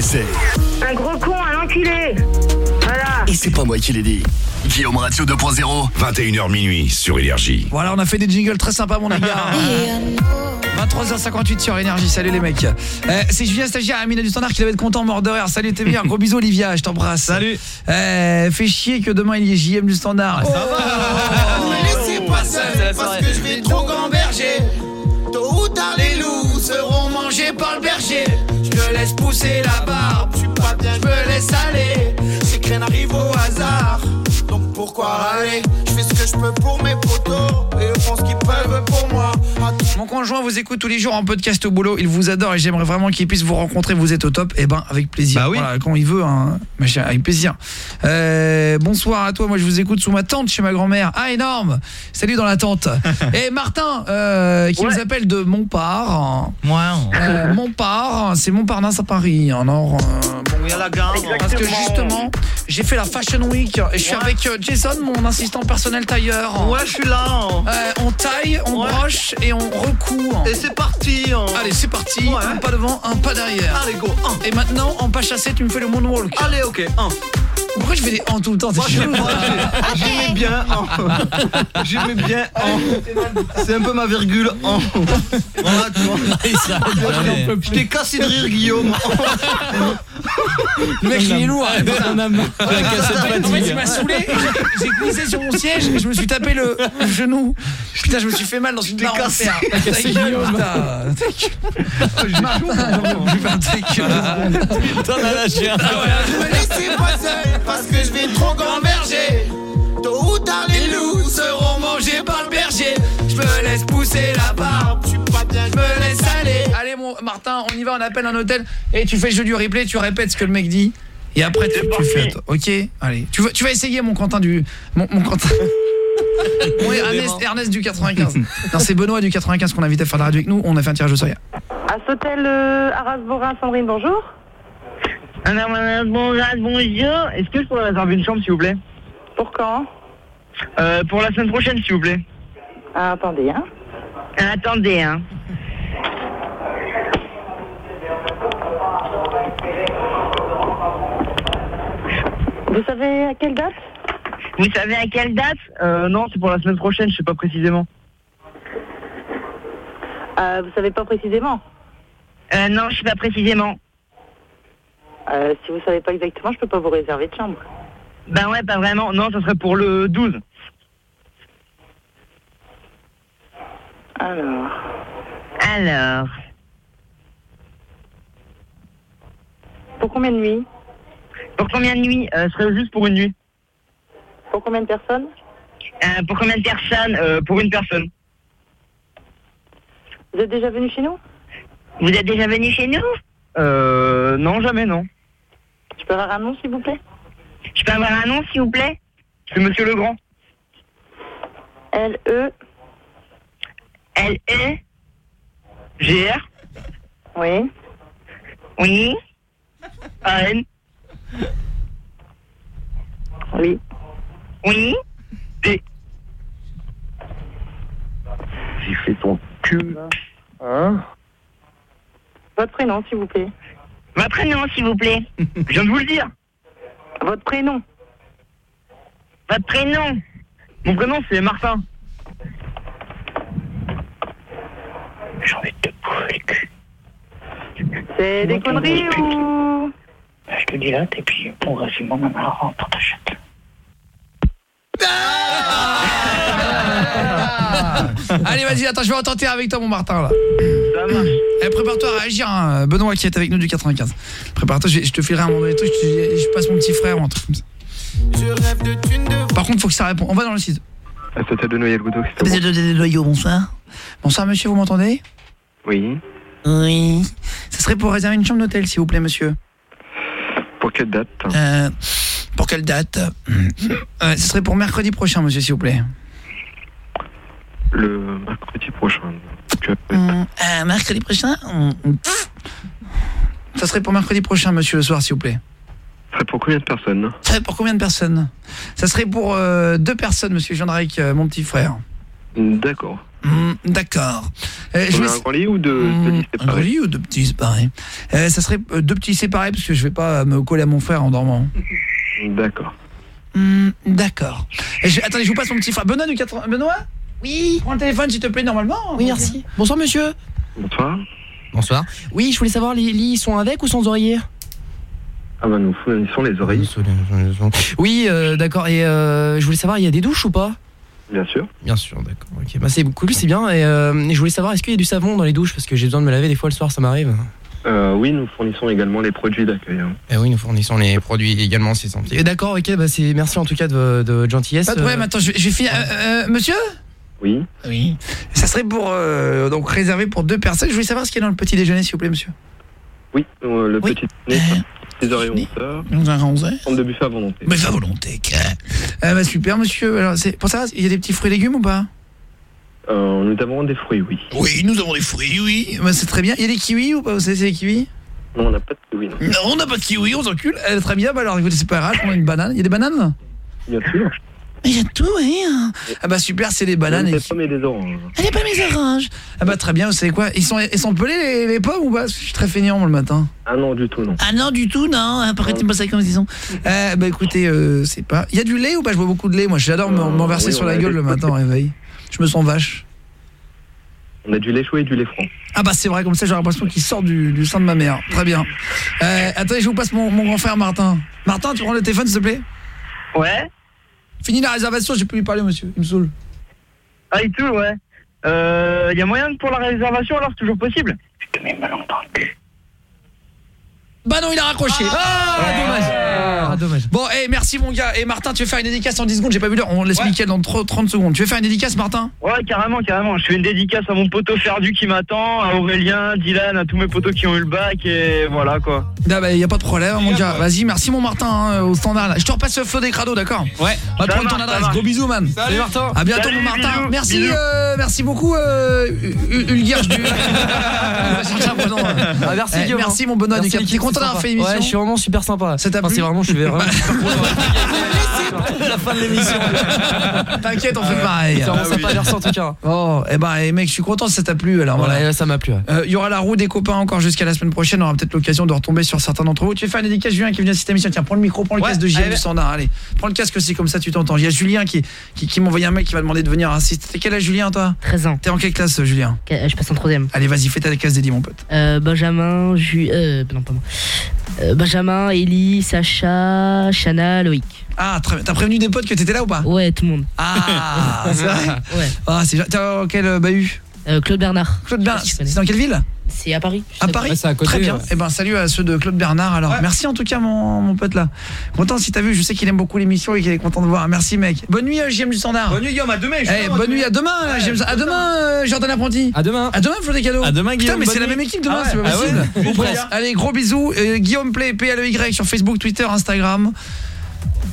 c'est. Un gros con, un enculé Voilà Et c'est pas moi qui l'ai dit. Guillaume Radio 2.0. 21h minuit sur Énergie. Voilà, on a fait des jingles très sympas, mon gars. 23h58 sur Énergie, salut les mecs. Euh, c'est Julien Stagiaire, Amina du Standard qui devait être content, mort de rire. Salut tes meilleurs, gros bisous Olivia, je t'embrasse. Salut. Euh, fais chier que demain il y ait JM du Standard. Ça va pousser la barbe, je suis pas bien, je me laisse aller. Que rien n'arrive au hasard. Donc pourquoi râler Je fais ce que je peux pour mes potos. Et eux font ce qu'ils peuvent pour moi Mon conjoint vous écoute tous les jours en podcast au boulot, il vous adore et j'aimerais vraiment qu'il puisse vous rencontrer, vous êtes au top. Et ben avec plaisir. Bah oui. Voilà, quand il veut hein, avec plaisir. Euh, bonsoir à toi, moi je vous écoute sous ma tente chez ma grand-mère. Ah énorme. Salut dans la tente. et Martin euh, qui nous appelle de Montpart. Euh, Montpart, c'est Montparnasse à Paris. Alors euh, bon, Oui, à la gare. parce que justement, j'ai fait la Fashion Week et je suis avec Jason, mon assistant personnel tailleur. Ouais, je suis là. hein. Euh, on taille, on Ouais. broche et on recoue. Et c'est parti. hein. Allez, c'est parti. Ouais. Un pas devant, un pas derrière. Allez, go. Un. Et maintenant, en pas chassé, tu me fais le moonwalk. Allez, ok. Un. Pourquoi je fais des en tout le temps Moi, C'est je j'ai- J'aimais bien un. J'aimais bien un. C'est un peu ma virgule un. Voilà, tu vois. Je t'ai cassé de rire, Guillaume. Le mec, il est lourd. hein. Cassé En fait, il m'a saoulé. j'ai- J'ai glissé sur mon siège et je me suis tapé le, genou. Putain, je me suis fait mal dans une barre en cassé. fer. Ta gueule, putain. Martin, putain, ta gueule. T'en as lâché un. Me laissez pas seul parce que je vais trop gamberger Tôt ou tard les loups seront mangés par le berger Je me laisse pousser la barbe, je suis pas bien, je me laisse aller Allez, mon Martin, on y va, on appelle un hôtel et tu fais le jeu du replay, tu répètes ce que le mec dit. Et après, tu, tu fais. Ok Allez. Tu vas, tu vas essayer, mon Quentin du. Mon, mon Quentin. Oui, Ernest, Ernest du 95. Non, c'est Benoît du 95 qu'on a invité à faire de la radio avec nous. On a fait un tirage au seuil. À Sautel, euh, Arras, Borin, Sandrine, bonjour bonjour, bonjour. Est-ce que je pourrais réserver une chambre, s'il vous plaît? Pour quand? Euh, Pour la semaine prochaine, s'il vous plaît. ah, Attendez, hein Attendez, hein. Vous savez à quelle date? Vous savez à quelle date? Euh, Non, c'est pour la semaine prochaine, je sais pas précisément. euh, Vous savez pas précisément? Euh, non, je sais pas précisément. Euh, Si vous savez pas exactement, je peux pas vous réserver de chambre. Ben ouais, pas vraiment. Non, ça serait pour le 12. Alors, Alors, pour combien de nuits? Pour combien de nuits? Euh, Ce serait juste pour une nuit. Pour combien de personnes? Euh, pour combien de personnes? Euh, Pour une personne. Vous êtes déjà venu chez nous? Vous êtes déjà venu chez nous? Euh, non, jamais, non. Je peux avoir un nom, s'il vous plaît? Je peux avoir un nom, s'il vous plaît? C'est Monsieur Legrand. L-E, L-E G-R oui. Oui. A-N Oui. Oui. D. J'ai fait ton cul. Hein? Votre prénom, s'il vous plaît. Votre prénom, s'il vous plaît. Je viens de vous le dire. Votre prénom. Votre prénom. Mon prénom, c'est Martin. J'ai envie de te bouffer le cul. C'est des conneries ou... Je te dis là, et puis va filmer mon maman pour ta chatte. Allez, vas-y, attends, je vais retenter avec toi, mon Martin, là. Ça marche. Eh, prépare-toi à réagir, hein. Benoît qui est avec nous du 95. Prépare-toi, je, je te filerai un moment donné, je, te- je passe mon petit frère ou un truc comme ça. Par contre, faut que ça réponde. On va dans le site. C'était de Goudo, c'est Vous êtes de Noyau, bonsoir. Bonsoir, monsieur, vous m'entendez? Oui. Oui. Ce serait pour réserver une chambre d'hôtel, s'il vous plaît, monsieur. Pour quelle date? Euh, pour quelle date euh, Ce serait pour mercredi prochain, monsieur, s'il vous plaît. Le mercredi prochain. Donc, euh, euh, mercredi prochain. Ça serait pour mercredi prochain, monsieur, le soir, s'il vous plaît. Ce serait pour combien de personnes Ça serait pour combien de personnes Ça serait pour deux personnes, monsieur. Je euh, mon petit frère. D'accord. Hum, D'accord. Euh, vais- a un grand lit ou deux, deux Hum, lits un séparés lit ou deux petits séparés euh, Ça serait deux petits séparés parce que je vais pas me coller à mon frère en dormant. D'accord. Hum, D'accord. Je- Attendez, je vous passe mon petit frère. Benoît du 80... Benoît Oui. Prends le téléphone s'il te plaît normalement. Oui, merci. Bonsoir, monsieur. Bonsoir. Bonsoir. Oui, je voulais savoir, les lits sont avec ou sans oreiller? Ah bah nous fournissons les oreilles, Oui, euh, d'accord. Et euh, je voulais savoir, il y a des douches ou pas? Bien sûr. Bien sûr, d'accord. Ok, bah c'est cool, c'est bien. Et, euh, et je voulais savoir, est-ce qu'il y a du savon dans les douches? Parce que j'ai besoin de me laver des fois le soir, ça m'arrive. Euh, oui, nous fournissons également les produits d'accueil. hein. Et oui, nous fournissons les produits également, c'est simple. Et D'accord, ok, bah c'est merci en tout cas de, votre gentillesse. Pas de problème, Euh, attends, je vais, je vais finir. Euh, euh, monsieur? Oui. Oui. Ça serait pour euh, donc réservé pour deux personnes. Je voulais savoir ce qu'il y a dans le petit déjeuner, s'il vous plaît, monsieur. Oui, euh, le Oui. petit déjeuner, 6h et 11h. Nous avons Centre de buffet à volonté. Mais à volonté. Euh, bah, super, monsieur. Alors, c'est pour ça, il y a des petits fruits et légumes ou pas? Euh, nous avons des fruits, oui. Oui, nous avons des fruits, oui. Bah, c'est très bien. Il y a des kiwis ou pas? Vous savez, c'est des kiwis? Non, on n'a pas de kiwi, non. Non, on n'a pas de kiwis, on s'encule. Euh, très bien, bah alors écoutez, c'est pas grave, on a une banane. Il y a des bananes? Bien sûr. Il y a tout, oui. Ah bah super, c'est des bananes. Des Et... pommes et des oranges. Elle est pas mes oranges. Ah bah très bien, vous savez quoi? Ils sont, ils sont pelés les, les pommes ou pas? Je suis très feignant moi le matin. Ah non, du tout, non. Ah non, du tout, non. Tu me passes ça comme disons. Euh, bah écoutez, euh, c'est pas. Il y a du lait ou pas? Je bois beaucoup de lait. Moi, j'adore m'en verser oui, sur la gueule des le matin au réveil. Je me sens vache. On a du lait chaud et du lait franc. Ah bah c'est vrai, comme ça j'ai l'impression qu'il sort du, du sein de ma mère. Très bien. Euh, attendez, je vous passe mon, mon grand frère Martin. Martin, tu prends le téléphone s'il te plaît? Ouais. Fini la réservation, j'ai pu lui parler monsieur. Il me saoule. Ah, et tout, ouais. Euh, y a moyen pour la réservation alors, c'est toujours possible? Je te mets ma langue dans le cul. Bah non, il a raccroché. Ah, dommage. Ah, dommage. Bon, eh, merci mon gars. Et Martin, tu veux faire une dédicace en 10 secondes? J'ai pas vu l'heure. On laisse Ouais. Mickaël dans 30 30 secondes. Tu veux faire une dédicace, Martin? Ouais, carrément, carrément. Je fais une dédicace à mon poteau Ferdu qui m'attend, à Aurélien, Dylan, à tous mes potos qui ont eu le bac et voilà quoi. Ah bah y a pas de problème mon gars. Vas-y, merci mon Martin hein, au standard là. Je te repasse le feu des crados, d'accord? Ouais. On va prendre ton adresse. Gros bisous man. Salut Martin. À bientôt Salut, mon Martin. bisous, merci bisous. euh, merci beaucoup euh, Ulguerge du pardon. Ah, merci Eh, Guillaume. merci mon Benoît Merci, du Cap. Fait Ouais, je suis vraiment super sympa. Ça t'a Enfin, plu C'est vraiment, je suis vraiment super. La fin de l'émission. T'inquiète, on fait pareil. C'est vraiment sympa, merci en tout cas. Oh, eh ben, eh, mec, je suis content si ça t'a plu. Alors, voilà. Ça m'a plu. ouais. Euh, Il y aura la roue des copains encore jusqu'à la semaine prochaine. On aura peut-être l'occasion de retomber sur certains d'entre vous. Tu veux faire une dédicace, Julien, qui vient de cette émission. Tiens, prends le micro, prends le Ouais, casque de JM allez, standard. Allez, prends le casque aussi, comme ça tu t'entends. Il y a Julien qui, qui, qui m'a envoyé un mail qui m'a demandé de venir assister. T'es quel âge, Julien, toi? 13 ans. T'es en quelle classe, Julien? Euh, Je passe en troisième. Allez, vas-y, fais ta case dédiée, mon pote. Euh, Benjamin, Ju... Euh, non, pas moi. Euh, Benjamin, Ellie, Sacha, Chana, Loïc. Ah, très bien. T'as prévenu des potes que t'étais là ou pas Ouais, tout le monde. Ah, c'est vrai Ouais. Ah, c'est T'es en quel euh, bahut Euh, Claude Bernard. Claude Bernard. C'est dans quelle ville C'est à Paris. À Paris Ouais, c'est à côté, Très bien. ouais. Eh ben salut à ceux de Claude Bernard alors. Merci en tout cas mon, mon pote là. Content si t'as vu, je sais qu'il aime beaucoup l'émission et qu'il est content de voir. Merci mec. Bonne nuit euh, JM du standard. Bonne nuit Guillaume, à demain. Eh, bonne nuit à demain. À demain euh, Jordan Apprenti. À demain. À demain Flo des cadeaux. À demain, Putain Guillaume, mais c'est la même équipe demain, Ah c'est pas Ah possible. Allez, gros bisous. Euh, Guillaume Play P L E Y sur Facebook, Twitter, Instagram.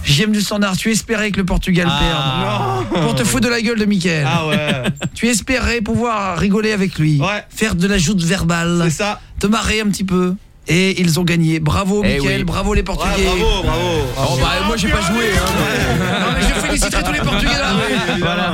JM du standard, tu espérais que le Portugal Ah, perde. Pour te foutre de la gueule de Mickaël. Ah ouais. Tu espérais pouvoir rigoler avec lui. Ouais. Faire de la joute verbale. C'est ça. te marrer un petit peu. Et ils ont gagné. Bravo Eh Mickaël, oui. bravo les Ouais, Portugais. bravo, bravo. Oh, bah, moi j'ai pas joué. Hein. Non mais je féliciterai tous les Portugais là. Voilà.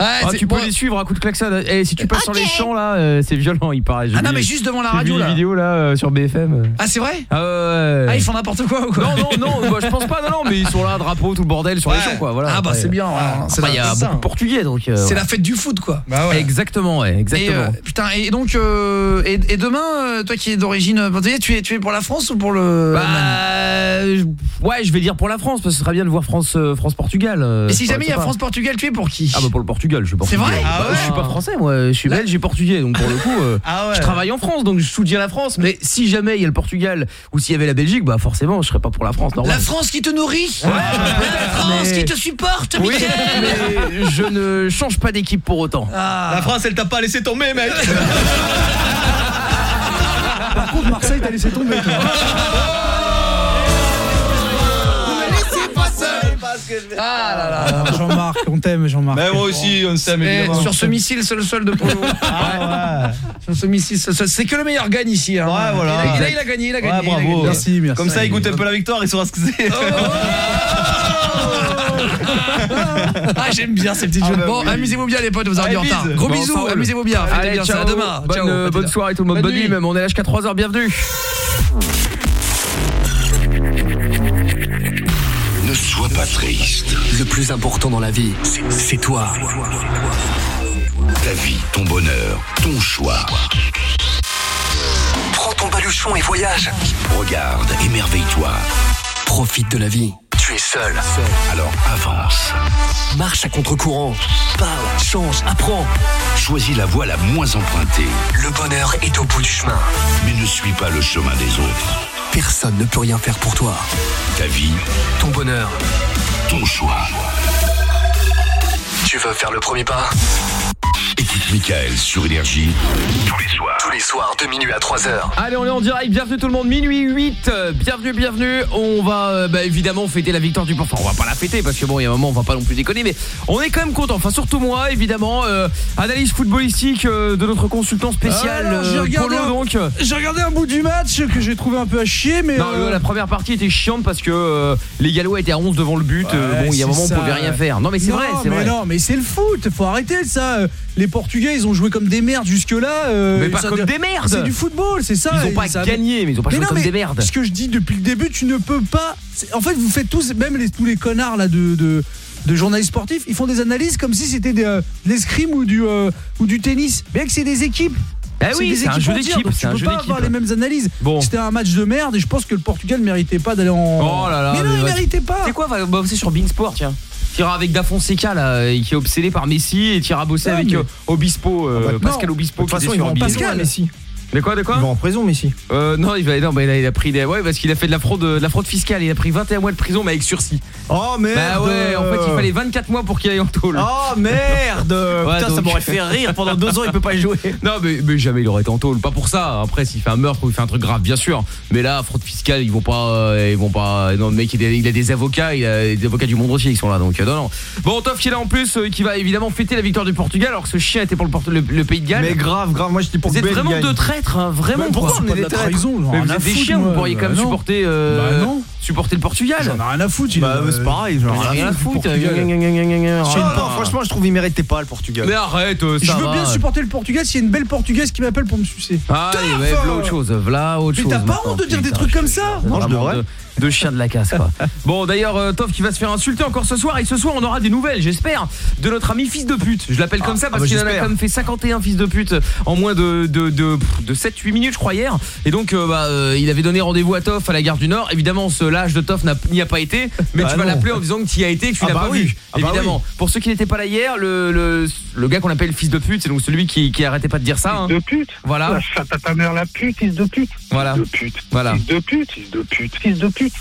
Ouais, Ah, c'est- tu peux bon. les suivre à coup de klaxon. Et si tu passes sur les champs là, euh, c'est violent, il paraît. Ah non vu- mais juste devant la vu radio les là. vidéos là euh, sur BFM. Ah c'est vrai Ah. Ah ils font n'importe quoi ou quoi Non non non, bah, je pense pas non non, mais ils sont là drapeau tout le bordel sur les champs quoi, voilà. Ah bah c'est bien. voilà. C'est Bah, il y a beaucoup de portugais donc euh, C'est la fête du foot quoi. Bah ouais. Exactement, ouais, Et, exactement. euh, putain et donc euh, et, et demain euh, toi qui es d'origine euh, portugaise tu es tu es pour la France ou pour le Bah, ouais, je vais dire pour la France parce que ce serait bien de voir France euh, France Portugal. euh, Et si jamais il y a. France Portugal tu es pour qui? Ah bah pour le Portugal. Portugal, je suis portugais. vrai Bah, Ah ouais Je suis pas français moi, je suis belge et portugais donc pour le coup euh, Ah ouais. je travaille en France donc je soutiens la France mais si jamais il y a le Portugal ou s'il y avait la Belgique bah forcément je serais pas pour la France normal. La France qui te nourrit La France mais- qui te supporte, Oui, mais je ne change pas d'équipe pour autant. Ah. La France, elle t'a pas laissé tomber, mec. Par contre, Marseille, t'as laissé tomber. toi. Ah là là Ah, Jean-Marc, on t'aime, Jean-Marc. Mais moi aussi, on s'aime évidemment. sur ce missile seul seul de Polo. Ah Sur ce missile c'est que le meilleur gagne ici. Hein. Ouais, voilà. Il a, il a- il a gagné, il a Ouais, gagné. a bravo. gagné. Merci, merci. Comme ça, il goûte un peu la victoire, il saura ce que c'est. Ah j'aime bien ces petites Ah jeux. bah bon, oui. amusez-vous bien les potes, vous aurez du retard. Gros Bon, bisous, amusez-vous bien. Faites Allez, bien ça. ciao. À demain. Bonne, Ciao. euh, bonne soirée tout le monde. Bonne Bonne, nuit nuit. même. On est là jusqu'à 3h. Bienvenue. Ne sois pas triste. Le plus important dans la vie, c'est- toi. Ta vie, ton bonheur, ton choix. Prends ton baluchon et voyage. Regarde, émerveille-toi. Profite de la vie. Tu es seul. Alors avance. Marche à contre-courant. Parle, change, apprends. Choisis la voie la moins empruntée. Le bonheur est au bout du chemin. Mais ne suis pas le chemin des autres. Personne ne peut rien faire pour toi. Ta vie, Ton bonheur. ton choix. Tu veux faire le premier pas? Michael sur Énergie tous les soirs. Tous les soirs, de minuit à 3h. Allez, on est en direct. Bienvenue tout le monde. Minuit 8. euh, Bienvenue, bienvenue. On va euh, bah, évidemment fêter la victoire du Enfin, on va pas la fêter parce que bon, il y a un moment, on va pas non plus déconner. Mais on est quand même content. Enfin, surtout moi, évidemment. euh, analyse footballistique euh, de notre consultant spécial j'ai euh, regardé un- donc. J'ai regardé un bout du match que j'ai trouvé un peu à chier, mais. Non, euh, euh, la première partie était chiante parce que euh, les Gallois étaient à 11 devant le but. euh, Ouais, bon, il y a un moment, on pouvait rien faire. Non, mais c'est vrai, c'est mais vrai. Non, mais c'est le foot, faut arrêter ça. Les Portugais, ils ont joué comme des merdes jusque-là. euh, Mais pas comme des merdes. C'est du football, c'est ça. Ils ont pas ça- gagné, mais ils ont pas Mais joué non, comme mais des merdes. Ce que je dis depuis le début, tu ne peux pas. c'est- En fait, vous faites tous, même les, tous les connards là de, de, de journalistes sportifs, ils font des analyses comme si c'était des, euh, de l'escrime ou du euh, ou du tennis. Bien que c'est des équipes. Eh oui, des c'est un équipes jeu d'équipe, donc c'est Tu un peux jeu pas avoir les mêmes analyses. Bon. C'était un match de merde et je pense que le Portugal ne méritait pas d'aller en. Oh là là, Mais non, mais il va- méritait pas. C'est quoi, va bosser sur Beansport, tiens? Tira avec Da Fonseca là, euh, qui est obsédé par Messi et tira bosser Non, avec mais- euh, Obispo, euh, Ah bah, Pascal. Obispo De toute qui façon, ils sur vont. Pascal, Messi. De quoi, de quoi Ils vont en prison, Messi. euh, non, il va non, bah, il, a, il a pris des ouais parce qu'il a fait de la fraude de la fraude fiscale, il a pris 21 mois de prison mais avec sursis. Oh merde Bah ouais, en fait, il fallait 24 mois pour qu'il aille en tôle. Oh merde Ouais, Putain, ça m'aurait fait rire pendant deux ans, il peut pas y jouer. Non mais, mais jamais il aurait été en tôle, pas pour ça. Après s'il fait un meurtre ou il fait un truc grave bien sûr, mais là fraude fiscale, ils vont pas euh, ils vont pas non le mec il a, il a des avocats, il a des avocats du monde entier qui sont là donc euh, non non. Bon Toff qui est là en plus euh, qui va évidemment fêter la victoire du Portugal alors que ce chien était pour le, Porte- le, le pays de Galles. Mais grave, grave, moi j'étais pour Vous êtes vraiment gagne. deux traîtres hein, vraiment Mais pourquoi quoi. on est des traîtres Mais vous êtes des chiens, vous pourriez quand même supporter euh, Bah supporter le Portugal. J'en ai rien à foutre. Bah est- c'est pareil, J'en ai rien à foutre. Ah. franchement, je trouve qu'il méritait pas le Portugal. Mais arrête, euh, Je ça veux va. bien supporter le Portugal s'il y a une belle portugaise qui m'appelle pour me sucer. Allez, ouais, autre chose, v'là autre Mais chose. t'as pas honte de dire des trucs comme ça Non, je devrais. De, chien de la casse quoi. bon d'ailleurs euh, Toff qui va se faire insulter encore ce soir et ce soir on aura des nouvelles j'espère de notre ami fils de pute. Je l'appelle comme ça parce bah, qu'il en a quand même fait 51 fils de pute en moins de de de, de 7 8 minutes je crois hier et donc euh, bah, euh, il avait donné rendez-vous à Toff à la gare du Nord. Évidemment ce lâche de Toff n'y a pas été mais Bah tu vas l'appeler en disant que tu y as été et que tu Ah l'as bah pas oui. vu. Ah évidemment. Pour ceux qui n'étaient pas là hier, le le, le gars qu'on appelle fils de pute, c'est donc celui qui qui arrêtait pas de dire ça hein. De pute. Voilà. À ta mère, la pute, fils de pute. Voilà. Fils de pute. Voilà. Fils de pute, fils de pute, fils de pute.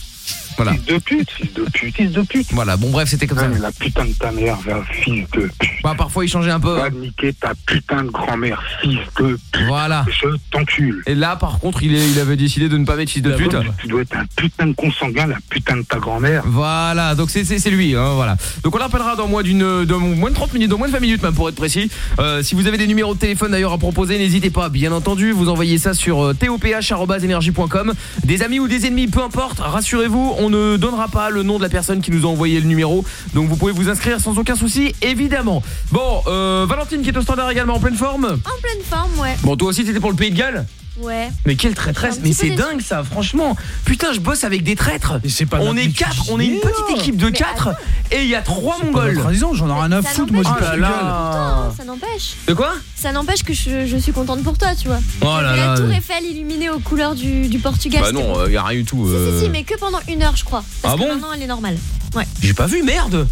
Voilà. Fils de pute, fils de pute, fils de pute. Voilà, bon bref, c'était comme ça. Ah, la putain de ta mère, fils de pute. Bah, parfois il changeait un peu. Va niquer ta putain de grand-mère, fils de pute. Voilà. Je t'encule. Et là, par contre, il, est- il avait décidé de ne pas mettre fils de pute. Tu dois être un putain de consanguin, la putain de ta grand-mère. Voilà, donc c'est lui, hein, voilà. Donc on l'appellera dans moins d'une dans moins de 30 minutes, dans moins de 20 minutes même pour être précis. Euh, si vous avez des numéros de téléphone d'ailleurs à proposer, n'hésitez pas. Bien entendu, vous envoyez ça sur euh, toph@energie.com. Des amis ou des ennemis, peu importe. Rassurez-vous, on ne donnera pas le nom de la personne qui nous a envoyé le numéro. Donc vous pouvez vous inscrire sans aucun souci, évidemment. Bon, euh, Valentine qui est au standard également en pleine forme. En pleine forme, ouais. Bon, toi aussi t'étais pour le Pays de Galles. Ouais. Mais quelle traîtresse Mais c'est dingue ça, franchement. Putain, je bosse avec des traîtres. pas On est quatre, on est une petite équipe de quatre et il y a trois mongols. raison, j'en ai rien à foutre, moi, Oh là que là. Ça n'empêche. De quoi Ça n'empêche que je, je suis contente pour toi, tu vois. Oh là la là. tour Eiffel illuminée aux couleurs du, du Portugal. Bah non, il y a rien du tout. Si, euh. si, si, mais que pendant une heure, je crois. Parce Ah que bon maintenant, elle est normale. Ouais. J'ai pas vu, merde.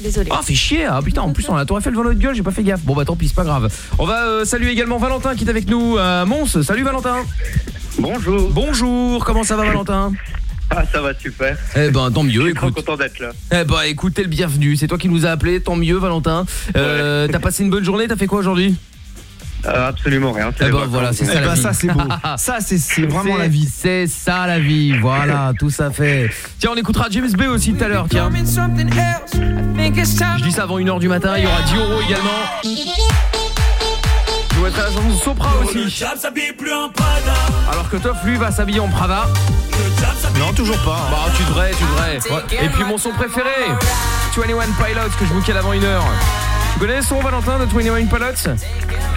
Désolé. Ah, fait chier. Ah putain, en plus on a la Tour Eiffel devant notre gueule, j'ai pas fait gaffe. Bon bah tant pis, c'est pas grave. On va euh, saluer également Valentin qui est avec nous à Mons. Salut Valentin. Bonjour. Bonjour, comment ça va Valentin? Ah, ça va super. Eh ben tant mieux, Je suis trop content d'être là. Eh ben écoute, t'es le bienvenu, c'est toi qui nous as appelé, tant mieux Valentin. Euh, T'as passé une bonne journée, t'as fait quoi aujourd'hui? Euh, absolument rien. Eh ben voilà, c'est ça Eh la ben, vie. ça, c'est beau. Ça, c'est- vraiment la vie. C'est ça la vie, voilà, tout ça fait. Tiens, on écoutera James Bay aussi tout à l'heure, tiens. Je dis ça avant 1h du matin, il y aura Dioro également. Je vous mettrai la chanson de Sopra aussi. Alors que Toff, lui, va s'habiller en Prada. Non, toujours pas. Bah, tu devrais, tu devrais. Et puis mon son préféré, 21 Pilots, que je vous cale avant une heure. Tu connais son, Valentin, de 21 Pilots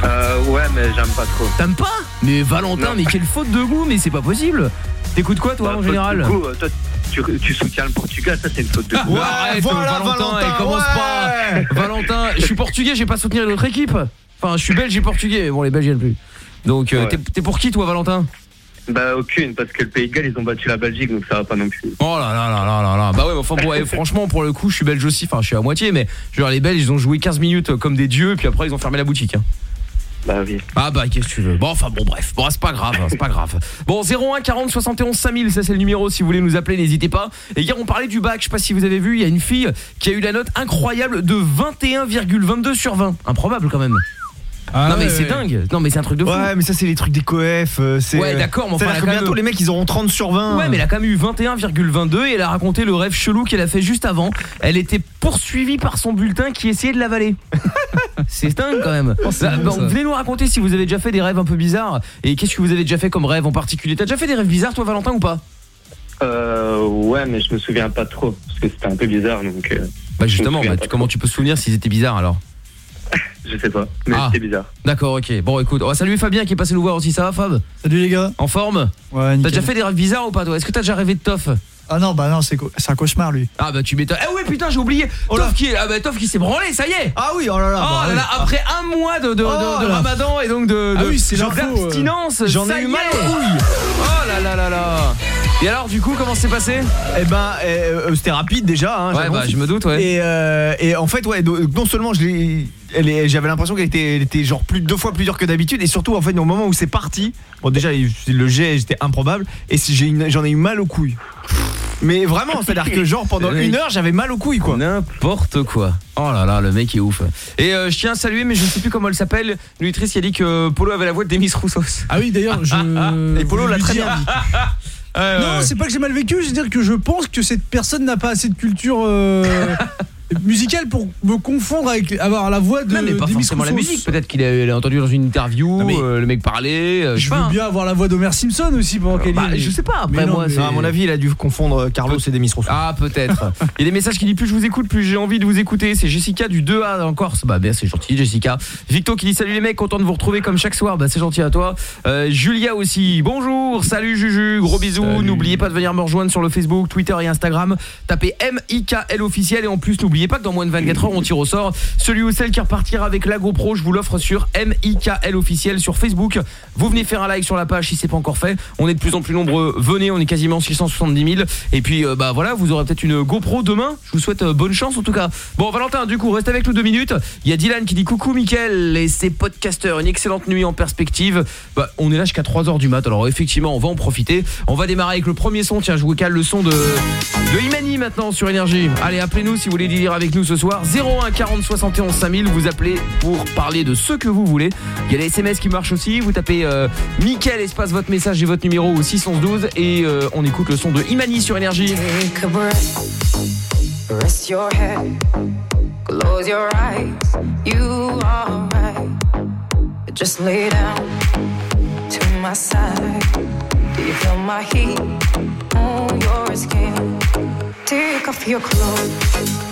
Euh, ouais, mais j'aime pas trop. T'aimes pas Mais Valentin, Non. mais quelle faute de goût, mais c'est pas possible. T'écoutes quoi, toi, Bah, en général de goût, euh, toi, tu, tu soutiens le Portugal, ça c'est une faute de goût. Ouais, arrête, voilà, Valentin, Valentin, il commence ouais. pas. Valentin, je suis portugais, j'ai pas soutenir l'autre équipe. Enfin, je suis belge et portugais, bon, les belges, ils plus. Donc, euh, Ouais. t'es- t'es pour qui, toi, Valentin? Bah aucune, parce que le Pays de Galles, ils ont battu la Belgique, donc ça va pas non plus. Oh là là là là là là. Bah ouais, mais enfin, bon, ouais, franchement, pour le coup, je suis belge aussi. Enfin, je suis à moitié, mais dire, les Belges, ils ont joué 15 minutes comme des dieux, puis après, ils ont fermé la boutique. hein. Bah oui. Ah bah qu'est-ce que tu veux Bon enfin bon bref Bon c'est pas grave hein, c'est pas grave Bon 01 40 71 5000 ça c'est le numéro si vous voulez nous appeler n'hésitez pas Et hier on parlait du bac je sais pas si vous avez vu Il y a une fille qui a eu la note incroyable de 21,22 sur 20 Improbable quand même Non mais ouais, c'est ouais. dingue. Non mais c'est un truc de fou. Ouais, mais ça, c'est les trucs des coefs. euh, c'est- Ouais, d'accord, mais enfin, elle a bientôt, les mecs, ils auront 30 sur 20. Ouais mais elle a quand même eu 21,22 et elle a raconté le rêve chelou qu'elle a fait juste avant. Elle était poursuivie par son bulletin qui essayait de l'avaler. C'est dingue quand même. C'est Bah, bon, bah. Venez nous raconter si vous avez déjà fait des rêves un peu bizarres. Et qu'est-ce que vous avez déjà fait comme rêve en particulier? T'as déjà fait des rêves bizarres toi Valentin ou pas? Euh, ouais, mais je me souviens pas trop, parce que c'était un peu bizarre, donc euh, Bah justement, bah, comment tu peux te souvenir s'ils étaient bizarres alors? je sais pas. Mais Ah. c'était bizarre. D'accord, ok. Bon écoute, on va saluer Fabien qui est passé nous voir aussi, ça va Fab? Salut les gars. En forme? Ouais, T'as déjà fait des rêves bizarres ou pas toi? Est-ce que t'as déjà rêvé de Toff? Ah non, bah non, c'est un cauchemar lui. Ah bah tu m'étonnes. Ah ouais putain j'ai oublié Oh. Toff qui. Ah bah Toff qui s'est branlé, ça y est Ah oui, oh là là. Oh bon, là là, après un mois de, de, de- Oh de ramadan et donc de, Ah oui, euh. d'abstinence, J'en ai eu mal est. aux couilles. Oh là là là là Et alors du coup comment c'est passé? Eh ben, euh, euh, c'était rapide déjà. Hein, Ouais bah je me doute ouais. Et, euh, et en fait, ouais, non seulement je l'ai, j'avais l'impression qu'elle était, elle était genre plus deux fois plus dure que d'habitude, et surtout en fait au moment où c'est parti, bon déjà le jet j'étais improbable, et j'en ai eu mal aux couilles. Mais vraiment, c'est-à-dire que genre pendant une heure j'avais mal aux couilles quoi. N'importe quoi. Oh là là, le mec est ouf. Et euh, je tiens à saluer, mais je ne sais plus comment elle s'appelle, une auditrice qui a dit que Polo avait la voix de Demis Roussos. Ah oui, d'ailleurs, je. Et Polo l'a très dire- bien dit. Non, c'est pas que j'ai mal vécu, je veux dire que je pense que cette personne n'a pas assez de culture euh, musicale pour me confondre avec avoir la voix de Non, mais pas forcément la musique. Peut-être qu'il a, entendu dans une interview, Non, mais- euh, le mec parler. euh, je Je sais pas. veux bien avoir la voix d'Homer Simpson aussi pendant qu'elle Bah, est. je sais pas, après non, moi, mais- à mon avis, il a dû confondre Carlos et Demis Rousseau. Ah peut-être. Il y a des messages qui disent plus je vous écoute, plus j'ai envie de vous écouter. C'est Jessica du 2A en Corse. Bah bien c'est gentil Jessica. Victo qui dit salut les mecs, content de vous retrouver comme chaque soir. Bah c'est gentil à toi. Euh, Julia aussi. Bonjour, salut Juju, gros bisous. N'oubliez pas de venir me rejoindre sur le Facebook, Twitter et Instagram. Tapez MIKL officiel et en plus n'oubliez pas que dans moins de 24 heures on tire au sort celui ou celle qui repartira avec la GoPro. Je vous l'offre sur MIKL officiel sur Facebook. Vous venez faire un like sur la page si c'est pas encore fait. On est de plus en plus nombreux. Venez, on est quasiment 670 000. Et puis euh, bah voilà, vous aurez peut-être une GoPro demain. Je vous souhaite euh, bonne chance en tout cas. Bon Valentin, du coup, reste avec nous deux minutes. Il y a Dylan qui dit coucou Mickaël et ses podcasteurs. Une excellente nuit en perspective. Bah, on est là jusqu'à 3h du mat. Alors effectivement, on va en profiter. On va démarrer avec le premier son. Tiens, je vous cale le son de Imani maintenant sur énergie. Allez, appelez-nous si vous voulez avec nous ce soir. 01 40 71 5000, vous appelez pour parler de ce que vous voulez. Il y a les SMS qui marchent aussi. Vous tapez euh, Mickaël espace votre message et votre numéro au 612 et euh, on écoute le son de Imani sur énergie. Take a breath, your head, close your eyes. You are right. Just lay down to my side. Do you feel my heat? On your skin? Take off your clothes,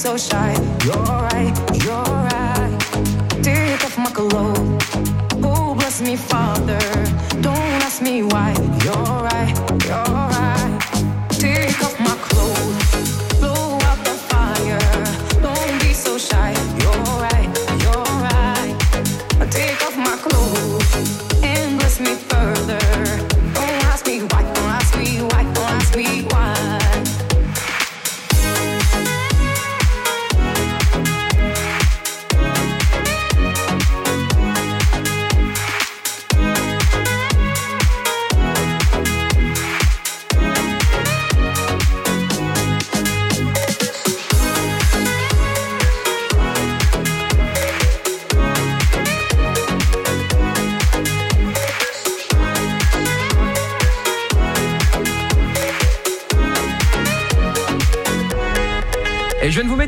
So shy. You're right, you're right. Take off my clothes. Oh, bless me, Father. Don't ask me why. You're right, you're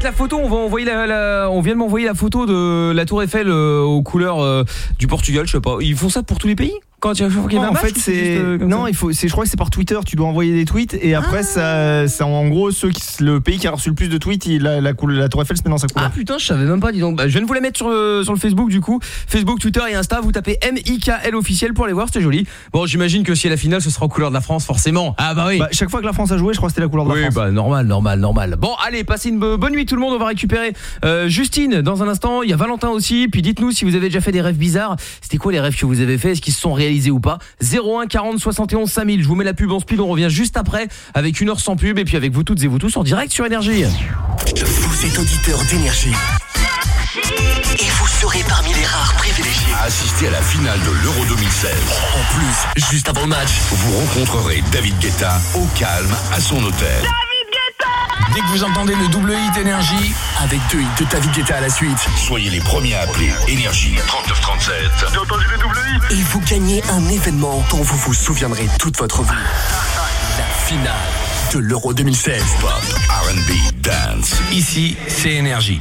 la photo, on on vient de m'envoyer la photo de la Tour Eiffel euh, aux couleurs euh, du Portugal, je sais pas. Ils font ça pour tous les pays? Quand y a qu'il y a Non, un en match fait c'est euh, non ça il faut c'est je crois que c'est par Twitter tu dois envoyer des tweets et après ça c'est en gros ceux qui le pays qui a reçu le plus de tweets il, la, la, couleur- la tour Eiffel se met dans sa couleur Ah putain, je savais même pas, dis donc. Bah, je viens de vous la mettre sur le, sur le Facebook du coup. Facebook, Twitter et Insta, vous tapez MIKL officiel pour les voir, c'était joli. Bon, j'imagine que si à la finale ce sera aux couleurs de la France, forcément. Ah bah oui. Bah, chaque fois que la France a joué je crois que c'était la couleur de la Oui, France bah normal, normal, normal. Bon, allez, passez une bo- bonne nuit tout le monde. On va récupérer euh, Justine dans un instant. Il y a Valentin aussi. Puis dites-nous si vous avez déjà fait des rêves bizarres. C'était quoi les rêves que vous avez fait Est-ce qu'ils se sont réalisés? Ou pas 01 40 71 5000. Je vous mets la pub en speed. On revient juste après avec une heure sans pub et puis avec vous toutes et vous tous en direct sur Énergie. Vous êtes auditeur d'énergie. Et vous serez parmi les rares privilégiés À assister à la finale de l'Euro 2016. En plus, juste avant le match, Vous rencontrerez David Guetta au calme à son hôtel. Dès que vous entendez le double hit énergie, avec deux hits de David Guetta à la suite, Soyez les premiers à appeler Énergie 3937. J'ai entendu le double hit et vous gagnez un événement dont vous vous souviendrez toute votre vie. La finale de l'Euro 2016. Pop, R&B, dance. Ici, c'est énergie.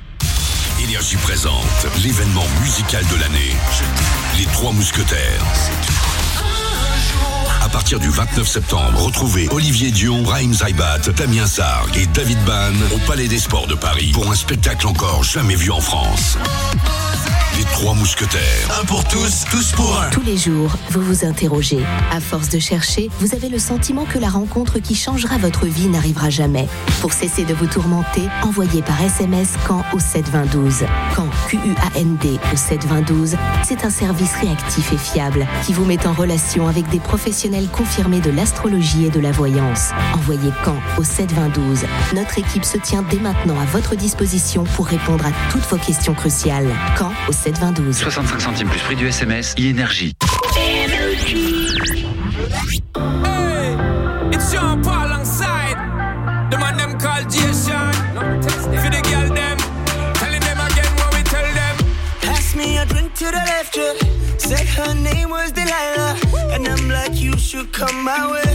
Énergie présente l'événement musical de l'année. Les Trois Mousquetaires. À partir du 29 septembre, retrouvez Olivier Dion, Brahim Zaibat, Damien Sarg et David Ban au Palais des Sports de Paris pour un spectacle encore jamais vu en France. Les Trois Mousquetaires. Un pour tous, tous pour un. Tous les jours, vous vous interrogez. À force de chercher, vous avez le sentiment que la rencontre qui changera votre vie n'arrivera jamais. Pour cesser de vous tourmenter, envoyez par SMS quand au 72012. Quand Q-U-A-N-D au 72012, c'est un service réactif et fiable qui vous met en relation avec des professionnels confirmés de l'astrologie et de la voyance. Envoyez quand au 72012. Notre équipe se tient dès maintenant à votre disposition pour répondre à toutes vos questions cruciales. Quand au 72012. 65 centimes plus prix du SMS, e-énergie. Hey, it's Sean Paul alongside the man them called Jason. For the girl them, telling them again what we tell them. Pass me a drink to the left, yeah. Said her name was Delilah. And I'm like, you should come my way.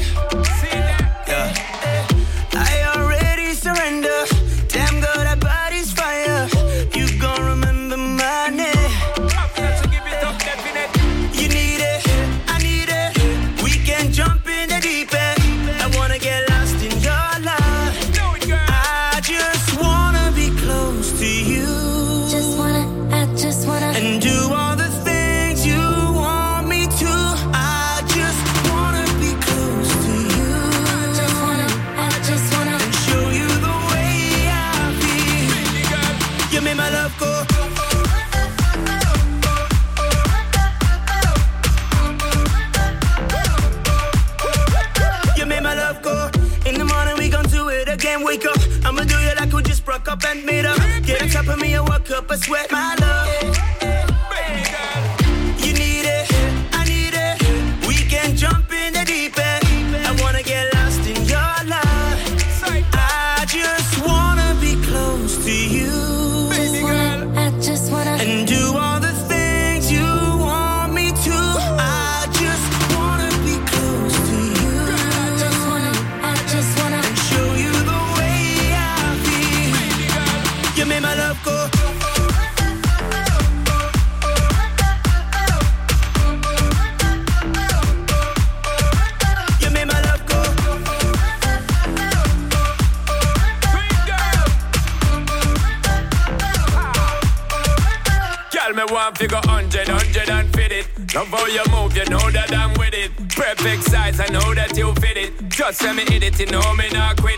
Fit it. Just let me hit it, you know me not quit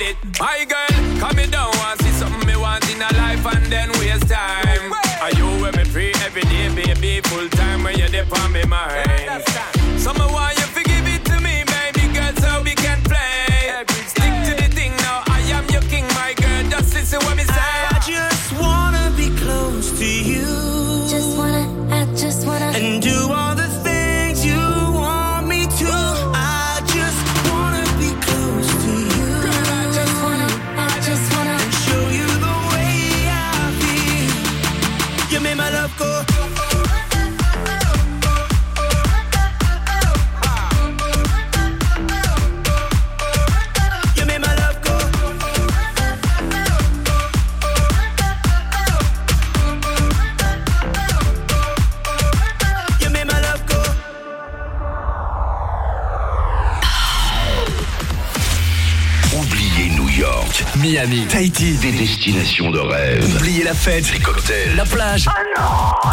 Les cocktails, la plage.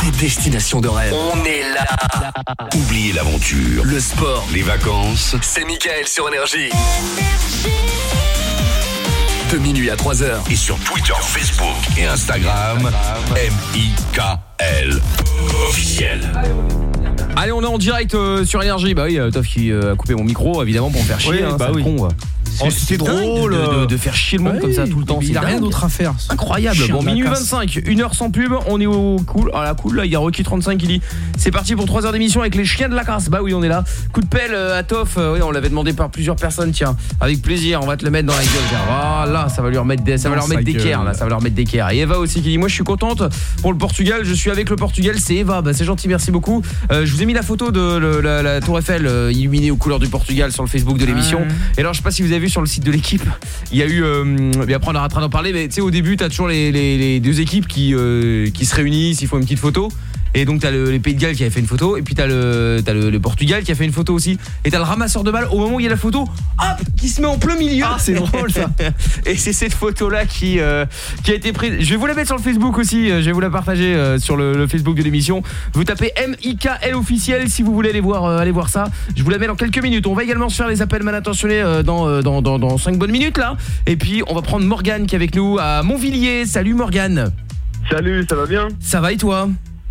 Des destinations de rêve. On est là. oubliez l'aventure, Le sport, les vacances. c'est Michael sur Énergie. De minuit à 3h. Et sur Twitter, Facebook et Instagram, M-I-K-L officiel. Allez, on est en direct euh, sur énergie. Bah oui, euh, Toff qui euh, a coupé mon micro évidemment pour me faire chier Oui, hein, bah oui. con, ouais. Oh, C'est- c'était c'est drôle. de, de- de faire chier le monde Ouais, comme ça tout le temps. Il c'est a rien d'autre à faire. Incroyable. Chien Bon, minuit casse. 25, une heure sans pub, on est au cool. Ah la cool, là, il y a Rocky 35 qui dit c'est parti pour 3 heures d'émission avec les chiens de la casse. Bah oui, on est là. Coup de pelle euh, à Toff, euh, oui, on l'avait demandé par plusieurs personnes, tiens. Avec plaisir, on va te le mettre dans la gueule. Voilà, ça va lui remettre des ça va leur mettre des là, ça va leur mettre d'équerre. Et Eva aussi qui dit moi je suis contente pour le Portugal, je suis avec le Portugal, c'est Eva. Bah c'est gentil, merci beaucoup. Euh, je vous ai mis la photo de le- la, la Tour Eiffel euh, illuminée aux couleurs du Portugal sur le Facebook de l'émission. Ouais. Et alors je sais pas si vous avez vu sur le site de l'équipe, il y a eu euh, mais après on aura en train d'en parler mais tu sais au début tu as toujours les, les- les deux équipes qui qui se réunissent, ils font une petite photo. Et donc t'as le, les Pays de Galles qui avait fait une photo et puis t'as le t'as le, le Portugal qui a fait une photo aussi. Et t'as le ramasseur de balles au moment où il y a la photo hop qui se met en plein milieu. Ah, c'est drôle, ça. et c'est cette photo là qui euh, qui a été prise. Je vais vous la mettre sur le Facebook aussi euh, je vais vous la partager euh, sur le, le Facebook de l'émission. Vous tapez MIKL officiel si vous voulez aller voir euh, aller voir ça. Je vous la mets dans quelques minutes. On va également se faire les appels mal intentionnés euh, dans, euh, dans dans dans 5 bonnes minutes là. Et puis on va prendre Morgane qui est avec nous à Montvilliers. Salut Morgane. Salut, ça va bien? Ça va et toi?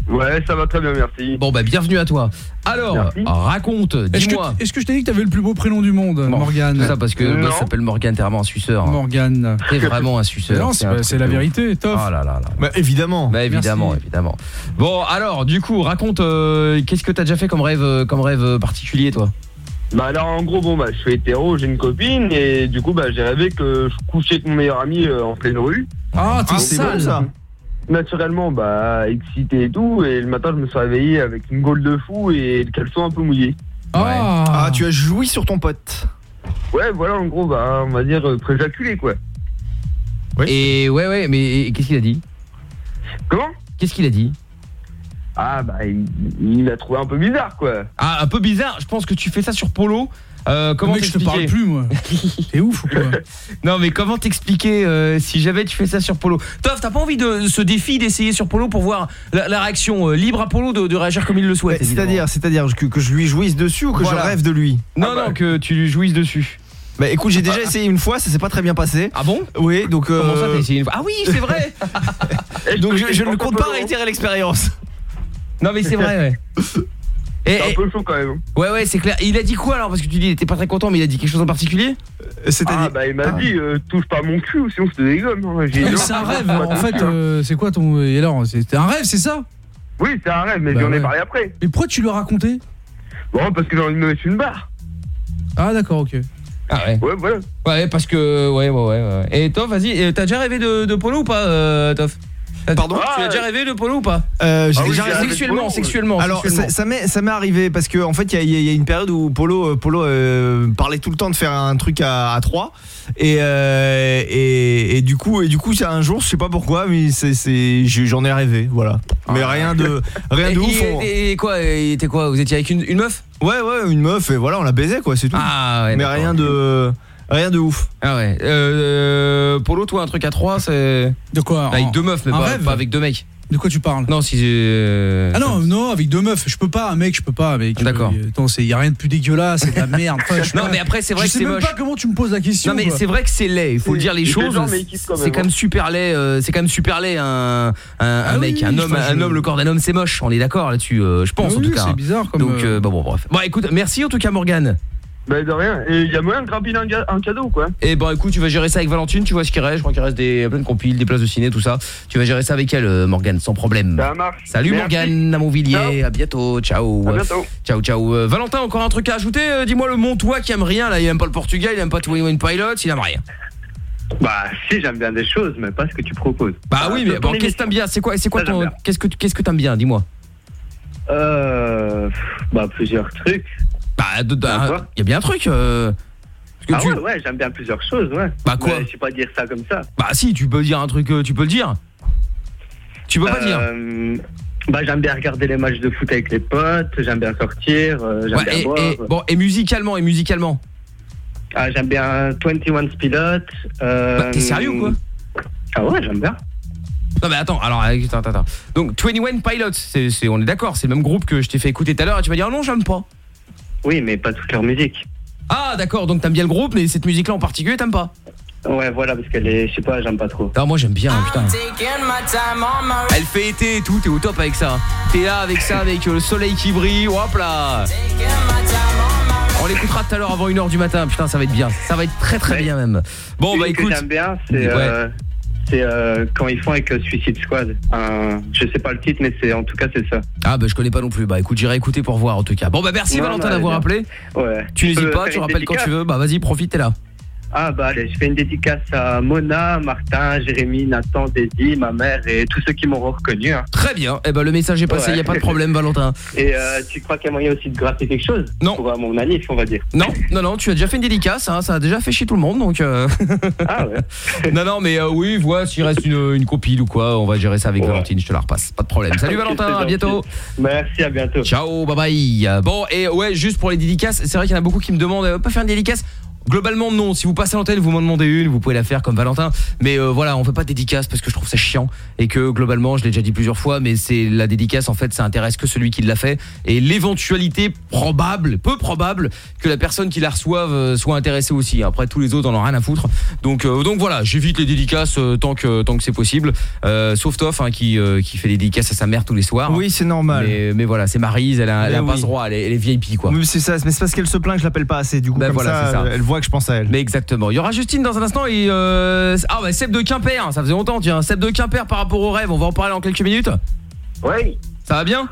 Ouais, ça va très bien, merci. Bon bah bienvenue à toi. Alors, Merci. raconte, Est-ce que, dis-moi. est-ce que je t'ai dit que t'avais le plus beau prénom du monde, Bon, Morgane C'est ça parce que boss s'appelle Morgane, t'es vraiment un suceur. hein. Morgane. T'es vraiment un suceur. Non, c'est la vérité, Toff. Oh là là là. Bah évidemment. Bah évidemment, Merci. évidemment. Bon, alors, du coup, raconte, euh, qu'est-ce que t'as déjà fait comme rêve, euh, comme rêve euh, particulier, toi? Bah alors en gros, bon bah je suis hétéro, j'ai une copine et du coup bah j'ai rêvé que je couchais avec mon meilleur ami euh, en pleine rue. Ah, t'es Ah, c'est sale bon, ça. Naturellement, bah excité et tout, et le matin je me suis réveillé avec une gaule de fou et le caleçon un peu mouillé. Ah, Ah, tu as joui sur ton pote. Ouais, voilà en gros, bah on va dire euh, préjaculé quoi. Oui. Et ouais, ouais, mais qu'est-ce qu'il a dit? Comment? Qu'est-ce qu'il a dit? Ah bah il, il a trouvé un peu bizarre quoi. Ah, un peu bizarre, je pense que tu fais ça sur Polo. Euh, comment mec, je te parle plus, moi. T'es ouf ou quoi Non mais comment t'expliquer euh, si jamais tu fais ça sur Polo Toff, t'as pas envie de ce défi d'essayer sur Polo pour voir la, la réaction euh, libre à Polo de, de réagir comme il le souhaite. C'est-à-dire, c'est-à-dire que, que je lui jouisse dessus ou que Voilà. je rêve de lui Non Ah bah. non que tu lui jouisses dessus. Bah écoute, j'ai déjà essayé une fois, ça s'est pas très bien passé. Ah bon? Oui, donc. euh, Comment ça, t'as essayé une fois? Ah oui, c'est vrai Donc je, je ne compte pas réitérer l'expérience. Non mais c'est vrai, ouais. C'est un peu chaud quand même. ouais ouais c'est clair. Il a dit quoi alors parce que tu dis il était pas très content mais il a dit quelque chose en particulier? Ah bah il m'a dit euh, touche pas mon cul sinon je te dégomme. hein. J'ai Ah, C'est un rêve. pas En ton fait, cul, hein. euh, c'est quoi ton. Et alors, c'était un rêve, c'est ça? Oui c'est un rêve mais Bah j'en ai ouais. parlé après. Mais pourquoi tu lui as raconté? Bon parce que j'ai envie de me mettre une barre. Ah, d'accord, ok. Ah ouais. Ouais voilà. Ouais parce que ouais ouais ouais. ouais. Et Toff vas-y, t'as déjà rêvé de, de polo ou pas euh, Toff? Pardon Tu as déjà rêvé de polo ou pas Euh, Ah oui, déjà j'ai rêvé- sexuellement, sexuellement. Alors sexuellement. ça, ça m'est ça m'est arrivé parce que en fait il y a- il y, a- une période où Polo euh, Polo euh, parlait tout le temps de faire un truc à, à 3 et, euh, et et du coup et du coup c'est un jour je sais pas pourquoi mais c'est c'est j'ai- j'en ai rêvé voilà mais rien de rien de Et- ouf. on- Et, et quoi Il était quoi Vous étiez avec une, une meuf? Ouais ouais une meuf et voilà on la baisait quoi c'est tout. Ah ouais. mais rien de rien de ouf. Ah ouais. Euh, Polo, toi, un truc à 3, c'est. De quoi Avec En- deux meufs, mais un pas, rêve pas avec deux mecs. De quoi tu parles? Non, si. euh, Ah non, non, avec deux meufs, je peux pas, un mec, je peux pas, mec. D'accord. Euh, Attends, c'est y a rien de plus dégueulasse, c'est de la merde. Enfin, je Non, pas. mais après, c'est vrai je que c'est sais même moche. pas comment tu me poses la question. Non mais c'est vrai que c'est laid, il faut dire les il choses. il kiffe quand C'est quand même super laid, euh, c'est quand même super laid un, un, un Ah mec, oui, un homme, un je- homme, le corps d'un homme, c'est moche. On est d'accord là-dessus, euh, je pense Ah en tout cas. c'est bizarre comme, Donc euh, euh, bah bon bref. Bon écoute, merci en tout cas Morgane. Bah de rien. Et il y a moyen de grappiner un, ga- un cadeau quoi. Et bon écoute, tu vas gérer ça avec Valentine, tu vois ce qu'il reste, je crois qu'il reste des plein de compiles, des places de ciné, tout ça. Tu vas gérer ça avec elle euh, Morgane sans problème. Ça marche. Salut Merci. Morgane à Montvilliers, à bientôt, ciao. À bientôt. Ciao ciao. Euh, Valentin, encore un truc à ajouter Euh, Dis-moi le Montois qui aime rien là, il aime pas le Portugal, il aime pas 21 Pilots, il aime rien. Bah si j'aime bien des choses mais pas ce que tu proposes. Bah oui, mais bon, qu'est-ce que t'aimes bien? C'est quoi, c'est quoi Ça, j'aime ton, bien. qu'est-ce que, qu'est-ce que t'aimes bien? Dis-moi. Euh, bah plusieurs trucs. Bah, il y a bien un truc. euh, parce Ah tu- ouais ouais j'aime bien plusieurs choses ouais. Bah, quoi Je sais pas dire ça comme ça. Bah si, tu peux dire un truc, euh, tu peux le dire. Tu peux pas dire. Euh, Bah j'aime bien regarder les matchs de foot avec les potes, j'aime bien sortir, euh, j'aime Ouais, bien et, boire. et- bon, et musicalement, et musicalement. Ah, j'aime bien 21 Pilots. Euh... Bah, t'es sérieux ou quoi Ah ouais j'aime bien. Non mais attends, alors attends, attends. Donc 21 Pilots, c'est, c'est- on est d'accord, c'est le même groupe que je t'ai fait écouter tout à l'heure et tu vas dire non, j'aime pas. Oui mais pas toute leur musique. Ah d'accord, donc t'aimes bien le groupe, mais cette musique-là en particulier, t'aimes pas Ouais voilà parce qu'elle est, je sais pas, j'aime pas trop. Non, moi j'aime bien, putain. Elle fait été et tout, t'es au top avec ça. T'es là avec ça, avec euh, le soleil qui brille, hop là. On l'écoutera tout à l'heure avant 1h du matin, putain ça va être bien, ça va être très très bien même. Bon Une bah que écoute. j'aime bien, c'est Ouais. euh, c'est euh, quand ils font avec euh, Suicide Squad. Un- je sais pas le titre, mais c'est en tout cas c'est ça. Ah bah je connais pas non plus, bah écoute j'irai écouter pour voir en tout cas. Bon bah merci Non, Valentin non, d'avoir appelé. Ouais. Tu Je n'hésites peux pas, faire tu une rappelles quand dédicace tu veux, bah vas-y profite, t'es là. Ah bah allez, je fais une dédicace à Mona, Martin, Jérémy, Nathan, Dédi, ma mère et tous ceux qui m'auront reconnu. hein. Très bien, et bah le message est passé, Ouais. y a pas de problème Valentin. Et euh, tu crois qu'il y a moyen aussi de gratter quelque chose? Non. Pour euh, mon on va dire. Non, non, non, tu as déjà fait une dédicace, hein, ça a déjà fait chier tout le monde, donc. euh, Ah ouais. non, non, mais euh, oui, vois, s'il reste une, une compile ou quoi, on va gérer ça avec Ouais. Valentine, je te la repasse, pas de problème. Salut Valentin, à gentil. bientôt. Merci, à bientôt. Ciao, bye bye. Bon, et ouais, juste pour les dédicaces, c'est vrai qu'il y en a beaucoup qui me demandent, euh, on peut faire une dédicace Globalement non, si vous passez à l'antenne, vous m'en demandez une, vous pouvez la faire comme Valentin, mais euh, voilà, on fait pas de dédicace parce que je trouve ça chiant et que globalement, je l'ai déjà dit plusieurs fois, mais c'est la dédicace en fait, ça intéresse que celui qui l'a fait et l'éventualité probable, peu probable que la personne qui la reçoive euh, soit intéressée aussi. Après tous les autres en ont rien à foutre. Donc euh, donc voilà, j'évite les dédicaces euh, tant que tant que c'est possible, euh, sauf Toff hein, qui euh, qui fait des dédicaces à sa mère tous les soirs. Oui, c'est normal. Mais, mais voilà, c'est Maryse, elle a, elle a pas ce droit, elle est, elle est VIP quoi. Oui, c'est ça, mais c'est parce qu'elle se plaint que je l'appelle pas assez. Du coup, Ben comme voilà, ça, c'est ça. elle voit que je pense à elle. Mais exactement. Il y aura Justine dans un instant et euh, ah bah Seb de Quimper, ça faisait longtemps tiens, Seb de Quimper par rapport au rêve, on va en parler en quelques minutes. Oui. Ça va bien?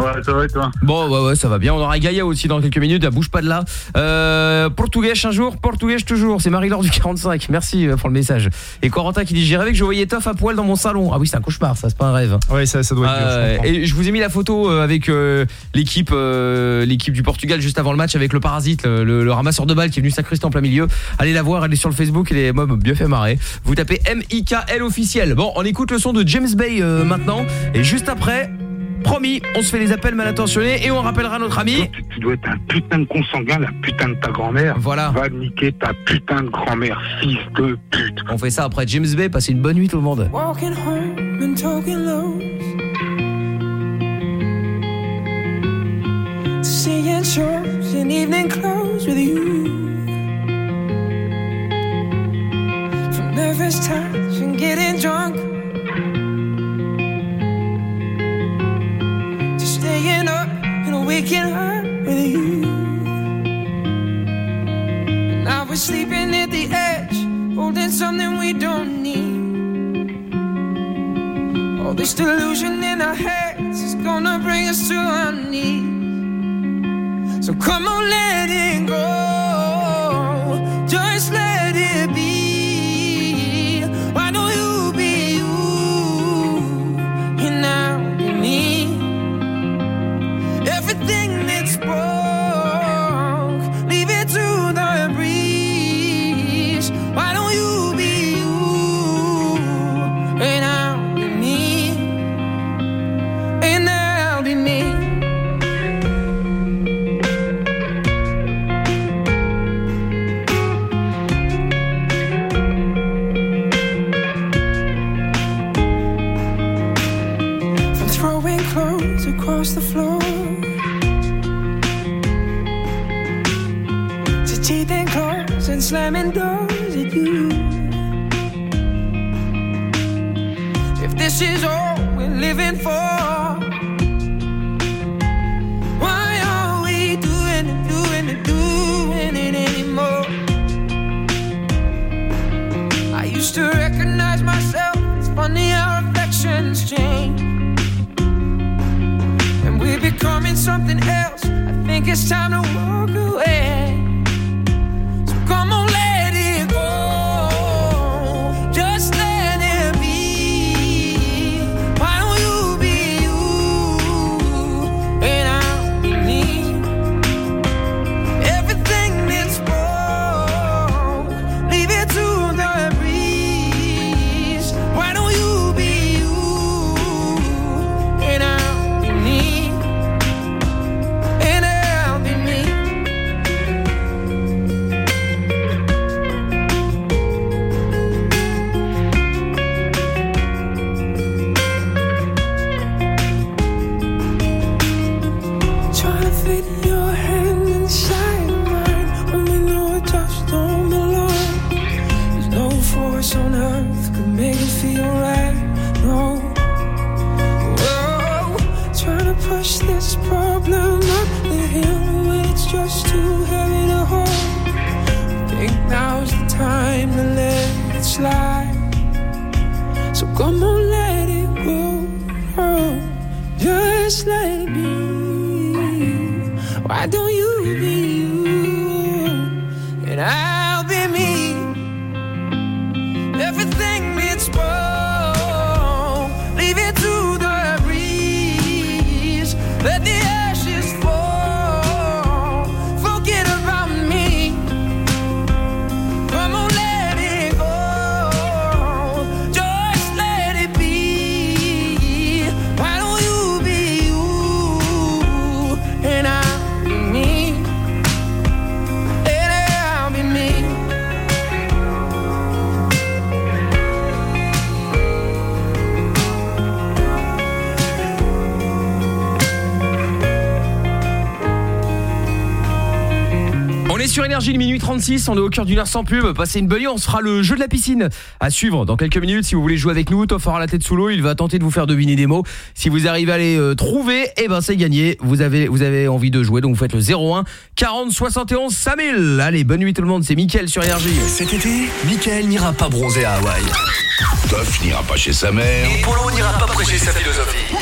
Ouais, ça va et toi Bon ouais ouais ça va bien, on aura Gaïa aussi dans quelques minutes, elle bouge pas de là. Euh, portugais un jour, portugais toujours, c'est Marie-Laure du 45. Merci euh, pour le message. Et Corentin qui dit j'ai rêvé que je voyais Toff à poil dans mon salon. Ah oui, c'est un cauchemar, ça c'est pas un rêve. Ouais, ça, ça doit être dur, je Euh, et je vous ai mis la photo euh, avec euh, l'équipe euh, l'équipe du Portugal juste avant le match avec le parasite, le, le- le ramasseur de balles qui est venu s'incruster en plein milieu. Allez la voir, elle est sur le Facebook, elle est moi, bien fait marrer. Vous tapez M-I-K-L officiel. Bon, on écoute le son de James Bay euh, maintenant et juste après, promis, on se fait les appels mal intentionnés et on rappellera notre ami. Tu, tu dois être un putain de consanguin, la putain de ta grand-mère. Voilà. Va niquer ta putain de grand-mère, fils de pute. On fait ça après James Bay, passez une bonne nuit tout le monde. Walking home and talking lows. Seeing shows in evening clothes with you. nervous touch and getting drunk. Staying up and waking up with you. Now we're sleeping at the edge, holding something we don't need. All this delusion in our heads is gonna bring us to our knees. So come on, let it go. Just let slamming doors at you. If this is all we're living for, why are we doing it, doing it, doing it anymore? I used to recognize myself. It's funny how affections change. And we're becoming something else. I think it's time to Énergie, le minuit 36, on est au cœur d'une heure sans pub. Passez une bonne nuit, on se fera le jeu de la piscine à suivre dans quelques minutes. Si vous voulez jouer avec nous, Toff aura la tête sous l'eau, il va tenter de vous faire deviner des mots. Si vous arrivez à les euh, trouver, eh ben c'est gagné. Vous avez vous avez envie de jouer, donc vous faites le 01 40 71 5000. Allez, bonne nuit tout le monde, c'est Mickaël sur Énergie. Cet été, Michael n'ira pas bronzer à Hawaï. Toff n'ira pas chez sa mère. Et Polo n'ira pas prêcher sa philosophie.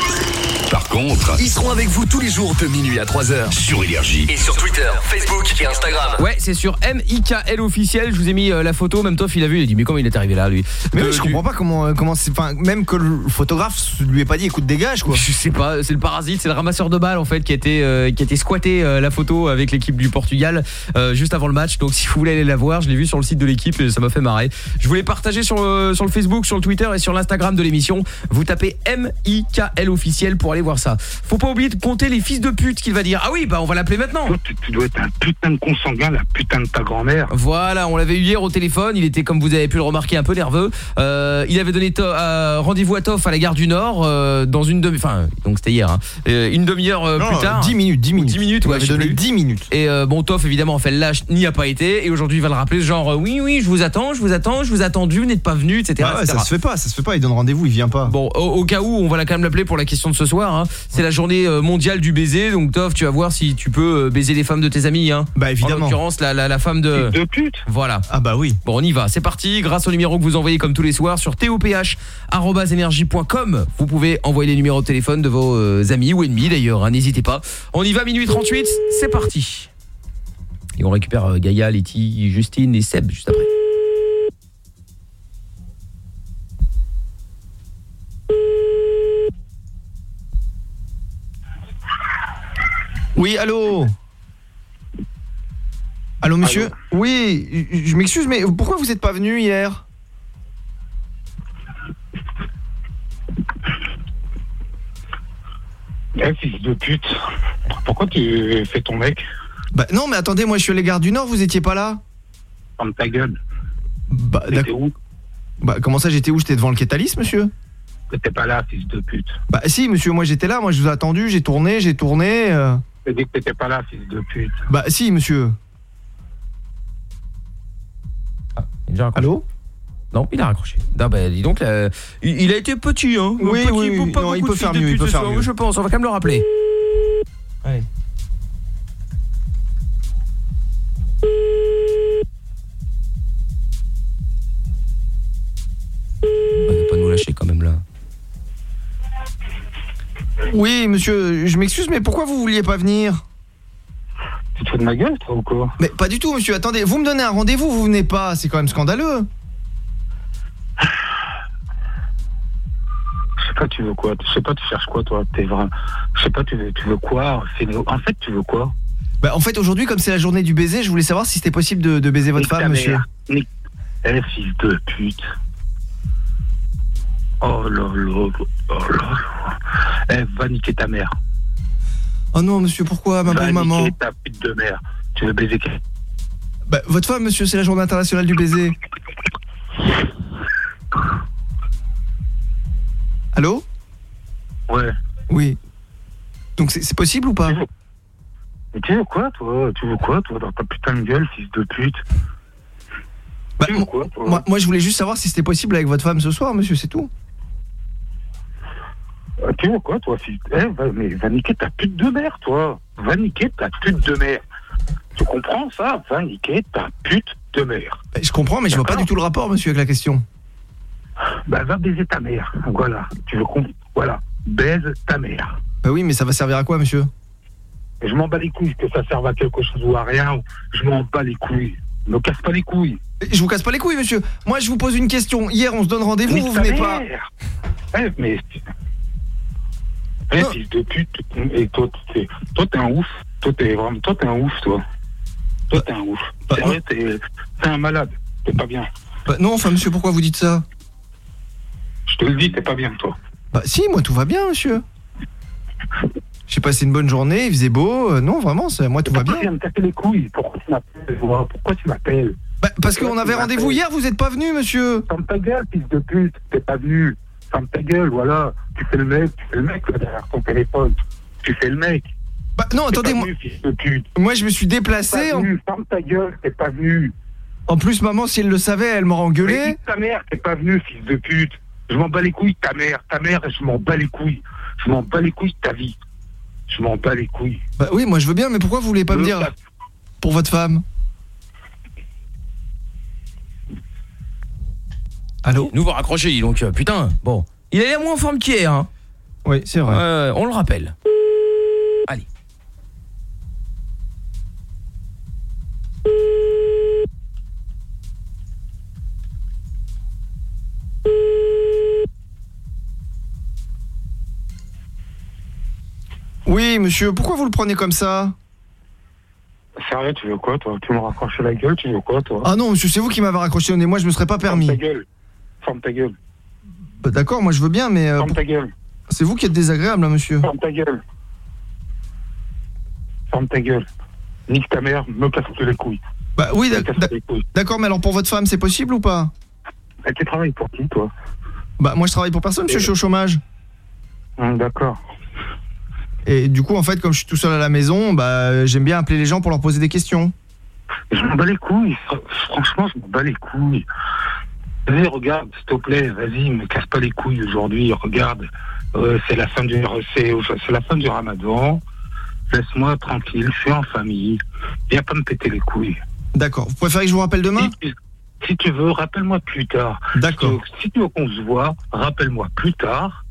Par contre, Ils seront avec vous tous les jours de minuit à 3h. sur Énergie. Et sur Twitter, Facebook et Instagram. Ouais, c'est sur MIKL officiel. Je vous ai mis euh, la photo. Même Toff, il a vu. Il a dit mais comment il est arrivé là, lui? Mais De- oui, je du- comprends pas comment, euh, comment c'est. Enfin, même que le photographe lui ait pas dit écoute, dégage quoi. Je sais pas, c'est le parasite, c'est le ramasseur de balles en fait qui a été euh, qui a été squatté euh, la photo avec l'équipe du Portugal euh, juste avant le match. Donc si vous voulez aller la voir, je l'ai vu sur le site de l'équipe et ça m'a fait marrer. Je voulais partager sur euh, sur le Facebook sur le Twitter et sur l'Instagram de l'émission. Vous tapez M-I-K-L officiel pour aller voir ça. Faut pas oublier de compter les fils de pute qu'il va dire. Ah oui, bah on va l'appeler maintenant. Tu, tu dois être un putain de consanguin, la putain de ta grand-mère. Voilà, on l'avait eu hier au téléphone. Il était, comme vous avez pu le remarquer, un peu nerveux. Euh, il avait donné euh, rendez-vous à Toff à la gare du Nord euh, dans une demi, enfin donc c'était hier, hein. Euh, une demi-heure euh, plus tard. 10 minutes, 10 minutes. 10 minutes, Il ouais, sais donné plus. 10 minutes. Et euh, bon, Toff évidemment en fait le lâche n'y a pas été et aujourd'hui il va le rappeler genre euh, oui oui je vous attends, je vous attends, je vous ai attendu, vous n'êtes pas venu, etc. Bah ouais, etc. ça se fait pas, ça se fait pas, il donne rendez-vous, il vient pas. Bon, au, au cas où, on va la quand même l'appeler pour la question de ce soir. hein. C'est la journée mondiale du baiser, donc Toff, tu vas voir si tu peux baiser les femmes de tes amis. Hein. Bah évidemment. En l'occurrence, la, la, la femme de... De pute. Voilà. Ah bah oui. Bon, on y va. C'est parti. Grâce au numéro que vous envoyez comme tous les soirs sur toph@energie.com, vous pouvez envoyer les numéros de téléphone de vos euh, amis ou ennemis d'ailleurs. hein, N'hésitez pas. On y va minuit 38. C'est parti. Et on récupère euh, Gaïa, Letty, Justine et Seb juste après. Oui, allô? Allô monsieur Oui, je m'excuse mais pourquoi vous êtes pas venu hier? Eh, fils de pute. Pourquoi tu fais ton mec? Bah non mais attendez, moi je suis à la gare du Nord, vous étiez pas là? Ferme ta gueule. Bah où? Bah comment ça j'étais où? J'étais devant le Kétalis monsieur? T'étais pas là, fils de pute. Bah si monsieur, moi j'étais là, moi je vous ai attendu, j'ai tourné, j'ai tourné euh. J'ai dit que t'étais pas là, fils de pute. Bah si monsieur. Allô Non, il a raccroché. Non, bah, dis donc, là, il, il a été petit, hein. Oui, Petit, oui, oui. Non, il peut faire mieux, il peut faire soir, mieux. Je pense, on va quand même le rappeler. Allez. Il va pas nous lâcher quand même là. Oui monsieur, je m'excuse mais pourquoi vous vouliez pas venir? Tu te fous de ma gueule, toi, ou quoi Mais pas du tout monsieur, attendez, vous me donnez un rendez-vous, vous venez pas, c'est quand même scandaleux. Je sais pas, tu veux quoi? Je sais pas, tu cherches quoi, toi? T'es vrai. Je sais pas, tu veux, tu veux quoi? En fait, tu veux quoi? Bah en fait aujourd'hui comme c'est la journée du baiser, je voulais savoir si c'était possible de, de baiser votre Nique femme monsieur. Nique- Eh, fils de pute. Oh là là, oh là là. Eh, va niquer ta mère. Oh non monsieur, pourquoi ma belle niquer maman ta pute de mère. Tu veux baiser qui Bah votre femme monsieur, c'est la journée internationale du baiser. Allô? Ouais. Oui. Donc c'est possible ou pas? Mais tu veux quoi, toi? Tu veux quoi, toi, dans ta putain de gueule, fils de pute? Bah, moi, moi je voulais juste savoir si c'était possible avec votre femme ce soir monsieur, c'est tout. Euh, Tu veux quoi, toi, fils Eh, va, mais va niquer ta pute de mère, toi. Va niquer ta pute de mère. Tu comprends ça Va niquer ta pute de mère. Bah, je comprends mais je vois pas du tout le rapport monsieur avec la question. Bah, va baiser ta mère. Voilà. Tu veux qu'on. Voilà. Baise ta mère. Bah oui mais ça va servir à quoi monsieur? Je m'en bats les couilles que ça serve à quelque chose ou à rien. Je m'en bats les couilles. Me casse pas les couilles. Je vous casse pas les couilles monsieur. Moi je vous pose une question. Hier on se donne rendez-vous, vous venez pas. mère. Eh, mais. Eh, fils de pute. Et toi, t'es, toi, t'es un ouf. Toi, t'es vraiment. Toi, t'es un ouf, toi. Toi, t'es un ouf. Sérieux, t'es, t'es un malade. T'es pas bien. Bah non enfin monsieur, pourquoi vous dites ça? Je te le dis, t'es pas bien, toi. Bah si, moi tout va bien monsieur. J'ai passé une bonne journée, il faisait beau, euh, non vraiment, c'est- moi tout va bien. Pourquoi tu viens me taper les couilles? Pourquoi tu m'appelles moi? Pourquoi tu m'appelles? Bah, parce qu'on avait rendez-vous hier, vous êtes pas venu monsieur. Ferme ta gueule, fils de pute. T'es pas venu. Ferme ta gueule, voilà. Tu fais le mec, tu fais le mec là, derrière ton téléphone. Tu fais le mec. Bah non, attendez, moi, venu, moi je me suis déplacé. pas En. Ferme ta gueule, t'es pas venu. en plus maman, si elle le savait, elle m'aurait engueulé. ta mère, t'es pas venu, fils de pute. Je m'en bats les couilles de ta mère. Ta mère, je m'en bats les couilles. Je m'en bats les couilles de ta vie. Je m'en bats les couilles. Bah oui, moi je veux bien, mais pourquoi vous voulez pas me Me dire pour votre femme? Allô Nouveau raccroché, dis donc, putain. Bon, il est moins en forme qu'hier, hein. Oui, c'est vrai. Euh, on le rappelle. Allez. Oui, monsieur, pourquoi vous le prenez comme ça? Sérieux, tu veux quoi, toi? Tu me raccroches la gueule, tu veux quoi, toi? Ah non, monsieur, c'est vous qui m'avez raccroché au nez, moi je me serais pas ta permis. gueule. Ferme ta gueule. Bah, D'accord, moi je veux bien, mais... euh, Ferme ta gueule. C'est vous qui êtes désagréable, hein, monsieur. Ferme ta gueule. Ferme ta gueule. Nique ta mère, me casse les couilles. Bah oui, Me d'ac- casse d'ac- les couilles. d'accord, mais alors pour votre femme, c'est possible ou pas? Et tu travailles pour qui, toi? Bah moi je travaille pour personne, monsieur, je suis au chômage. Hum, D'accord. Et du coup, en fait, comme je suis tout seul à la maison, bah j'aime bien appeler les gens pour leur poser des questions. Je m'en bats les couilles. Fr- Franchement, je m'en bats les couilles. Vas-y, regarde, s'il te plaît, vas-y, me casse pas les couilles aujourd'hui. Regarde, euh, c'est la fin du, c'est, c'est la fin du Ramadan. Laisse-moi tranquille, je suis en famille. Viens pas me péter les couilles. D'accord. Vous préférez que je vous rappelle demain si tu, si tu veux, rappelle-moi plus tard. D'accord. Si tu, veux qu'on se voit, rappelle-moi plus tard.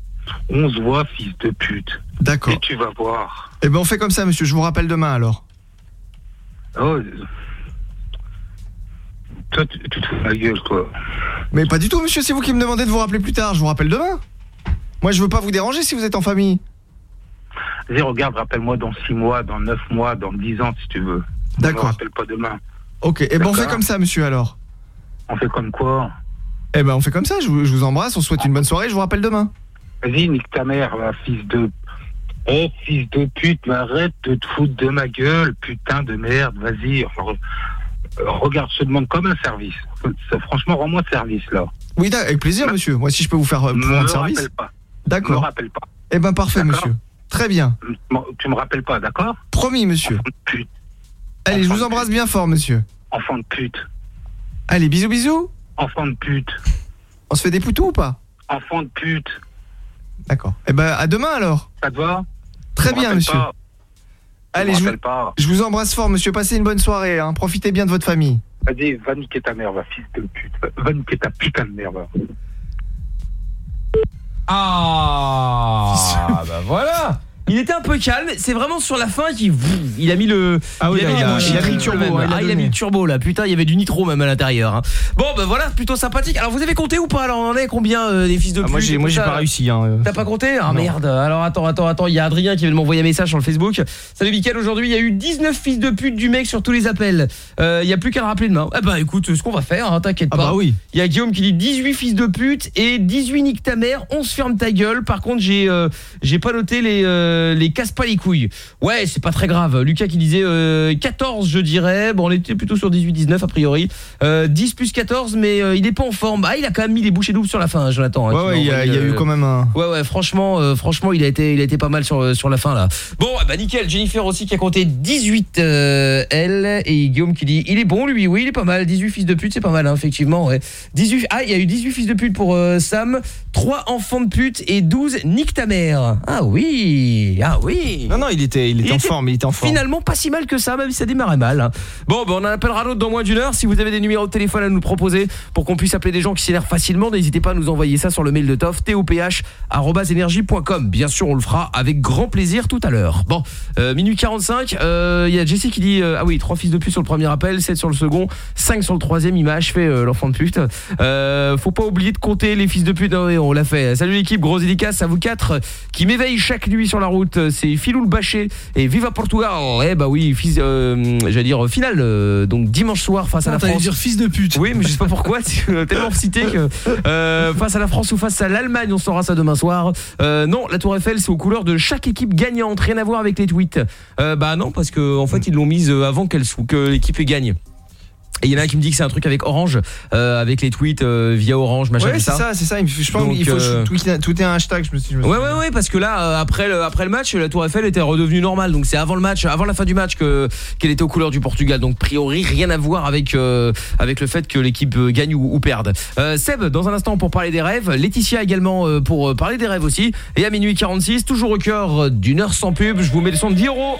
On se voit, fils de pute. D'accord. Et tu vas voir. Eh ben on fait comme ça, monsieur, je vous rappelle demain alors. Oh, toi, tu, tu te fous de ma gueule, toi. Mais pas du tout, monsieur, c'est vous qui me demandez de vous rappeler plus tard, je vous rappelle demain. Moi je veux pas vous déranger si vous êtes en famille. Vas-y, regarde, rappelle-moi dans 6 mois, dans 9 mois, dans 10 ans, si tu veux. D'accord. Ne me rappelle pas demain. Ok, eh ben on fait comme ça, monsieur, alors. On fait comme quoi Eh ben on fait comme ça, je vous, je vous embrasse, on souhaite une bonne soirée, je vous rappelle demain. Vas-y, nique ta mère, là, fils de... Oh, fils de pute, mais arrête de te foutre de ma gueule, putain de merde, vas-y. re- regarde, je te demande comme un service. Franchement, rends-moi service, là. Oui, avec plaisir, monsieur. Moi si je peux vous faire euh, pour me rendre service. rappelle pas. D'accord. Me rappelle pas. Eh ben parfait, monsieur. Très bien. Tu me rappelles pas, d'accord? Promis, monsieur. pute. Allez, je vous embrasse bien fort, monsieur. Enfant de pute. Allez, bisous, bisous. Enfant de pute. On se fait des poutous ou pas? Enfant de pute. D'accord. Eh ben à demain alors. Ça te va? Très bien, monsieur. pas Allez, je vous, pas. je vous embrasse fort, monsieur. Passez une bonne soirée. Hein. Profitez bien de votre famille. Vas-y, va niquer ta mère, va, fils de pute. Va- Va niquer ta putain de mère, va. Ah bah voilà il était un peu calme, c'est vraiment sur la fin qu'il il a mis le Ah oui, il a, là, mis il les a- bougies il a mis le turbo, il a ah, il a donné. mis le turbo là, putain, il y avait du nitro même à l'intérieur hein. Bon bah voilà, plutôt sympathique. Alors vous avez compté ou pas? Alors on en est combien euh, des fils de Ah, pute moi j'ai moi j'ai pas réussi hein. euh. T'as pas compté? Ah Non. merde. Alors attends, attends, attends, il y a Adrien qui vient de m'envoyer un message sur le Facebook. Salut Mickaël, aujourd'hui il y a eu 19 fils de pute du mec sur tous les appels. Euh, Il y a plus qu'à le rappeler demain. Eh bah écoute, ce qu'on va faire, hein, t'inquiète Ah pas. bah oui. Il y a Guillaume qui dit 18 fils de pute et 18 nique ta mère, 11 ferme ta gueule. Par contre, j'ai euh, j'ai pas noté les euh, les casse pas les couilles. Ouais, c'est pas très grave. Lucas qui disait euh, 14, je dirais. Bon, on était plutôt sur 18 19 a priori. Euh, 10 plus 14 mais euh, il est pas en forme. Ah, il a quand même mis les bouchées doubles sur la fin, hein, Jonathan. hein, Ouais ouais, il y a, envoyé, il y a eu euh, quand même un Ouais ouais franchement euh, franchement il a été il a été pas mal sur sur la fin là. Bon ah bah nickel Jennifer aussi qui a compté 18 euh, elle et Guillaume qui dit il est bon lui oui il est pas mal 18 fils de pute c'est pas mal hein, effectivement ouais. 18 ah il y a eu 18 fils de pute pour euh, Sam 3 enfants de pute et 12 nique ta mère. Ah oui ah oui. Non non, il était il était Il en était forme, il était en forme. Finalement pas si mal que ça même si ça démarrait mal. hein. Bon ben on en appellera d'autres dans moins d'une heure si vous avez des numéros de téléphone à nous proposer pour qu'on puisse appeler des gens qui s'énervent facilement n'hésitez pas à nous envoyer ça sur le mail de Toff toph@energie.com. Bien sûr on le fera avec grand plaisir tout à l'heure. Bon euh, minuit 45 euh, il y a Jessie qui dit euh, ah oui trois fils de pute sur le premier appel 7 sur le second 5 sur le troisième il m'a achevé euh, l'enfant de pute. Faut pas oublier de compter les fils de pute Non, oui, on l'a fait. Salut l'équipe gros dédicace à vous quatre qui m'éveillent chaque nuit sur la route c'est Philou le Bachet et Viva Portugal. Eh bah oui fils euh, j'allais dire finale euh, donc dimanche soir face à la Ah, t'allais France. dire fils de pute. Oui, mais je sais pas pourquoi, c'est tellement cité que euh, face à la France ou face à l'Allemagne, on saura ça demain soir. Non, la Tour Eiffel, c'est aux couleurs de chaque équipe gagnante, rien à voir avec les tweets. Bah non, parce que en fait, ils l'ont mise avant qu'elle que l'équipe gagne. Et il y en a un qui me dit que c'est un truc avec Orange, euh, avec les tweets euh, via Orange, machin Ouais, c'est ça, c'est ça, je pense qu'il faut euh, tweeter tweeter un hashtag, je me suis je me suis Ouais ouais ouais parce que là euh, après le, après le match la Tour Eiffel était redevenue normale. Donc c'est avant le match avant la fin du match que qu'elle était aux couleurs du Portugal. Donc priori rien à voir avec euh, avec le fait que l'équipe gagne ou, ou perde. Euh, Seb dans un instant pour parler des rêves, Laetitia également euh, pour parler des rêves aussi. Et à minuit 46 toujours au cœur d'une heure sans pub, je vous mets le son de 10 euros.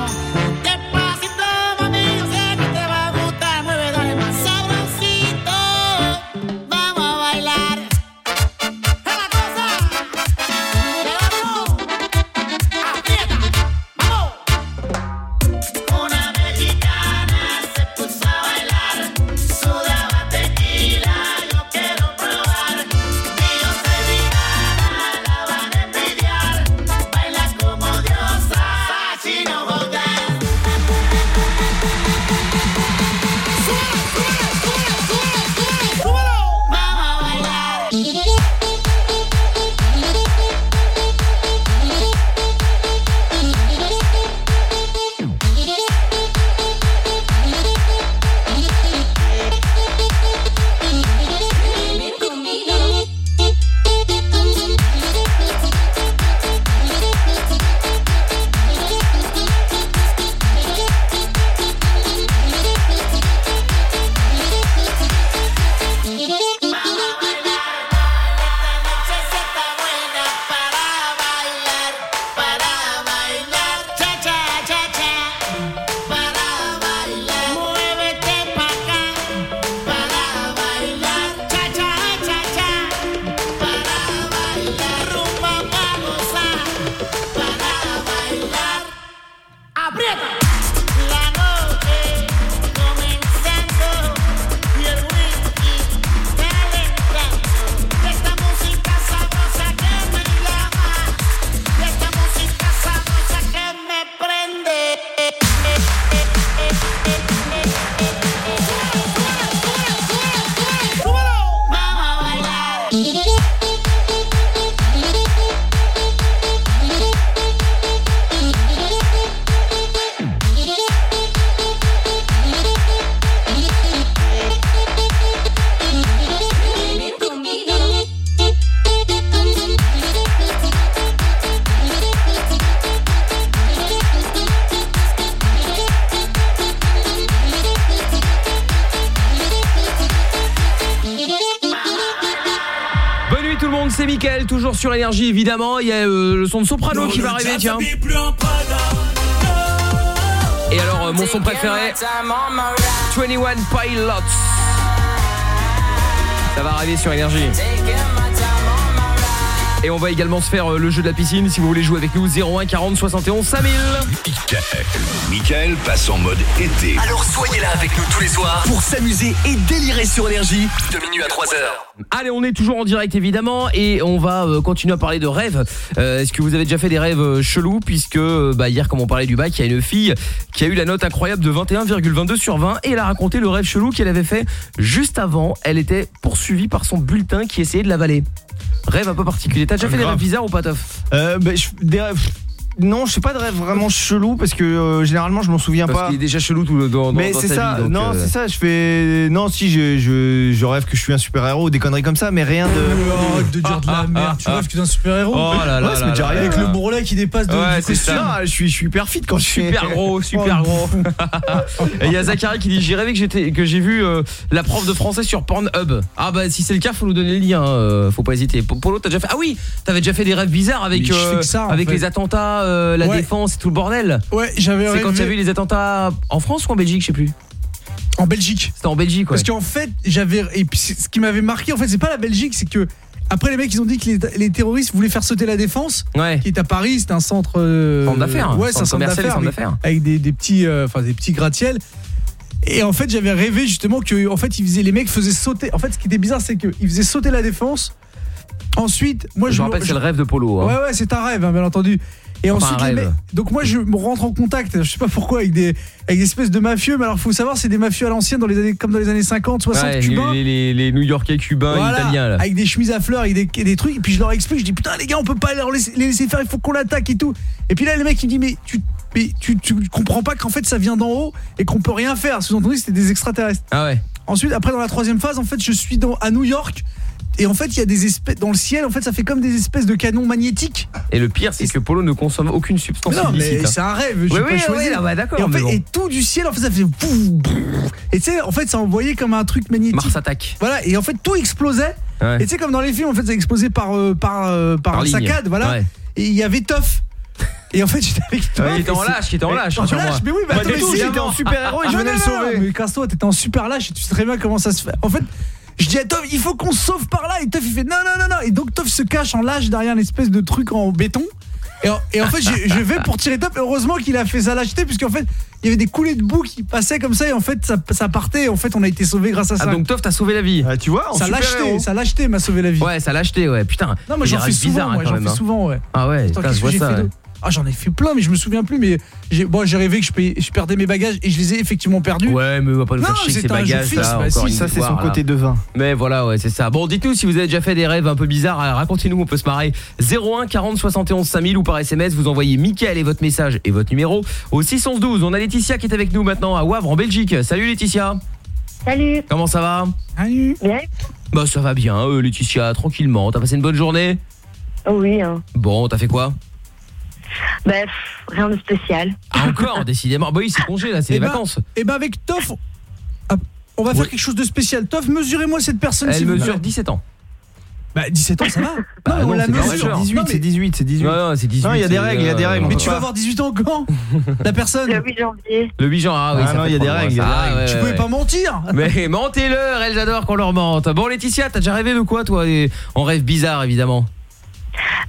Sur énergie évidemment. Il y a euh, le son de soprano qui va arriver, tiens. Et alors, euh, mon son préféré, 21 Pilots. Ça va arriver sur énergie. Et on va également se faire euh, le jeu de la piscine si vous voulez jouer avec nous 01 40 71 5000. Michael. Michael passe en mode été. Alors soyez là avec nous tous les soirs pour s'amuser et délirer sur énergie de minuit à 3h. Allez, on est toujours en direct évidemment et on va euh, continuer à parler de rêves. Euh, Est-ce que vous avez déjà fait des rêves euh, chelous puisque bah, hier comme on parlait du bac, il y a une fille qui a eu la note incroyable de 21,22 sur 20 et elle a raconté le rêve chelou qu'elle avait fait juste avant. Elle était poursuivie par son bulletin qui essayait de l'avaler. Rêve un peu particulier. T'as déjà fait des rêves bizarres ou pas Toff? Euh, bah, je- des rêves- Non, je fais pas de rêve vraiment chelou parce que euh, généralement je m'en souviens Parce pas. qu'il est déjà chelou tout le dans, dans- mais c'est ça, vie, non, euh, c'est ça, je fais. Non, si, je, je, je rêve que je suis un super héros, des conneries comme ça, mais rien de. Oh, de dire de la merde. Tu rêves que t'es un super héros Oh là là Ouais, là là avec là. le bourrelet qui dépasse de Ouais, c'est ça, je suis, je suis hyper fit quand je suis. Super gros, super Oh, gros. Et il y a Zachary qui dit j'ai rêvé que j'étais que j'ai vu euh, la prof de français sur Pornhub. Ah bah si c'est le cas, faut nous donner le lien, faut pas hésiter. Po- Polo, t'as déjà fait Ah oui, t'avais déjà fait des rêves bizarres avec avec les attentats, euh, la Ouais. défense et tout le bordel. Ouais, j'avais C'est quand rêvé- tu as vu les attentats en France ou en Belgique, je sais plus. En Belgique. C'était en Belgique, ouais. Parce qu'en fait, j'avais et puis ce qui m'avait marqué en fait, c'est pas la Belgique, c'est que après les mecs ils ont dit que les, les terroristes voulaient faire sauter la défense Ouais. qui est à Paris, c'est un centre euh, Centre d'affaires. Ouais, c'est un centre avec, d'affaires. avec des, des petits euh, enfin des petits gratte-ciel. Et en fait, j'avais rêvé justement que en fait, ils faisaient les mecs faisaient sauter. En fait, ce qui était bizarre, c'est qu'ils faisaient sauter la défense. Ensuite, moi je je me rappelle, c'est le rêve de Polo. hein. Ouais ouais, c'est un rêve hein, bien entendu. Et ensuite les donc moi je me rentre en contact, je sais pas pourquoi avec des avec des espèces de mafieux, mais alors faut savoir c'est des mafieux à l'ancienne dans les années comme dans les années 50, 60 Ouais, cubains. les, les, les New-Yorkais, cubains, Voilà, italiens là. avec des chemises à fleurs, avec des, des trucs, et puis je leur explique, je dis putain les gars, on peut pas leur laisser, les laisser faire, il faut qu'on l'attaque et tout. Et puis là le mec il me dit mais tu mais tu, tu comprends pas qu'en fait ça vient d'en haut et qu'on peut rien faire. Sous-entendu c'était des extraterrestres. Ah ouais. Ensuite après dans la troisième phase en fait je suis dans à New York et en fait il y a des espèces dans le ciel en fait ça fait comme des espèces de canons magnétiques. Et le pire, c'est que Polo ne consomme aucune substance non, mais hein. c'est un rêve, je Oui, oui, pas oui, ah bah d'accord, Et, en fait, bon. et tout du ciel, en fait, ça fait. Et tu sais, en fait, ça envoyait comme un truc magnétique. Mars attaque. Voilà, et en fait, tout explosait. Ouais. Et tu sais, comme dans les films, en fait, ça explosait par, euh, par, euh, par, Par ligne. saccade, voilà. Ouais. Et il y avait Toff. Et en fait, j'étais avec Toff. Ouais, il était en et lâche, il était en Et- lâche, En lâche, mais oui, bah, attends, mais j'étais en super-héros et je Ah, venais non, le sauver. Mais casse-toi, t'étais en super lâche et tu sais très bien comment ça se fait. En fait, je dis à Toff, il faut qu'on se sauve par là. Et Toff, il fait non, non, non, non. Et donc, Toff se cache en lâche derrière l'espèce de truc en béton. Et en, et en fait, je, je vais pour tirer Toff. Heureusement qu'il a fait sa lâcheté, puisqu'en fait, il y avait des coulées de boue qui passaient comme ça. Et en fait, ça, ça partait. Et en fait, on a été sauvés grâce à ça. Ah donc Toff t'a sauvé la vie. tu vois, ça lâcheté, ça lâcheté m'a sauvé la vie. Ouais, ça l'a acheté, ouais. Putain. Non, moi Des j'en fais souvent, bizarres, hein, ouais, quand j'en même, fais hein. souvent, ouais. Ah ouais, Attends, putain, je vois ça. fait ouais. Ah, j'en ai fait plein, mais je me souviens plus. Mais j'ai, bon, j'ai rêvé que je, payais- je perdais mes bagages et je les ai effectivement perdus. Ouais, mais on va pas nous faire chier c'est ces bagages fixe, là. bah encore si, une ça, c'est son côté devin. Mais voilà, ouais, c'est ça. Bon, dites-nous si vous avez déjà fait des rêves un peu bizarres, euh, racontez-nous, on peut se marrer. 01 40 71 5000 ou par SMS, vous envoyez Mickaël et votre message et votre numéro au 612. On a Laetitia qui est avec nous maintenant à Wavre en Belgique. Salut Laetitia. Salut. Comment ça va? Salut. Bien. Bah ça va bien, euh, Laetitia, tranquillement. T'as passé une bonne journée? Oui. Hein. Bon, t'as fait quoi? Bah, pff, rien de spécial. Ah encore, décidément. Bah oui, c'est congé là, c'est Eh les ben, vacances. Et ben avec Toff, ah, on va faire quelque chose de spécial. Toff, mesurez-moi cette personne. Elle vous mesure plaît. 17 ans. Bah 17 ans, ça va. Bah non, non, on la mesure. majeur. 18, Non, c'est mais- 18, c'est 18. Non, non, c'est 18. Non, il y a des règles, il y a des euh, règles. Mais tu vas avoir 18 ans quand? La personne. Le 8 janvier. Le 8 janvier, ah oui, Ah ça non, il y a des règles, Ah, ouais, Tu ouais, pouvais ouais. pas mentir. Mais mentez-leur, elles adorent qu'on leur mente. Bon Laetitia, t'as déjà rêvé de quoi toi? En rêve bizarre évidemment.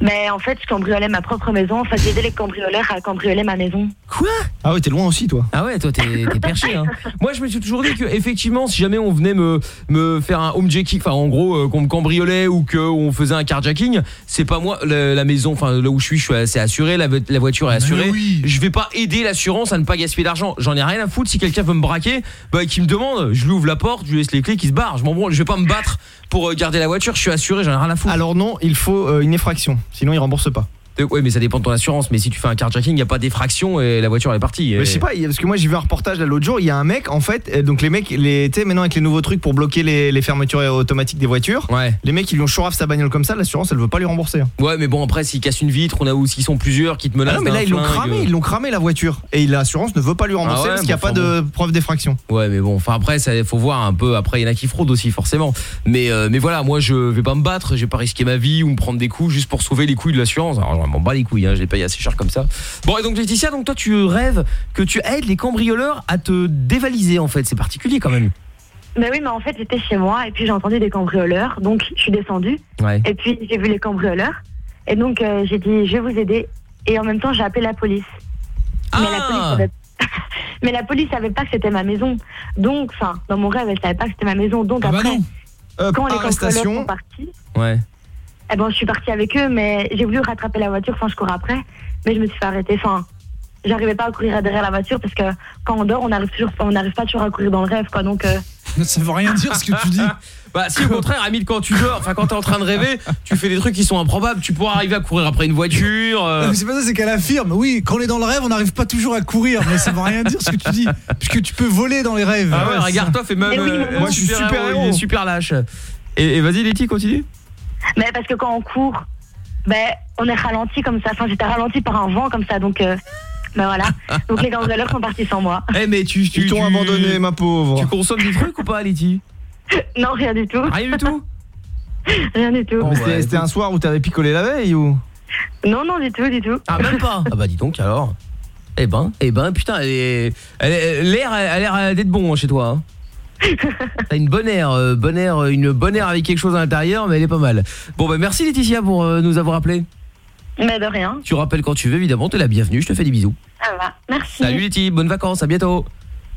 Mais en fait, je cambriolais ma propre maison. Enfin, j'aidais les cambrioleurs à cambrioler ma maison. Quoi? Ah ouais, t'es loin aussi, toi. Ah ouais, toi t'es t'es perché hein. Moi je me suis toujours dit que effectivement si jamais on venait me me faire un homejacking, enfin en gros euh, qu'on me cambriolait ou que on faisait un carjacking, c'est pas moi la, la maison, enfin là où je suis, je suis assez assuré, la, vo- la voiture est assurée. Je vais pas aider l'assurance à ne pas gaspiller d'argent. J'en ai rien à foutre si quelqu'un veut me braquer, bah qui me demande, je lui ouvre la porte, je lui laisse les clés, qui se barre. Je m'en branle, je vais pas me battre pour euh, garder la voiture, je suis assuré, j'en ai rien à foutre. Alors non, il faut euh, une effraction, sinon il rembourse pas. Ouais, mais ça dépend de ton assurance. Mais si tu fais un carjacking, il y a pas d'effraction et la voiture elle est partie. Mais je sais pas, parce que moi j'ai vu un reportage l'autre jour, il y a un mec en fait, euh, donc les mecs, les, tu sais maintenant avec les nouveaux trucs pour bloquer les, les fermetures automatiques des voitures, les mecs ils lui ont chouraf sa bagnole comme ça, l'assurance elle veut pas lui rembourser. hein. Ouais, mais bon après s'ils cassent une vitre, on a ou s'ils sont plusieurs qui te Ah menacent. non mais là ils l'ont cramé, ils l'ont cramé la voiture et l'assurance ne veut pas lui rembourser Ah ouais, parce qu'il n'y a pas de preuve d'effraction. Ouais, mais bon, enfin après, ça faut voir un peu. Après, il y en a qui fraudent aussi, forcément. Mais euh, mais voilà, moi, je vais pas me battre, je vais pas risquer ma vie ou me prendre des coups juste pour sauver les couilles de l'assurance. Alors, je m'en bats les couilles, hein, je les paye assez cher comme ça. Bon, et donc Laetitia, donc toi, tu rêves que tu aides les cambrioleurs à te dévaliser, en fait. C'est particulier quand même. Ben oui, mais en fait, j'étais chez moi et puis j'ai entendu des cambrioleurs. Donc, je suis descendue. Ouais. Et puis, j'ai vu les cambrioleurs. Et donc, euh, j'ai dit, je vais vous aider. Et en même temps, j'ai appelé la police. Mais, la police mais la police savait pas que c'était ma maison. Donc, enfin, dans mon rêve, elle savait pas que c'était ma maison. Donc, après, quand les cambrioleurs sont partis, Ouais. Eh ben, je suis partie avec eux, mais j'ai voulu rattraper la voiture, enfin, je cours après. Mais je me suis fait arrêter. Enfin, j'arrivais pas à courir derrière la voiture parce que quand on dort, on n'arrive toujours, on n'arrive pas toujours à courir dans le rêve, quoi. Donc, euh, Ça veut rien dire ce que tu dis. Bah si au contraire Amine quand tu dors, enfin quand t'es en train de rêver, tu fais des trucs qui sont improbables, tu pourras arriver à courir après une voiture. euh. C'est pas ça, c'est qu'elle affirme. Oui, quand on est dans le rêve, on n'arrive pas toujours à courir, mais ça veut rien dire ce que tu dis. Puisque tu peux voler dans les rêves. Ah ouais, regarde toi fait même oui, euh, moi je suis super héros, il est super lâche. Et, et vas-y Letty, continue. Mais parce que quand on court, ben, on est ralenti comme ça. Enfin, j'étais ralenti par un vent comme ça, donc, euh, ben voilà. Donc les sont partis sans moi. Eh mais tu, tu Ils t'ont tu- abandonné ma pauvre. Tu consommes des trucs ou pas Letty Non, rien du tout. Rien du tout? Rien du tout. Mais C'était c'était un soir où t'avais picolé la veille ou? Non, non, du tout, du tout. Ah même pas. Ah bah dis donc alors. Eh ben, eh ben putain, elle est- elle est- l'air elle a l'air d'être bon hein, chez toi. hein. T'as une bonne air, euh, bonne air, une bonne air avec quelque chose à l'intérieur, mais elle est pas mal. Bon bah merci Laetitia pour euh, nous avoir appelé. Mais de rien. Tu rappelles quand tu veux évidemment, t'es la bienvenue, je te fais des bisous. Ça va. Merci. Salut Letty, bonnes vacances, à bientôt.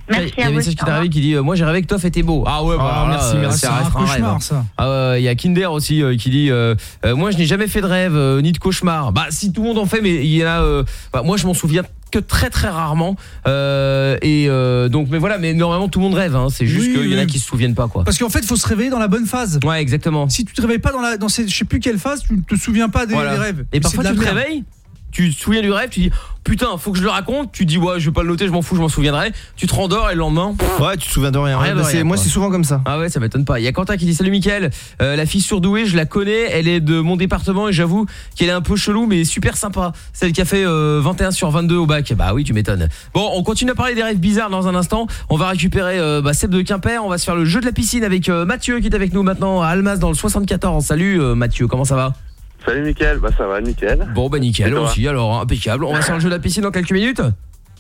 Merci Il y a un message qui au t'est arrivé qui dit euh, moi j'ai rêvé que Toff était beau. Ah ouais, bah, Ah, alors là, merci, euh, merci. C'est un un cauchemar, ça. Ah ouais, il y a Kinder aussi euh, qui dit euh, euh, moi je n'ai jamais fait de rêve euh, ni de cauchemar. Bah si tout le monde en fait mais il y en a euh, bah, moi je m'en souviens que très très rarement euh, et euh, donc mais voilà mais normalement tout le monde rêve hein, c'est juste Oui, qu'il y en a qui se souviennent pas quoi. Parce qu'en fait, il faut se réveiller dans la bonne phase. Ouais, exactement. Si tu te réveilles pas dans la dans ces, je sais plus quelle phase, tu ne te souviens pas des, Voilà. des rêves. Et Mais parfois tu te réveilles, tu te souviens du rêve, tu dis putain, faut que je le raconte, tu dis ouais, je vais pas le noter, je m'en fous, je m'en souviendrai. Tu te rendors et le lendemain, Ouais, tu te souviens de rien. Rien de Bah, rien, moi c'est souvent comme ça. Ah ouais, ça m'étonne pas. Il y a Quentin qui dit salut Mickaël, Euh, la fille surdouée, je la connais, elle est de mon département et j'avoue qu'elle est un peu chelou mais super sympa. Celle qui a fait euh, 21 sur 22 au bac. Bah oui, tu m'étonnes. Bon, on continue à parler des rêves bizarres dans un instant. On va récupérer euh, bah, Seb de Quimper, on va se faire le jeu de la piscine avec euh, Mathieu qui est avec nous maintenant à Almas dans le 74. Salut euh, Mathieu, comment ça va? Salut Mickaël, bah ça va nickel. Bon bah nickel Et aussi alors impeccable. On va faire le jeu de la piscine dans quelques minutes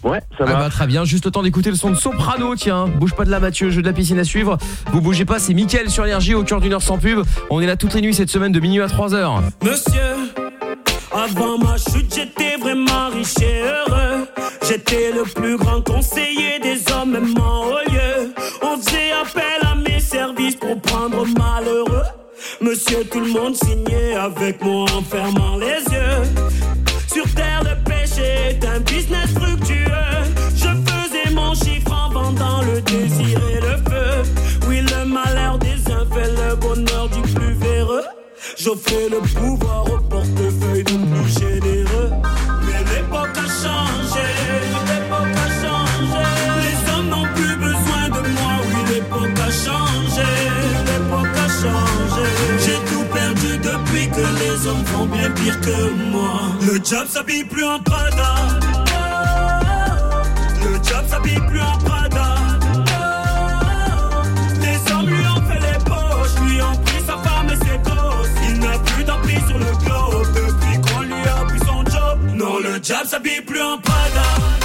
Ouais, ça ah va. bah très bien, juste le temps d'écouter le son de Soprano, tiens. Bouge pas de là Mathieu, jeu de la piscine à suivre. Vous bougez pas, c'est Mickaël sur Énergie au cœur d'une heure sans pub. On est là toutes les nuits cette semaine de minuit à 3h. Monsieur, avant ma chute, j'étais vraiment riche et heureux. J'étais le plus grand conseiller des hommes, même en haut lieu. On faisait appel à mes services pour prendre malheureux. Monsieur, tout le monde signait avec moi en fermant les yeux. Sur terre, le péché est un business fructueux. Je faisais mon chiffre en vendant le désir et le feu. Oui, le malheur des uns fait le bonheur du plus véreux. J'offrais le pouvoir au portefeuille du plus généreux. Que les hommes font bien pire que moi. Le job s'habille plus en Prada. Le job s'habille plus en Prada. Les hommes lui ont fait les poches, lui ont pris sa femme et ses gosses. Il n'a plus d'emprise sur le globe depuis qu'on lui a pris son job. Non, le job s'habille plus en Prada.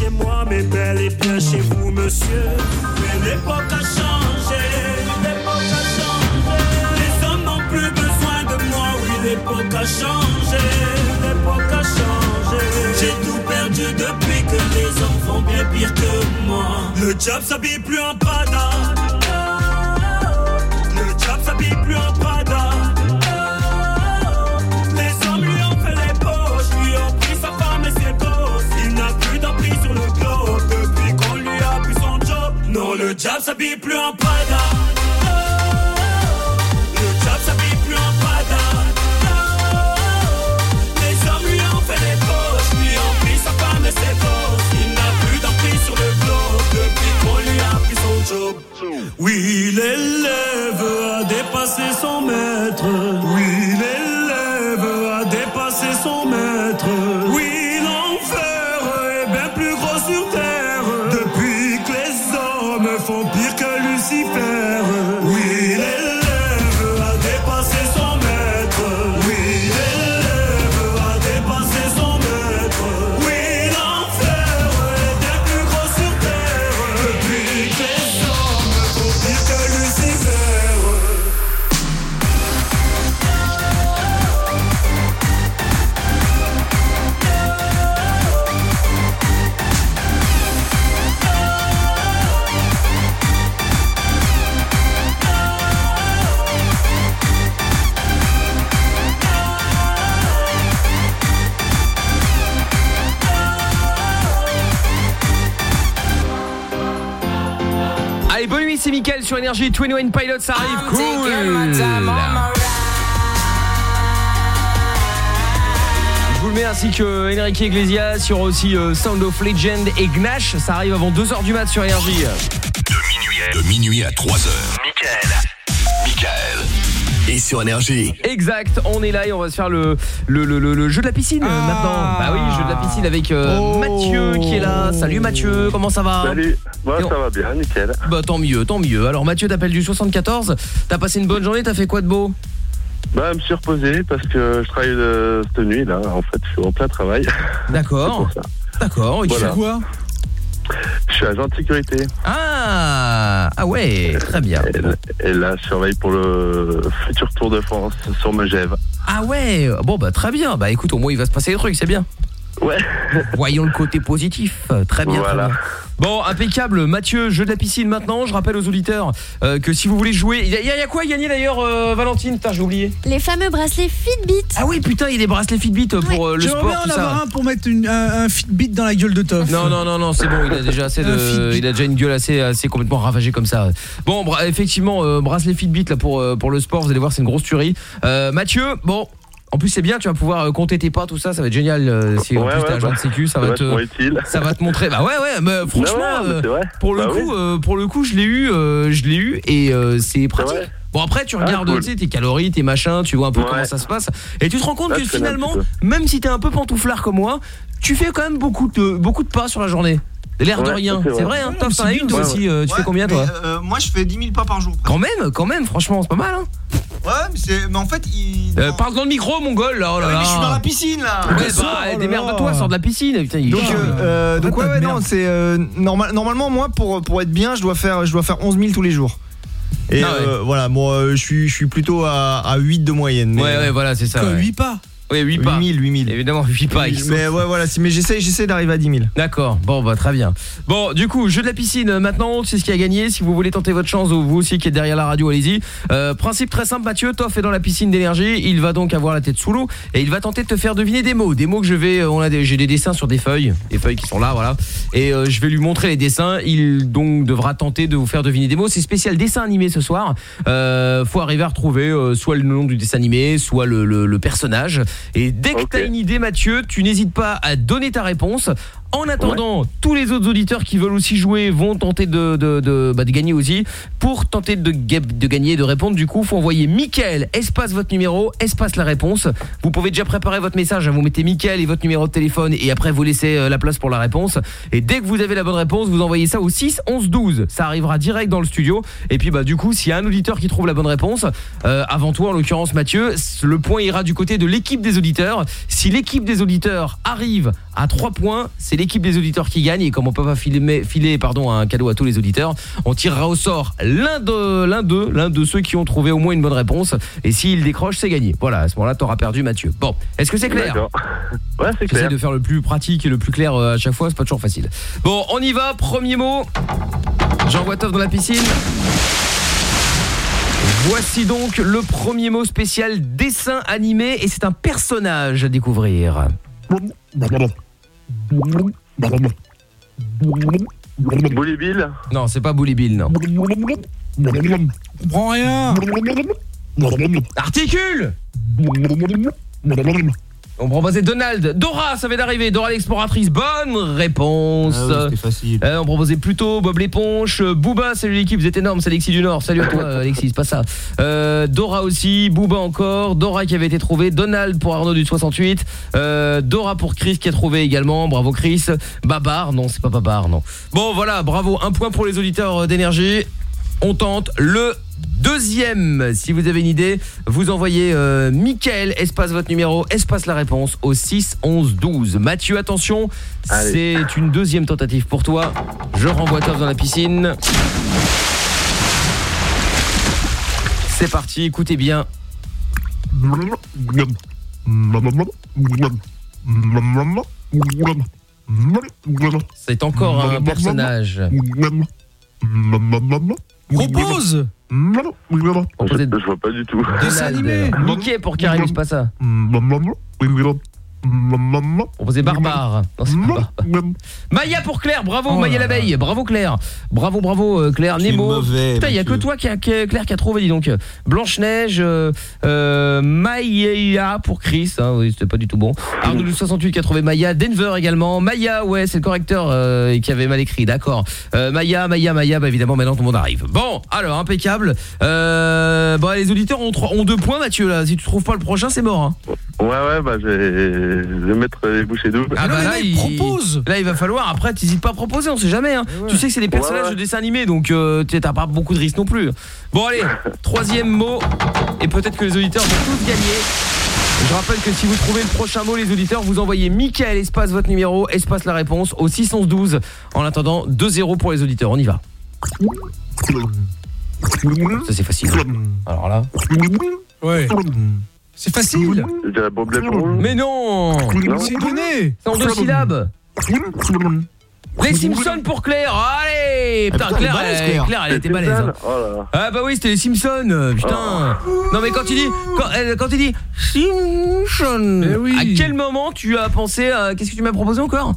Chez moi, mais bel et bien chez vous, monsieur. Mais l'époque a changé, l'époque a changé. Les hommes n'ont plus besoin de moi, oui, l'époque a changé, l'époque a changé. J'ai tout perdu depuis que les hommes font bien pire que moi. Le job s'habille plus en Prada. Le job s'habille plus en sur Énergie. 21 Pilots, ça arrive. Cool. Je vous le mets ainsi que Enrique Iglesias. Il y aura aussi euh, Sound of Legend et Gnash. Ça arrive avant 2h du mat sur Énergie. De minuit à 3h. Sur Énergie. Exact, on est là et on va se faire le, le, le, le- le jeu de la piscine euh, maintenant. Bah oui, jeu de la piscine avec euh, Mathieu qui est là. Salut Mathieu, comment ça va? Salut, on- ça va bien, nickel. Bah tant mieux, tant mieux. Alors Mathieu t'appelles du 74, t'as passé une bonne journée, t'as fait quoi de beau? Bah, me suis reposé parce que je travaille de cette nuit là. En fait, je suis en plein travail. D'accord. D'accord, et tu fais quoi? Je suis agent de sécurité. Ah, ah ouais, très bien. Et, et là, je surveille pour le futur Tour de France sur Megève. Ah ouais, bon bah très bien. Bah écoute, au moins il va se passer des trucs, c'est bien. Ouais. Voyons le côté positif. Très bien. très Voilà. bien. Bon, impeccable. Mathieu, jeu de la piscine maintenant. Je rappelle aux auditeurs euh, que si vous voulez jouer, il y, a- il y a quoi à gagner d'ailleurs, euh, Valentine? Putain, j'ai oublié. Les fameux bracelets Fitbit. Ah oui, putain, il y a des bracelets Fitbit pour euh, le J'aimerais sport, bien en tout avoir ça. un pour mettre une- un, un Fitbit dans la gueule de Toff. Non, non, non, non, c'est bon, il a déjà assez de, Fitbit. il a déjà une gueule assez, assez complètement ravagée comme ça. Bon, bra- effectivement, euh, bracelet Fitbit là pour euh, pour le sport, vous allez voir, c'est une grosse tuerie. Euh, Mathieu, bon. En plus c'est bien, tu vas pouvoir euh, compter tes pas tout ça, ça va être génial euh, si en Ouais, plus t'es ouais, agent bah, de sécu, ça va te utile. ça va te montrer. Bah ouais ouais, mais franchement mais euh, vrai. pour le Bah coup oui. euh, pour le coup, je l'ai eu euh, je l'ai eu et euh, c'est pratique. Bon après tu Ah, regardes cool. tes calories, tes machins, tu vois un peu Ouais. comment ça se passe et tu te rends compte Ah, que finalement même si t'es un peu pantouflard comme moi, tu fais quand même beaucoup de beaucoup de pas sur la journée. L'air de rien, c'est vrai. vrai hein. T'en as une toi ouais, aussi, ouais. tu fais combien toi euh, Moi, je fais 10 000 pas par jour. Quand même, quand même, franchement, c'est pas mal hein. Ouais, mais, c'est- mais en fait, il. Euh, parle dans le micro, mon gol là. Oh là Ouais, là. mais je suis dans la piscine là. Ouais, bah, oh démerde-toi, sors de la piscine. Putain, il est Donc, chiant. euh, euh, donc ouais, ouais, non, c'est euh, normal. Normalement, moi, pour pour être bien, je dois faire je dois faire 11 000 tous les jours. Et Ah ouais. euh, voilà, moi, euh, je suis je suis plutôt à, à 8 de moyenne. Mais, Ouais, ouais, voilà, c'est ça. Ouais. huit pas Oui, 8 pas. 8000, 8000. Évidemment, 8 pas. Mais ouais, voilà, si- mais j'essaie j'essaie d'arriver à 10 000. D'accord, bon bah très bien. Bon, du coup, jeu de la piscine euh, maintenant, c'est ce qui a gagné. Si vous voulez tenter votre chance, ou vous aussi qui êtes derrière la radio, allez-y. Euh, principe très simple, Mathieu, Toff est dans la piscine d'énergie, il va donc avoir la tête sous l'eau et il va tenter de te faire deviner des mots. Des mots que je vais, euh, on a j'ai des dessins sur des feuilles, des feuilles qui sont là, voilà. Et euh, je vais lui montrer les dessins. Il donc devra tenter de vous faire deviner des mots. C'est spécial dessin animé ce soir. Euh, faut arriver à retrouver euh, soit le nom du dessin animé, soit le, le- le personnage. Et dès que t'as une idée, Mathieu, tu n'hésites pas à donner ta réponse. En attendant, tous les autres auditeurs qui veulent aussi jouer vont tenter de, de, de, bah, de gagner aussi. Pour tenter de, de gagner et de répondre, du coup, faut envoyer Mickaël, espace votre numéro, espace la réponse. Vous pouvez déjà préparer votre message, hein. vous mettez Mickaël et votre numéro de téléphone et après vous laissez euh, la place pour la réponse. Et dès que vous avez la bonne réponse, vous envoyez ça au 6 11 12. Ça arrivera direct dans le studio. Et puis bah du coup, s'il y a un auditeur qui trouve la bonne réponse, euh, avant toi en l'occurrence Mathieu, le point ira du côté de l'équipe des auditeurs. Si l'équipe des auditeurs arrive à 3 points, c'est l'équipe des auditeurs qui gagne et comme on peut pas filer, filer pardon, un cadeau à tous les auditeurs, on tirera au sort l'un de l'un d'eux, l'un de ceux qui ont trouvé au moins une bonne réponse et s'il décroche, c'est gagné. Voilà, à ce moment-là, tu auras perdu Mathieu. Bon, est-ce que c'est clair. Ouais, c'est J'essaie clair. de faire le plus pratique et le plus clair euh, à chaque fois, c'est pas toujours facile. Bon, on y va, premier mot. J'envoie Toff dans la piscine. Voici donc le premier mot spécial dessin animé et c'est un personnage à découvrir. Bully Bill Non, c'est pas Bully Bill, non. Prends rien. Articule On proposait Donald. Dora, ça vient d'arriver. Dora l'exploratrice. Bonne réponse. Ah facile. Euh, on proposait plutôt Bob l'éponge. Booba, salut l'équipe, vous êtes énorme. C'est Alexis du Nord. Salut à toi, Alexis, c'est pas ça. Euh, Dora aussi. Booba encore. Dora qui avait été trouvé. Donald pour Arnaud du 68. Euh, Dora pour Chris qui a trouvé également. Bravo Chris. Babar, non, c'est pas Babar, non. Bon, voilà, bravo. Un point pour les auditeurs d'énergie. On tente le deuxième. Si vous avez une idée, vous envoyez euh, Michael, espace votre numéro, espace la réponse au 6 11 12. Mathieu, attention, c'est une deuxième tentative pour toi. Je renvoie Top dans la piscine. C'est parti, écoutez bien. C'est encore un personnage. Propose Je vois pas du tout. Donald. Mickey pour Karim, c'est pas ça. Proposé Barbare. Non, c'est pas Barbare. Maya pour Claire, bravo Oh Maya l'abeille, bravo Claire. Bravo bravo euh, Claire Nemo. mauvais, Putain, il y a que toi qui a, qui- Claire qui a trouvé dis donc. Blanche Neige euh, euh, Maya pour Chris, hein, oui, c'était pas du tout bon. Arnaud du 68 qui a trouvé Maya, Denver également. Maya, ouais, c'est le correcteur euh, qui avait mal écrit, d'accord. Euh, Maya, Maya, Maya, bah évidemment maintenant tout le monde arrive. Bon, alors impeccable. Euh, bon, les auditeurs ont, trois- ont deux points Mathieu là, si tu trouves pas le prochain, c'est mort hein. Ouais, ouais, bah je vais mettre les bouchées doubles. Ah bah là, il propose. Là, il va falloir. Après, t'hésites pas à proposer, on sait jamais. Hein. Tu sais que c'est des personnages Ouais, de dessins animés, donc euh, t'as pas beaucoup de risques non plus. Bon, allez, troisième mot, et peut-être que les auditeurs vont tous gagner. Je rappelle que si vous trouvez le prochain mot, les auditeurs, vous envoyez Michael, espace votre numéro, espace la réponse au 612. En attendant, 2-0 pour les auditeurs. On y va. Ça, c'est facile. Alors là. Ouais. C'est facile. Mais non C'est donné. C'est en deux syllabes. Les Simpsons pour Claire. Allez, putain, putain, Claire, elle, Claire. Elle était balèze. hein. Oh. Ah bah oui, c'était les Simpsons, euh, putain. Non mais quand tu dis quand, elle- quand tu dis Simpson, Eh oui. à quel moment tu as pensé à qu'est-ce que tu m'as proposé encore?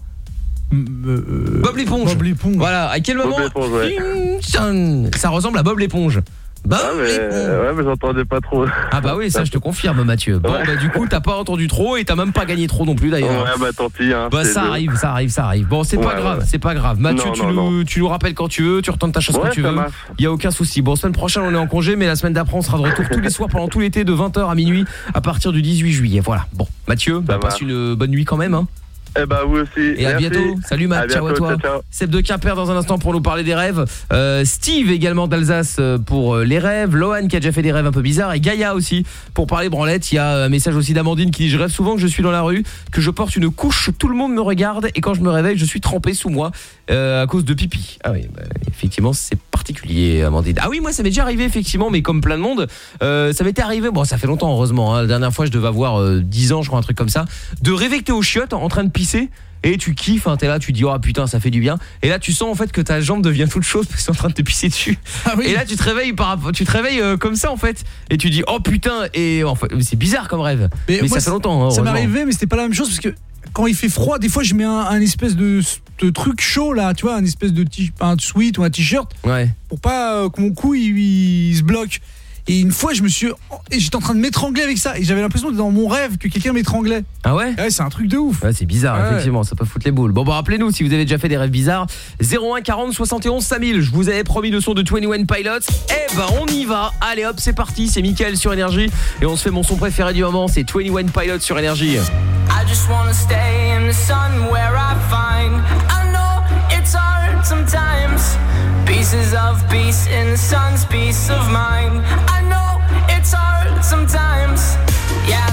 Bob l'éponge. Bob l'éponge. Voilà, à quel moment? l'éponge, ouais. Simpson. Ça ressemble à Bob l'éponge. Bob Ah, mais, ouais, mais j'entendais pas trop. Ah bah oui, ça je te confirme Mathieu. Bon Ouais. bah du coup, t'as pas entendu trop et t'as même pas gagné trop non plus d'ailleurs. Ouais, bah tant pis. Hein, Bah ça le- arrive, ça arrive, ça arrive. Bon, c'est pas grave, c'est pas grave. Mathieu, Non, tu, non, nous, tu nous rappelles quand tu veux, tu retentes ta chance quand tu veux. marche. Il y a aucun souci. Bon, semaine prochaine, on est en congé, mais la semaine d'après, on sera de retour tous les soirs pendant tout l'été de 20h à minuit à partir du 18 juillet. Voilà. Bon, Mathieu, bah, passe une bonne nuit quand même hein. Eh bah vous aussi. Et à Merci. bientôt. Salut Matt, ciao à toi. ciao, ciao. Seb de Quimper dans un instant pour nous parler des rêves. Euh, Steve également d'Alsace euh, pour euh, les rêves. Lohan qui a déjà fait des rêves un peu bizarres. Et Gaïa aussi pour parler branlette. Il y a un message aussi d'Amandine qui dit Je rêve souvent que je suis dans la rue, que je porte une couche, tout le monde me regarde et quand je me réveille, je suis trempé sous moi euh, à cause de pipi. Ah oui, bah, effectivement, c'est particulier, Amandine. Ah oui, moi ça m'est déjà arrivé effectivement, mais comme plein de monde, euh, ça m'était arrivé. Bon, ça fait longtemps heureusement. hein. La dernière fois, je devais avoir euh, 10 ans, je crois, un truc comme ça, de rêver que t'es aux chiottes en train de pisser et tu kiffes, hein, t'es là, tu dis oh putain ça fait du bien. Et là tu sens en fait que ta jambe devient toute chaude parce que c'est en train de te pisser dessus. Et là tu te réveilles par tu te réveilles euh, comme ça en fait et tu dis oh putain et c'est bizarre comme rêve. Mais, moi, ça fait longtemps. hein, Ça m'est arrivé, mais c'était pas la même chose parce que quand il fait froid, des fois je mets un, un espèce de, de truc chaud là, tu vois, un espèce de un sweat ou un t-shirt Ouais. pour pas euh, que mon cou il, il se bloque. Et une fois, je me suis et j'étais en train de m'étrangler avec ça et j'avais l'impression d'être dans mon rêve que quelqu'un m'étranglait. Ah ouais Ouais, c'est un truc de ouf. Ouais, c'est bizarre, Ouais. effectivement, ça peut foutre les boules. Bon, bah rappelez-nous si vous avez déjà fait des rêves bizarres. 01 40 71 5000. Je vous avais promis le son de 21 Pilots. Eh ben, on y va. Allez hop, c'est parti. C'est Mickaël sur Énergie. Et on se fait mon son préféré du moment. C'est 21 Pilots sur Énergie. I just wanna stay in the sun where I find I know it's hard sometimes Pieces of peace in the sun's peace of mind. I know it's hard sometimes. Yeah,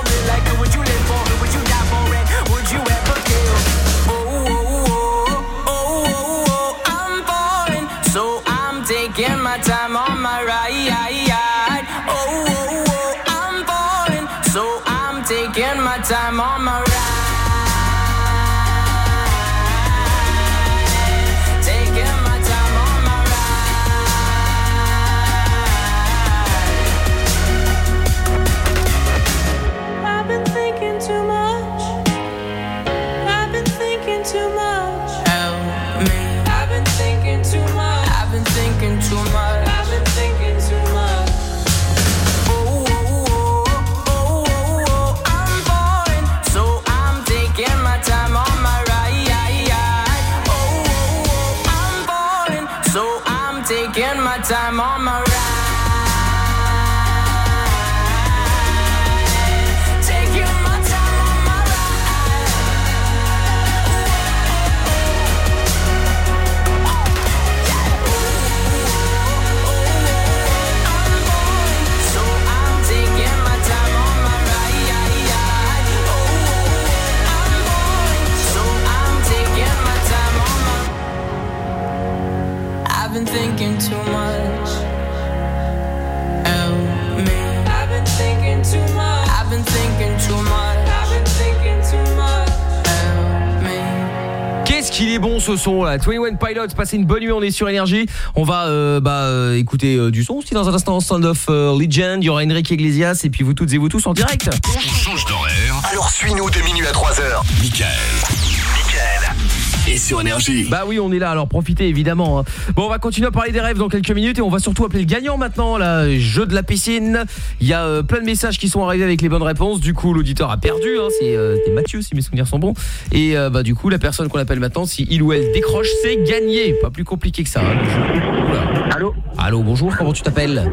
ce son là 21 Pilots, passez une bonne nuit, on est sur énergie. On va euh, bah, euh, écouter euh, du son aussi dans un instant Sound of euh, Legend, il y aura Enrique Iglesias et puis vous toutes et vous tous en direct. On change d'horaire. Alors suis-nous de minuit à 3h. Michael. Michael. Et sur énergie. Bah oui, on est là, alors profitez évidemment. hein. Bon, on va continuer à parler des rêves dans quelques minutes et on va surtout appeler le gagnant maintenant, là, jeu de la piscine. Il y a euh, plein de messages qui sont arrivés avec les bonnes réponses. Du coup, l'auditeur a perdu, hein, c'est euh, c'était Mathieu si mes souvenirs sont bons. Et euh, bah du coup, la personne qu'on appelle maintenant, si il ou elle décroche, c'est gagné. Pas plus compliqué que ça. hein. Allô Allô, bonjour, comment tu t'appelles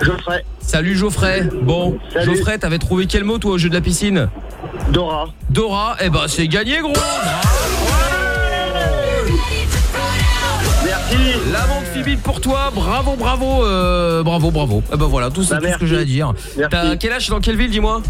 Geoffrey. Salut Geoffrey. Bon, Salut. Geoffrey, t'avais trouvé quel mot toi au jeu de la piscine Dora. Dora, eh ben c'est gagné gros. Merci. La montre Phibit pour toi, bravo, bravo, euh, bravo, bravo. Eh ben voilà, tout, c'est Bah, tout ce que j'ai à dire. T'as quel âge dans quelle ville, dis-moi?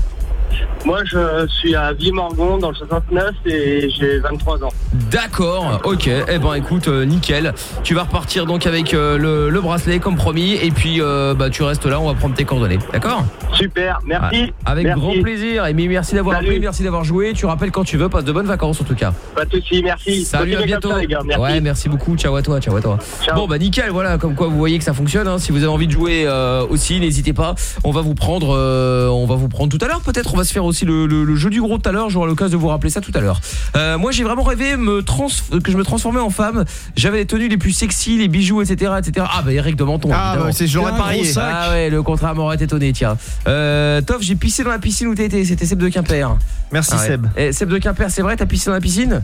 Moi, je suis à Villemorgon dans le 69 et j'ai 23 ans. D'accord, ok, eh ben écoute, euh, nickel. Tu vas repartir donc avec euh, le, le bracelet comme promis et puis euh, bah tu restes là, on va prendre tes coordonnées, d'accord? Super, merci. Ah, Avec Merci. grand plaisir, et merci d'avoir appelé, merci d'avoir joué. Tu rappelles quand tu veux, passe de bonnes vacances en tout cas. Pas de soucis, merci. Salut, à bientôt. ça, les gars. Merci. Ouais, merci beaucoup. Ciao à toi, ciao à toi. Bon bah nickel, voilà, comme quoi vous voyez que ça fonctionne. hein. Si vous avez envie de jouer aussi, n'hésitez pas. On va vous prendre, on va vous prendre tout à l'heure. Peut-être, on va se faire aussi le, le- le jeu du gros tout à l'heure. J'aurai l'occasion de vous rappeler ça tout à l'heure. Euh, moi, j'ai vraiment rêvé me trans que je me transformais en femme. J'avais les tenues les plus sexy, les bijoux, etc., etc. Ah bah Eric de Menton. Ah, bah, c'est- j'aurais Un parié. Ah ouais, le contrat m'aurait étonné, tiens. Euh, Toff, j'ai pissé dans la piscine où t'étais. C'était Seb de Quimper. Merci, Ah ouais. Seb. Eh, Seb de Quimper, c'est vrai, t'as pissé dans la piscine?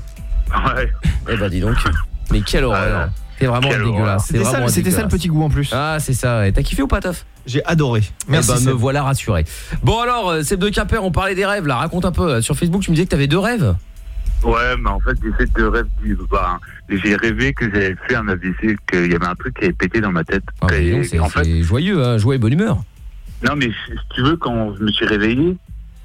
Ouais. Eh bah dis donc. Mais quelle horreur. C'est vraiment dégueulasse. C'est C'était ça, le petit goût en plus. Ah, c'est ça. ouais. T'as kiffé ou pas, Toff? J'ai adoré. Merci, Eh ben, me Seb. voilà rassuré. Bon alors, euh, Seb de Quimper, on parlait des rêves là, raconte un peu. Euh, Sur Facebook, tu me disais que t'avais deux rêves. Ouais, mais en fait, j'ai fait deux rêves. du- bah, j'ai rêvé que j'avais fait un AVC, qu'il y avait un truc qui avait pété dans ma tête. Ah, c'est en fait, c'est joyeux, hein, joie et bonne humeur. non, mais si tu veux, quand je me suis réveillé,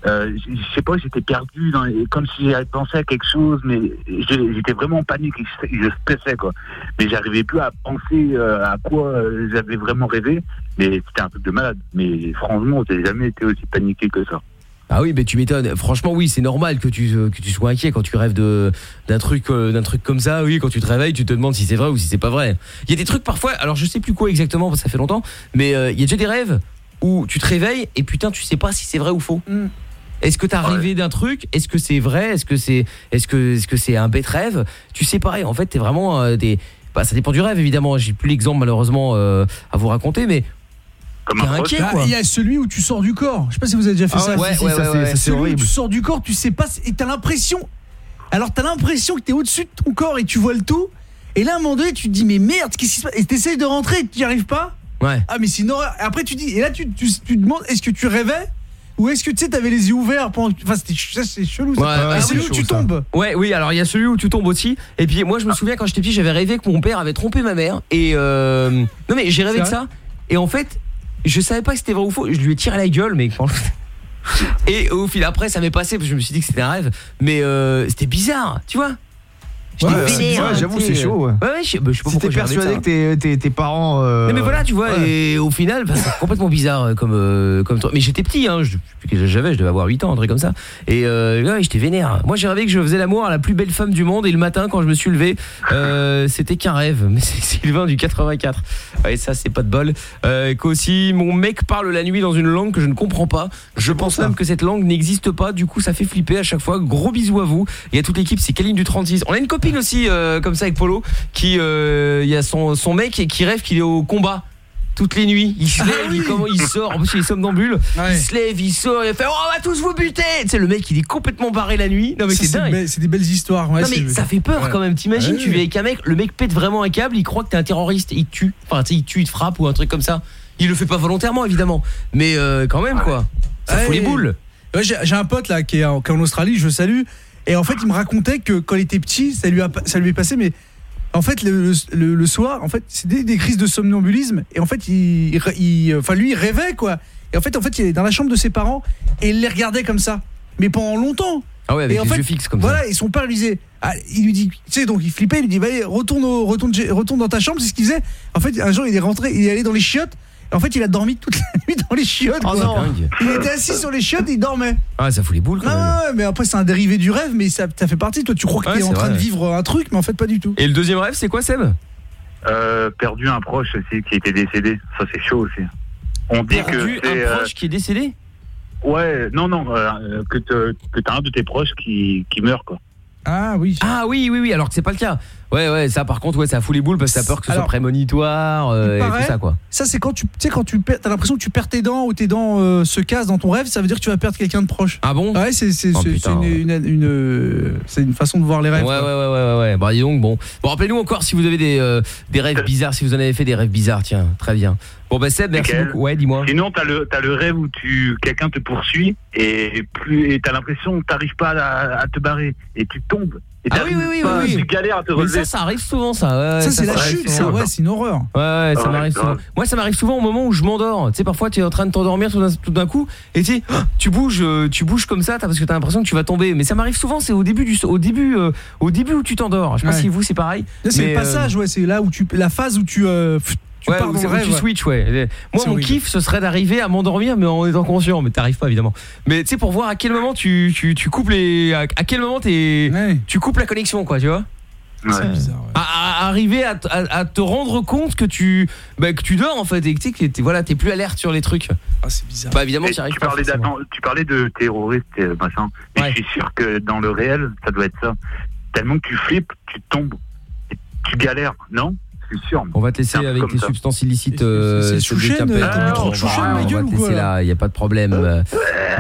euh, je sais pas, j'étais perdu, dans les- comme si j'avais pensé à quelque chose, mais j'étais vraiment en panique, et je, je stressais, quoi. Mais j'arrivais plus à penser euh, à quoi euh, j'avais vraiment rêvé, mais c'était un truc de malade. Mais franchement, j'ai jamais été aussi paniqué que ça. Ah oui, mais tu m'étonnes. Franchement, oui, c'est normal que tu que tu sois inquiet quand tu rêves de d'un truc euh, d'un truc comme ça. Oui, quand tu te réveilles, tu te demandes si c'est vrai ou si c'est pas vrai. Il y a des trucs parfois. Alors je sais plus quoi exactement parce que ça fait longtemps, mais euh, il y a déjà des rêves où tu te réveilles et putain, tu sais pas si c'est vrai ou faux. Est-ce que t'as rêvé d'un truc? Est-ce que c'est vrai? Est-ce que c'est est-ce que est-ce que c'est un bête rêve? Tu sais pareil. En fait, t'es vraiment euh, des bah, ça dépend du rêve évidemment. J'ai plus l'exemple malheureusement euh, à vous raconter, mais Comme t'es inquiet Ah, quoi. Il y a celui où tu sors du corps. Je sais pas si vous avez déjà fait Ah ça. ouais, si, si, Ouais, ça, ouais, c'est- ouais, ça, c'est Celui où tu sors du corps, tu sais pas et t'as l'impression. Alors t'as l'impression que t'es au-dessus de ton corps et tu vois le tout. Et là à un moment donné, tu te dis mais merde, qu'est-ce qui se passe? Et t'essayes de rentrer, et tu n'y arrives pas? Ouais. Ah mais c'est une horreur. Et après tu dis et là tu, tu, tu te demandes est-ce que tu rêvais? Ou est-ce que tu sais t'avais les yeux ouverts pendant que- enfin c'était c'est chelou ça. Ouais, ouais, Ah, c'est où tu ça. tombes. Ouais, oui, alors il y a celui où tu tombes aussi. Et puis moi, je me souviens quand j'étais petit, j'avais rêvé que mon père avait trompé ma mère. Et euh... non mais j'ai rêvé de ça. Et en fait, je savais pas si c'était vrai ou faux. Je lui ai tiré la gueule, mais et au fil après, ça m'est passé parce que je me suis dit que c'était un rêve. Mais euh, c'était bizarre, tu vois. J'étais Ouais, j'avoue, c'est chaud, ouais. Je bah, je sais pas Si pourquoi t'es persuadé ça. que tes, parents. euh, Non, mais voilà, tu vois, et au final, bah, c'est complètement bizarre euh, comme euh, comme toi. Mais j'étais petit, hein, je j'avais, je devais avoir 8 ans, un truc comme ça. Et euh, j'étais vénère. Moi, j'ai rêvé que je faisais l'amour à la plus belle femme du monde, et le matin, quand je me suis levé, c'était qu'un rêve. Mais c'est Sylvain du 84. Ouais, ça, c'est pas de bol. Qu'aussi, mon mec parle la nuit dans une langue que je ne comprends pas. Je pense même que cette langue n'existe pas. Du coup, ça fait flipper à chaque fois. Gros bisous à vous. Et à toute l'équipe, c'est Kaline du 36. On a une copine aussi, euh, comme ça, avec Polo, qui, euh, il y a son, son mec et qui rêve qu'il est au combat toutes les nuits. Il se lève, il, comment, il sort, en plus il est somnambule. Il se lève, il sort, il fait Oh, on va tous vous buter Tu sais, le mec, il est complètement barré la nuit. Non, mais c'est dingue. be- c'est des belles histoires. ouais, non, mais ça fait peur Ouais. quand même. T'imagines, tu vis avec un mec, le mec pète vraiment un câble, il croit que t'es un terroriste, il te tue. Enfin, tu sais, il tue, il te frappe ou un truc comme ça. Il le fait pas volontairement, évidemment. Mais euh, quand même, quoi. Ça fout les boules. J'ai un pote là qui est, en, qui est en Australie, je le salue. Et en fait, il me racontait que quand il était petit, ça lui, a, ça lui est passé, mais en fait, le, le- le soir, en fait, c'était des crises de somnambulisme. Et en fait, il, il- il- enfin, lui, il rêvait, quoi. Et en fait, en fait, il est dans la chambre de ses parents et il les regardait comme ça. Mais pendant longtemps. Ah ouais, avec et en les fait, yeux fixes comme voilà, ça. et son père lui disait, ah, il lui dit, tu sais, donc il flippait, il lui dit, va retourne, au- retourne, retourne dans ta chambre, c'est ce qu'il faisait. En fait, un jour, il est rentré, il est allé dans les chiottes. En fait, il a dormi toute la nuit dans les chiottes. Oh quoi. non. Dingue. Il était assis sur les chiottes, il dormait. Ah, ça fout les boules quand Non, même. ouais, mais après c'est un dérivé du rêve, mais ça, ça fait partie. Toi, tu crois que Ouais, t'es en c'est train vrai. de vivre un truc, mais en fait pas du tout. Et le deuxième rêve, c'est quoi, Seb? Euh, perdu un proche aussi qui était décédé. Ça, c'est chaud aussi. On dit Perdu que un euh, proche qui est décédé? Ouais, non, non, euh, que te- que t'as un de tes proches qui, qui meurt, quoi. Ah oui. Ah oui, oui, oui, alors que c'est pas le cas. Ouais, ouais, ça par contre, ouais, ça fout les boules parce que t'as peur que ce soit prémonitoire euh, et paraît- tout ça, quoi. Ça, c'est quand tu, sais, quand tu t'as l'impression que tu perds tes dents ou tes dents euh, se cassent dans ton rêve, ça veut dire que tu vas perdre quelqu'un de proche. Ah bon? Ouais, c'est Oh, une, une, une, euh, c'est une façon de voir les rêves. ouais, ouais, ouais, ouais, ouais. Bah, dis donc, bon. Bon, rappelez-nous encore si vous avez des, euh, des rêves bizarres, si vous en avez fait des rêves bizarres, tiens, très bien. Bon, bah, Seb, merci beaucoup. Ouais, dis-moi. Sinon, t'as le, t'as le rêve où tu, quelqu'un te poursuit et plus, et t'as l'impression que t'arrives pas à, à te barrer et tu tombes. Et Ah oui, oui, oui, pas, oui. Tu galères à te Mais relever. ça, ça arrive souvent, ça. ouais, Ça, c'est la chute, souvent. ça, ouais, c'est une horreur. Ouais, ouais, ça Ouais, m'arrive souvent. Moi, ça m'arrive souvent au moment où je m'endors. Tu sais, parfois, tu es en train de t'endormir tout d'un- coup et tu sais, tu bouges, euh, tu bouges comme ça, parce que t'as l'impression que tu vas tomber. Mais ça m'arrive souvent, c'est au début du, au début, euh, au début où tu t'endors. Je sais pas Ouais. si vous c'est pareil. C'est le euh, passage, ouais, c'est là où tu, la phase où tu, euh, tu ouais, pars dans le rêve. tu ouais. switch, ouais. Moi, mon horrible. kiff, ce serait d'arriver à m'endormir, mais en étant conscient. Mais t'arrives pas, évidemment. Mais tu sais, pour voir à quel moment tu, tu, tu coupes les, à, à quel moment t'es, Ouais. tu coupes la connexion, quoi, tu vois. C'est bizarre. ouais. À, à- arriver à, à- à te rendre compte que tu, bah, que tu dors en fait et que tu sais que t'es, voilà, t'es plus alerte sur les trucs. Ah, c'est bizarre. Bah évidemment, tu arrives tu, pas. parlais tu parlais de terroristes et machin. Et Ouais. je suis sûr que dans le réel, ça doit être ça. Tellement que tu flippes, tu tombes. Tu galères, non? On va te laisser avec tes ça. substances illicites. C'est- euh, Chouchen, trop de On va- Chouchen, ma gueule, ou te quoi, laisser là, il y a pas de problème.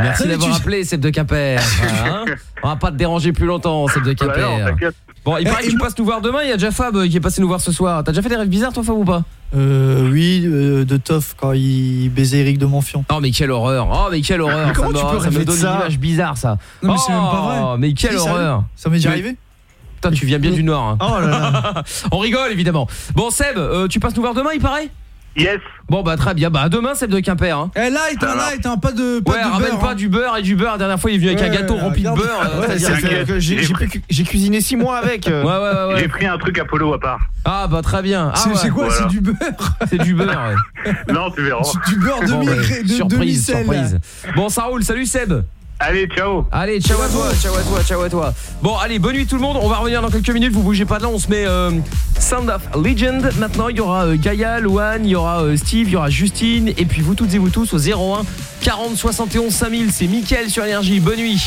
Merci d'avoir tu- appelé Seb de Quimper. hein. on va pas te déranger plus longtemps, Seb de Ouais, non, Quimper. Bon, il paraît que tu passes nous voir demain, il y a déjà Fab euh, qui est passé nous voir ce soir. T'as déjà fait des rêves bizarres toi Fab ou pas? Euh, oui, euh, de Toff quand il baisait Eric de Monfion. Oh mais quelle horreur. Oh mais quelle horreur. Mais comment ça tu peux ça me donne ça? une image bizarre ça. Non, mais c'est même pas Oh, vrai. Mais quelle Si, horreur. Ça m'est déjà arrivé Putain, tu viens bien du Nord. hein. Oh là là. On rigole évidemment. Bon Seb, euh, tu passes nous voir demain, il paraît? Yes. Bon bah très bien. Bah à demain Seb de Quimper hein. Eh là, il là, il un pas de pas Ouais, de ramène beurre, pas hein. du beurre et du beurre. La dernière fois, il est venu avec un gâteau rempli de beurre. euh, Ouais, c'est-à-dire c'est que- que j'ai j'ai cu- j'ai cuisiné 6 mois avec. euh. Ouais, ouais, ouais, ouais. J'ai pris un truc Apollo à part. Ah bah très bien. Ah, C'est ouais. c'est quoi Voilà. C'est du beurre? C'est du beurre. ouais. Non, tu verras. Du beurre Bon, demi ouais. de surprise, demi-sel. surprise. Bon, ça roule. Salut Seb. Allez, ciao. Allez, ciao à toi, ciao à toi, ciao à toi. Bon, allez, bonne nuit tout le monde. On va revenir dans quelques minutes. Vous bougez pas de là. On se met euh, Sound of Legend. Maintenant, il y aura euh, Gaïa, Luan, il y aura euh, Steve, il y aura Justine. Et puis vous toutes et vous tous au 01 40 71 5000. C'est Mickaël sur Énergie. Bonne nuit.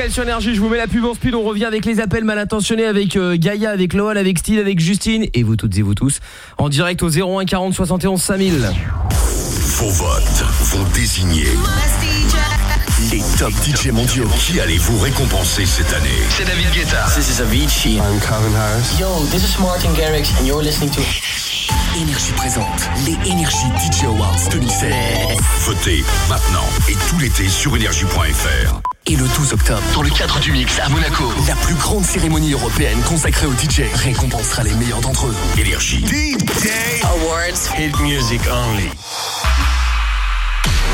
Mickaël sur Énergie. Je vous mets la pub en speed. On revient avec les appels mal intentionnés avec euh, Gaïa, avec Loal, avec Steve, avec Justine et vous toutes et vous tous en direct au 01 40 71 5000. Vos votes vont désigner les top DJ mondiaux. Qui allez-vous récompenser cette année? C'est David Guetta. This is Avicii. I'm Calvin Harris. Yo, this is Martin Garrix and you're listening to Énergie présente les Énergie DJ Awards 2016. Votez maintenant et tout l'été sur énergie.fr. Et le 12 octobre, dans le cadre du Mix à Monaco, la plus grande cérémonie européenne consacrée aux DJ récompensera les meilleurs d'entre eux. Énergie. Awards. Hit music only.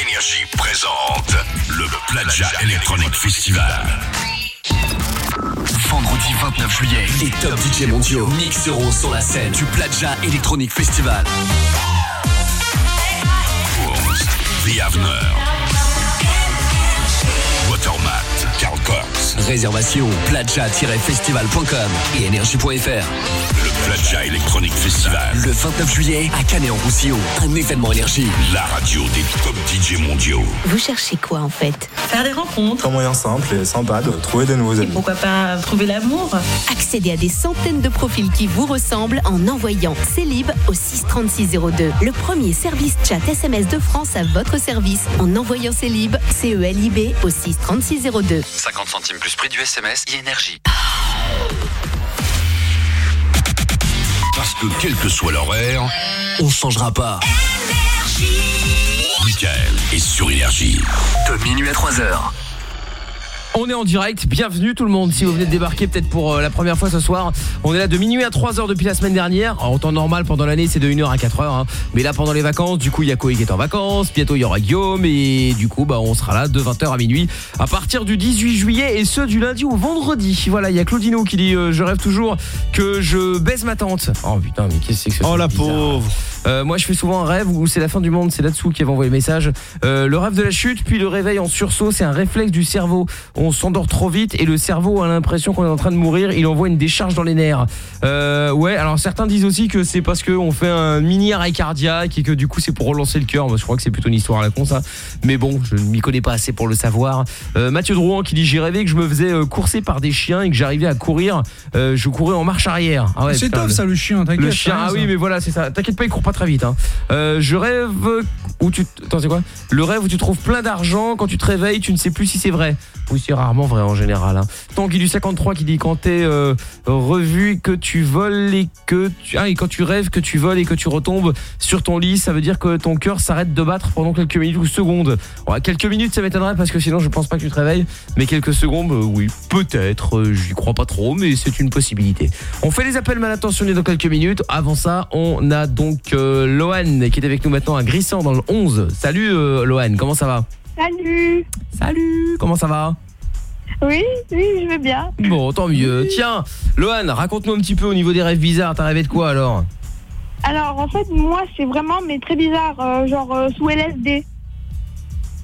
Énergie présente le Plagia Electronic Festival. Vendredi 29 juillet, les top DJ mondiaux mixeront sur la scène du Plaja Electronic Festival. The Avener. Watermat. Carl Cox. Réservation plaja-festival.com et énergie.fr. Plaja Electronic Festival. Le 29 juillet à Canet-en-Roussillon, un événement énergie. La radio des top DJ mondiaux. Vous cherchez quoi en fait? Faire des rencontres. Un moyen simple et sympa de trouver de nouveaux amis. Pourquoi pas trouver l'amour? Accédez à des centaines de profils qui vous ressemblent en envoyant Célib au 63602. Le premier service chat SMS de France à votre service en envoyant Célib, C-E-L-I-B au 63602. 50 centimes plus prix du SMS, énergie. Parce que quel que soit l'horaire, On changera pas. Michael est sur Énergie. De minuit à 3h. On est en direct, bienvenue tout le monde si vous venez de débarquer peut-être pour euh, la première fois ce soir. On est là de minuit à 3h depuis la semaine dernière. En temps normal pendant l'année c'est de 1h à 4h hein. mais là pendant les vacances, du coup il y a Koé qui est en vacances, bientôt il y aura Guillaume et du coup bah on sera là de 20h à minuit à partir du 18 juillet et ce du lundi au vendredi. Voilà, il y a Claudino qui dit euh, je rêve toujours que je baise ma tante. Oh putain, mais qu'est-ce que c'est que ce Oh, la bizarre. pauvre. Euh, moi je fais souvent un rêve où c'est la fin du monde, c'est là-dessous qui avait envoyé le message. Le rêve de la chute, puis le réveil en sursaut, c'est un réflexe du cerveau. On s'endort trop vite et le cerveau a l'impression qu'on est en train de mourir, il envoie une décharge dans les nerfs. Euh, ouais, alors certains disent aussi que c'est parce qu'on fait un mini arrêt cardiaque et que du coup c'est pour relancer le cœur. Moi je crois que c'est plutôt une histoire à la con ça. Mais bon, je ne m'y connais pas assez pour le savoir. Euh, Mathieu Drouan qui dit j'ai rêvé que je me faisais euh, courser par des chiens et que j'arrivais à courir. Euh, je courais en marche arrière. Ah ouais, C'est top ça le chien, t'inquiète. le chien, ah oui, mais voilà, c'est ça. T'inquiète pas, il court pas très vite. Hein. Je rêve où tu. Attends, c'est quoi? Le rêve où tu trouves plein d'argent. Quand tu te réveilles, tu ne sais plus si c'est vrai. Oui, c'est rarement vrai en général. Hein. Tanguy du 53 qui dit quand t'es euh, revu que tu voles et que tu. Ah, et quand tu rêves que tu voles et que tu retombes sur ton lit, ça veut dire que ton cœur s'arrête de battre pendant quelques minutes ou secondes. Ouais, quelques minutes, ça m'étonnerait parce que sinon, je pense pas que tu te réveilles. Mais quelques secondes, euh, oui, peut-être. Euh, J'y crois pas trop, mais c'est une possibilité. On fait les appels mal intentionnés dans quelques minutes. Avant ça, on a donc euh, Lohan qui est avec nous maintenant à Grissant dans le 11. Salut euh, Lohan, comment ça va? Salut Salut Comment ça va? Oui, oui, je vais bien. Bon, tant mieux. Tiens, Lohan, raconte-nous un petit peu au niveau des rêves bizarres. T'as rêvé de quoi alors Alors, en fait, moi, c'est vraiment, mais très bizarre, euh, genre euh, sous LSD.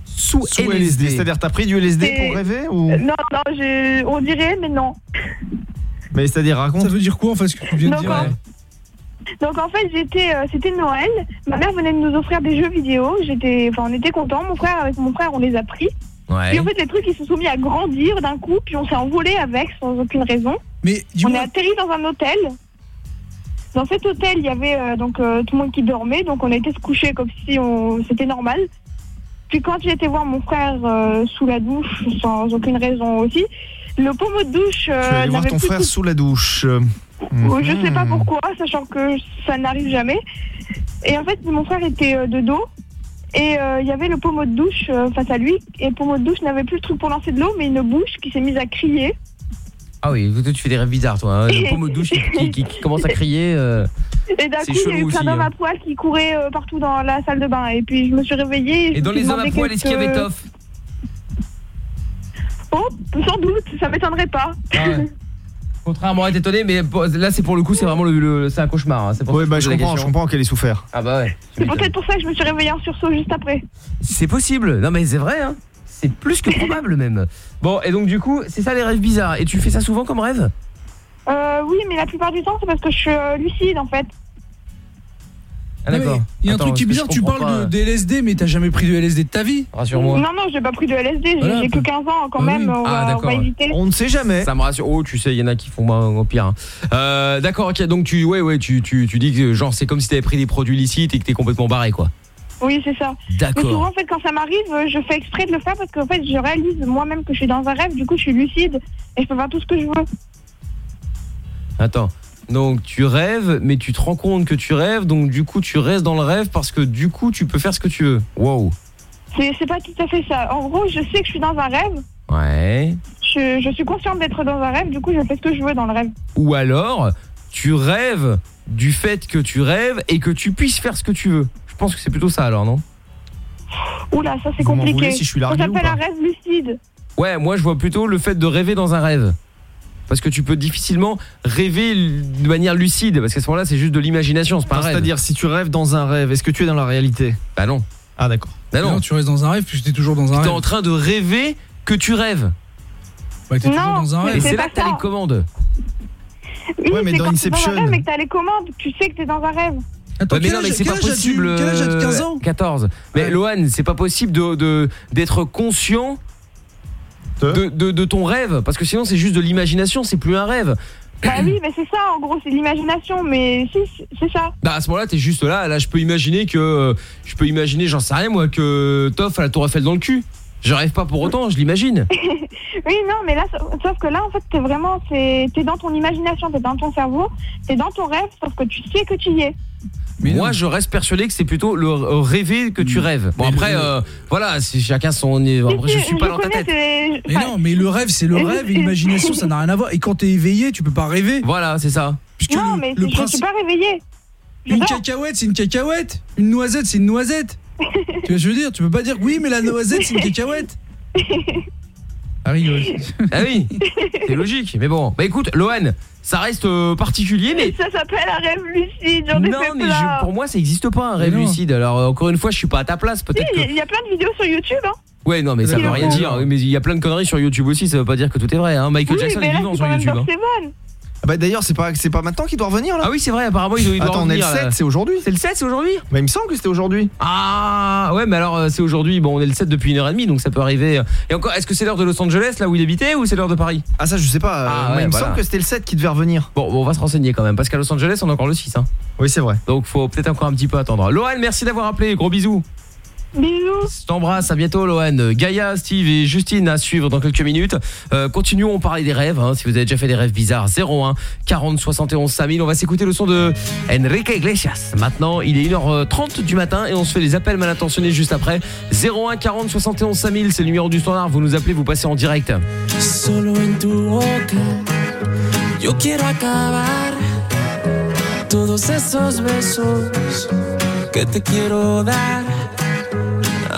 Sous, Sous LSD, c'est-à-dire t'as pris du LSD C'est- pour rêver ou Euh, Non, non, je... on dirait, mais non. Mais c'est-à-dire raconte. Ça veut dire quoi en fait ce que tu viens de Donc, dire en- Donc en fait j'étais euh, c'était Noël, ma mère venait de nous offrir des jeux vidéo, j'étais enfin on était contents, mon frère avec mon frère on les a pris. Ouais. Puis en fait les trucs ils se sont mis à grandir d'un coup, puis on s'est envolé avec sans aucune raison. Mais on est atterri dans un hôtel. Dans cet hôtel, il y avait euh, donc euh, tout le monde qui dormait, donc on a été se coucher comme si on c'était normal. Puis quand j'ai été voir mon frère euh, sous la douche, sans aucune raison aussi, le pommeau de douche. Tu vas aller voir ton frère sous la douche. Oh, Je sais pas Mhm. pourquoi, sachant que ça n'arrive jamais. Et en fait, mon frère était de dos. Et euh, il y avait le pommeau de douche euh, face à lui. Et le pommeau de douche n'avait plus le truc pour lancer de l'eau, mais une bouche qui s'est mise à crier. Ah oui, tu fais des rêves bizarres toi. hein. Le pommeau de douche qui, qui- qui- qui commence à crier. euh, Et d'un coup, il y a eu plein d'hommes hein. à poil qui couraient euh, partout dans la salle de bain. Et puis je me suis réveillée. Et me dans les hommes à poil, est-ce qu'il y avait Toff Oh, sans doute, ça m'étonnerait pas. Ah ouais. Contrairement à être étonné, mais là c'est pour le coup, c'est vraiment le, le- c'est un cauchemar. hein. C'est pour Ouais, ça que bah je comprends, je comprends qu'elle ait souffert. Ah bah ouais. C'est peut-être pour ça que je me suis réveillée en sursaut juste après. C'est possible. Non mais c'est vrai hein. C'est plus que probable même. Bon, et donc du coup, c'est ça les rêves bizarres. Et tu fais ça souvent comme rêve? Euh, oui, mais la plupart du temps, c'est parce que je suis euh, lucide en fait. Ah d'accord. Il y a un Attends, truc qui est parce que bizarre, je tu comprends parles pas. de, des LSD mais t'as jamais pris de LSD de ta vie Rassure-moi. Non, non, j'ai pas pris de LSD, j'ai Voilà. j'ai que 15 ans quand Ah même, oui. on, Ah va, on d'accord. va éviter. On ne sait jamais. Ça me rassure. Oh, tu sais, il y en a qui font moins au pire. hein. Euh, d'accord, OK, donc tu ouais ouais, tu, tu, tu dis que genre c'est comme si t'avais pris des produits licites et que t'es complètement barré quoi. Oui, c'est ça. D'accord. Mais souvent, en fait, quand ça m'arrive, euh, je fais exprès de le faire parce qu'en fait, je réalise moi-même que je suis dans un rêve, du coup, je suis lucide et je peux faire tout ce que je veux. Attends. Donc tu rêves, mais tu te rends compte que tu rêves, donc du coup tu restes dans le rêve parce que du coup tu peux faire ce que tu veux. Wow. C'est c'est pas tout à fait ça. En gros, je sais que je suis dans un rêve, Ouais. je, je suis consciente d'être dans un rêve, du coup, je fais ce que je veux dans le rêve. Ou alors tu rêves du fait que tu rêves et que tu puisses faire ce que tu veux. Je pense que c'est plutôt ça alors, non? Oula, ça c'est compliqué. voulez si je suis ça largué s'appelle un rêve lucide. Ouais, moi je vois plutôt le fait de rêver dans un rêve. Parce que tu peux difficilement rêver de manière lucide parce qu'à ce moment-là c'est juste de l'imagination, c'est pas rêve. C'est-à-dire si tu rêves dans un rêve, est-ce que tu es dans la réalité? Bah non. Ah d'accord. Bah non. Non, tu restes dans un rêve, puis t'es toujours dans un T'es rêve. en train de rêver que tu rêves. Ouais, t'es toujours Non, dans un mais Et rêve. c'est c'est là pas que t'as ça. les commandes. Oui, Ouais, mais c'est dans quand t'es dans Inception. un rêve mais que t'as les commandes, tu sais que t'es dans un rêve. Attends, Ouais, mais non, mais c'est quel pas âge as-tu- possible. Quel âge as-tu euh, 15 ans? 14. Mais Ouais. Lohan, c'est pas possible de de- d'être conscient De de, de, ton rêve parce que sinon c'est juste de l'imagination, c'est plus un rêve. Bah oui, mais c'est ça, en gros, c'est l'imagination, mais si, c'est- ça. Bah à ce moment-là, t'es juste là, là je peux imaginer que euh, je peux imaginer, j'en sais rien moi que Toff a la Tour Eiffel dans le cul. Je rêve pas pour autant, je l'imagine. Oui, non, mais là, sauf que là, en fait, t'es vraiment, c'est, t'es dans ton imagination, t'es dans ton cerveau, t'es dans ton rêve, sauf que tu sais que tu y es. Moi, je reste persuadé que c'est plutôt le euh, rêver que tu rêves. Bon Mais après le- euh, voilà, c'est chacun son après, je Si, suis pas dans ta tête. Mais non, mais le rêve, c'est le rêve et l'imagination, ça n'a rien à voir. Et quand t'es éveillé, tu peux pas rêver. Voilà, c'est ça. Puisque Non, le, mais le je suis principe. pas réveillée. Je Une cacahuète, c'est une cacahuète. Une noisette, c'est une noisette. tu vois ce que je veux dire? Tu peux pas dire oui, mais la noisette, c'est une cacahuète. Ah. Ah oui, c'est logique. Mais bon, bah écoute, Lohan, ça reste euh, particulier, mais Ça s'appelle un rêve lucide, j'en ai non, fait mais plein. je- pour moi, ça existe pas un rêve lucide. Alors euh, encore une fois, je suis pas à ta place, Si, peut-être il que. y, a- il y a plein de vidéos sur YouTube, hein. Ouais, non, mais ça veut rien dire. Mais il y a plein de conneries sur YouTube aussi. Ça veut pas dire que tout est vrai. Hein. Michael oui, Jackson mais est là, vivant c'est sur quand même YouTube. hein. Seven. Ah Bah d'ailleurs, c'est pas c'est pas maintenant qu'il doit revenir là Ah oui, c'est vrai. Apparemment, il doit, il doit Attends, on est le revenir, 7, là. c'est aujourd'hui C'est le 7, c'est aujourd'hui Bah il me semble que c'était aujourd'hui. Ah ouais mais alors euh, c'est aujourd'hui bon on est le 7 depuis une heure et demie donc ça peut arriver et encore est-ce que c'est l'heure de Los Angeles là où il habitait ou c'est l'heure de Paris? Ah ça je sais pas, euh, Ah, ouais, il me voilà. semble que c'était le 7 qui devait revenir. Bon, bon, on va se renseigner quand même parce qu'à Los Angeles on a encore le 6 hein. Oui, c'est vrai. Donc faut peut-être encore un petit peu attendre. Lohan merci d'avoir appelé gros bisous. Bisous. Je t'embrasse, à bientôt Lohan. Gaïa, Steve et Justine à suivre dans quelques minutes. Euh, continuons, on parlait des rêves. hein. Si vous avez déjà fait des rêves bizarres, 01 40 71 5000. On va s'écouter le son de Enrique Iglesias. Maintenant, il est 1h30 du matin et on se fait les appels mal intentionnés juste après. 01 40 71 5000, c'est le numéro du standard. Vous nous appelez, vous passez en direct. Solo en tu boca, yo quiero acabar todos esos besos que te quiero dar.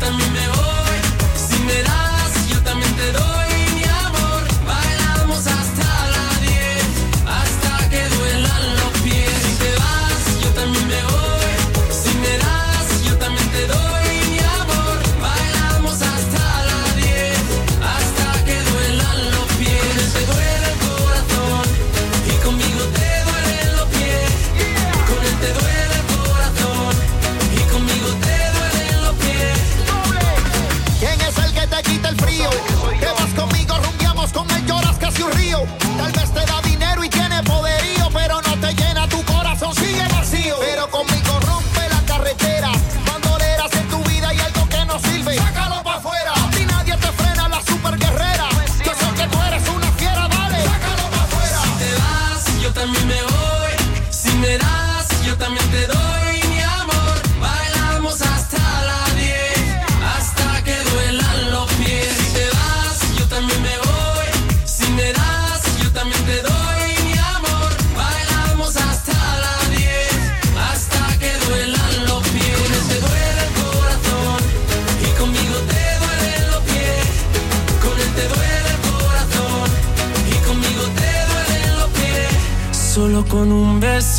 También me voy.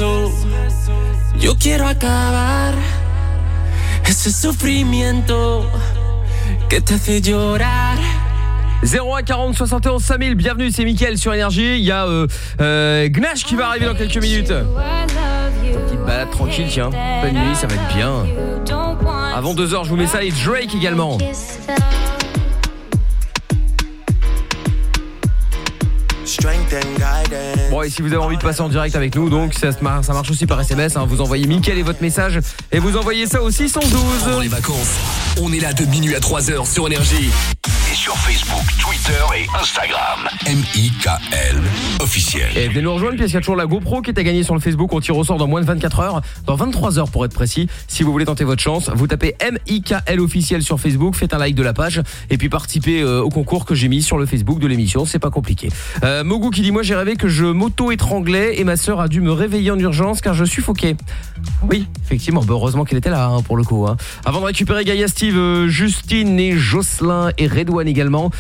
Beso. Yo quiero acabar ese sufrimiento que te hace llorar. 01 40 71 5000, bienvenue, c'est Mickaël sur Énergie. Il y a euh, euh, Gnash qui va arriver dans quelques minutes. Petite balade tranquille, tiens. Bonne nuit, ça va être bien. Avant 2h, je vous mets ça et Drake également. Bon et si vous avez envie de passer en direct avec nous donc ça, marche aussi par SMS hein. vous envoyez Mickaël et votre message et vous envoyez ça aussi 112 Pendant les vacances, on est là de minuit à 3h sur Énergie. Et Instagram. M-I-K-L officiel. Et venez nous rejoindre parce qu'il y a toujours la GoPro qui est à gagner sur le Facebook. On tire au sort dans moins de 24 heures, dans 23 heures pour être précis. Si vous voulez tenter votre chance, vous tapez M-I-K-L officiel sur Facebook, faites un like de la page et puis participez euh, au concours que j'ai mis sur le Facebook de l'émission. C'est pas compliqué. Euh, Mogu qui dit moi j'ai rêvé que je m'auto-étranglais et ma sœur a dû me réveiller en urgence car je suffoquais. Oui, effectivement. Heureusement qu'elle était là hein, pour le coup. hein. Avant de récupérer Gaïa Steve, euh, Justine et Jocelyn et Redouane également,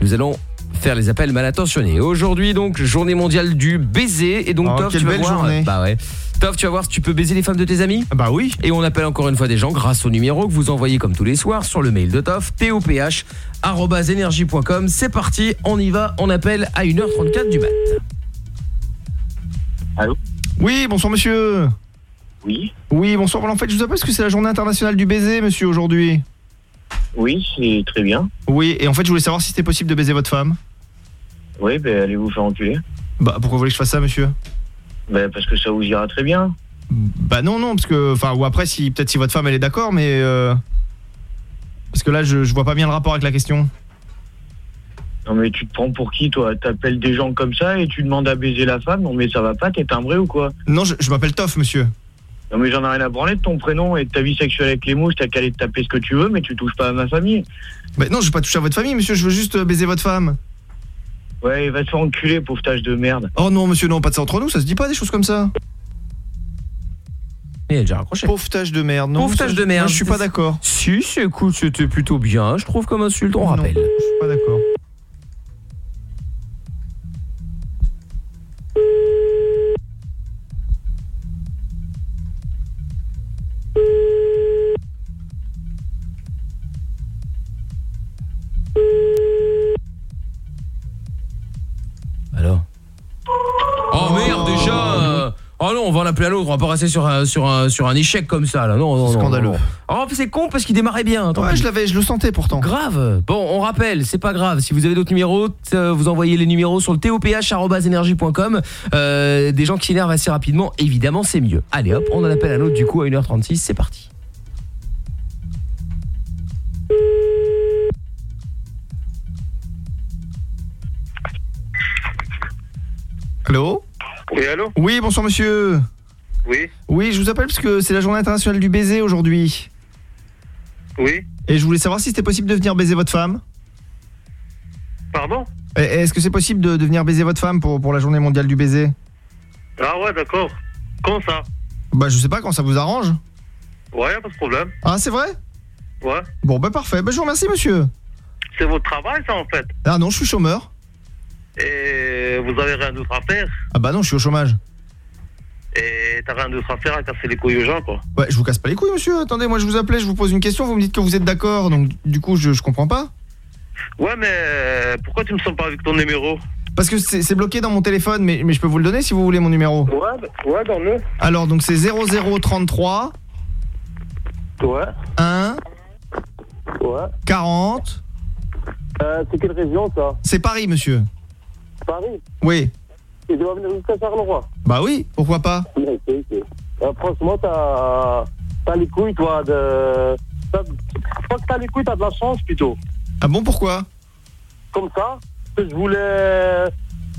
nous allons faire les appels mal intentionnés. Aujourd'hui donc journée mondiale du baiser et donc Oh, Toff, quelle tu vas belle voir journée. bah ouais. Toff, tu vas voir si tu peux baiser les femmes de tes amis Bah oui. Et on appelle encore une fois des gens grâce au numéro que vous envoyez comme tous les soirs sur le mail de Toff, toph@energie.com. C'est parti, on y va, on appelle à 1h34 du mat. Allô? Oui, bonsoir monsieur. Oui. Oui, bonsoir. En fait, je vous appelle parce que c'est la journée internationale du baiser, monsieur, aujourd'hui. Oui, c'est très bien. Oui, et en fait, je voulais savoir si c'était possible de baiser votre femme. Oui, ben allez vous faire enculer. Bah, pourquoi vous voulez que je fasse ça, monsieur? Ben parce que ça vous ira très bien. Bah non, non, parce que... Enfin, ou après, si peut-être si votre femme, elle est d'accord, mais... euh, Parce que là, je, je vois pas bien le rapport avec la question. Non mais tu te prends pour qui toi? T'appelles des gens comme ça et tu demandes à baiser la femme? Non mais ça va pas, t'es timbré ou quoi? Non, je, je m'appelle Toff, monsieur. Non mais j'en ai rien à branler de ton prénom et de ta vie sexuelle avec les mouches, t'as qu'à aller te taper ce que tu veux mais tu touches pas à ma famille. Bah non, je vais pas toucher à votre famille, monsieur, je veux juste euh, baiser votre femme. Ouais, va te faire enculer, pauvre tâche de merde. Oh non, monsieur, non, pas de ça entre nous, ça se dit pas des choses comme ça. Il a déjà raccroché. Pauvre tâche de merde, non Pauvre tâche de merde. moi, je suis pas d'accord. Si, c'est écoute, c'était plutôt bien, je trouve comme insulte, on rappelle. Je suis pas d'accord. À l'autre, on va pas rester sur un, sur un, sur un échec comme ça là. Non, non, non. Scandaleux. non. Oh, c'est con parce qu'il démarrait bien. Attends, Ouais, je l'avais, je le sentais pourtant. Grave. Bon, on rappelle, c'est pas grave. Si vous avez d'autres numéros, euh, vous envoyez les numéros sur le toph@energie.com. Euh, des gens qui s'énervent assez rapidement, évidemment, c'est mieux. Allez hop, on en appelle un autre du coup à 1h36, c'est parti. Allô? Oui, allô? Oui, bonsoir monsieur. Oui, Oui, je vous appelle parce que c'est la journée internationale du baiser aujourd'hui. oui. Et je voulais savoir si c'était possible de venir baiser votre femme. Pardon? Et- Est-ce que c'est possible de, de venir baiser votre femme pour, pour la journée mondiale du baiser? Ah ouais, d'accord. Quand ça? Bah je sais pas quand ça vous arrange. Ouais, pas de problème. Ah c'est vrai? Ouais. Bon bah parfait, bah je vous remercie monsieur. C'est votre travail ça en fait? Ah non, je suis chômeur. Et vous avez rien d'autre à faire? Ah bah non, je suis au chômage. Et t'as rien d'autre à faire à casser les couilles aux gens quoi. Ouais, je vous casse pas les couilles monsieur. Attendez, moi je vous appelais, je vous pose une question, vous me dites que vous êtes d'accord, donc du coup je, je comprends pas. Ouais, mais euh, pourquoi tu me sens pas avec ton numéro? Parce que c'est c'est bloqué dans mon téléphone, mais, mais je peux vous le donner si vous voulez mon numéro. Ouais, ouais, dans le. Alors donc c'est 0033 Ouais. 1 Ouais. 40 Euh, c'est quelle région ça? C'est Paris monsieur. Paris. Oui. Tu dois venir jusqu'à Charleroi. Bah oui, pourquoi pas. Euh, franchement, t'as t'as les couilles, toi, de. Je crois que t'as les couilles, t'as de la chance plutôt. Ah bon pourquoi Comme ça, je voulais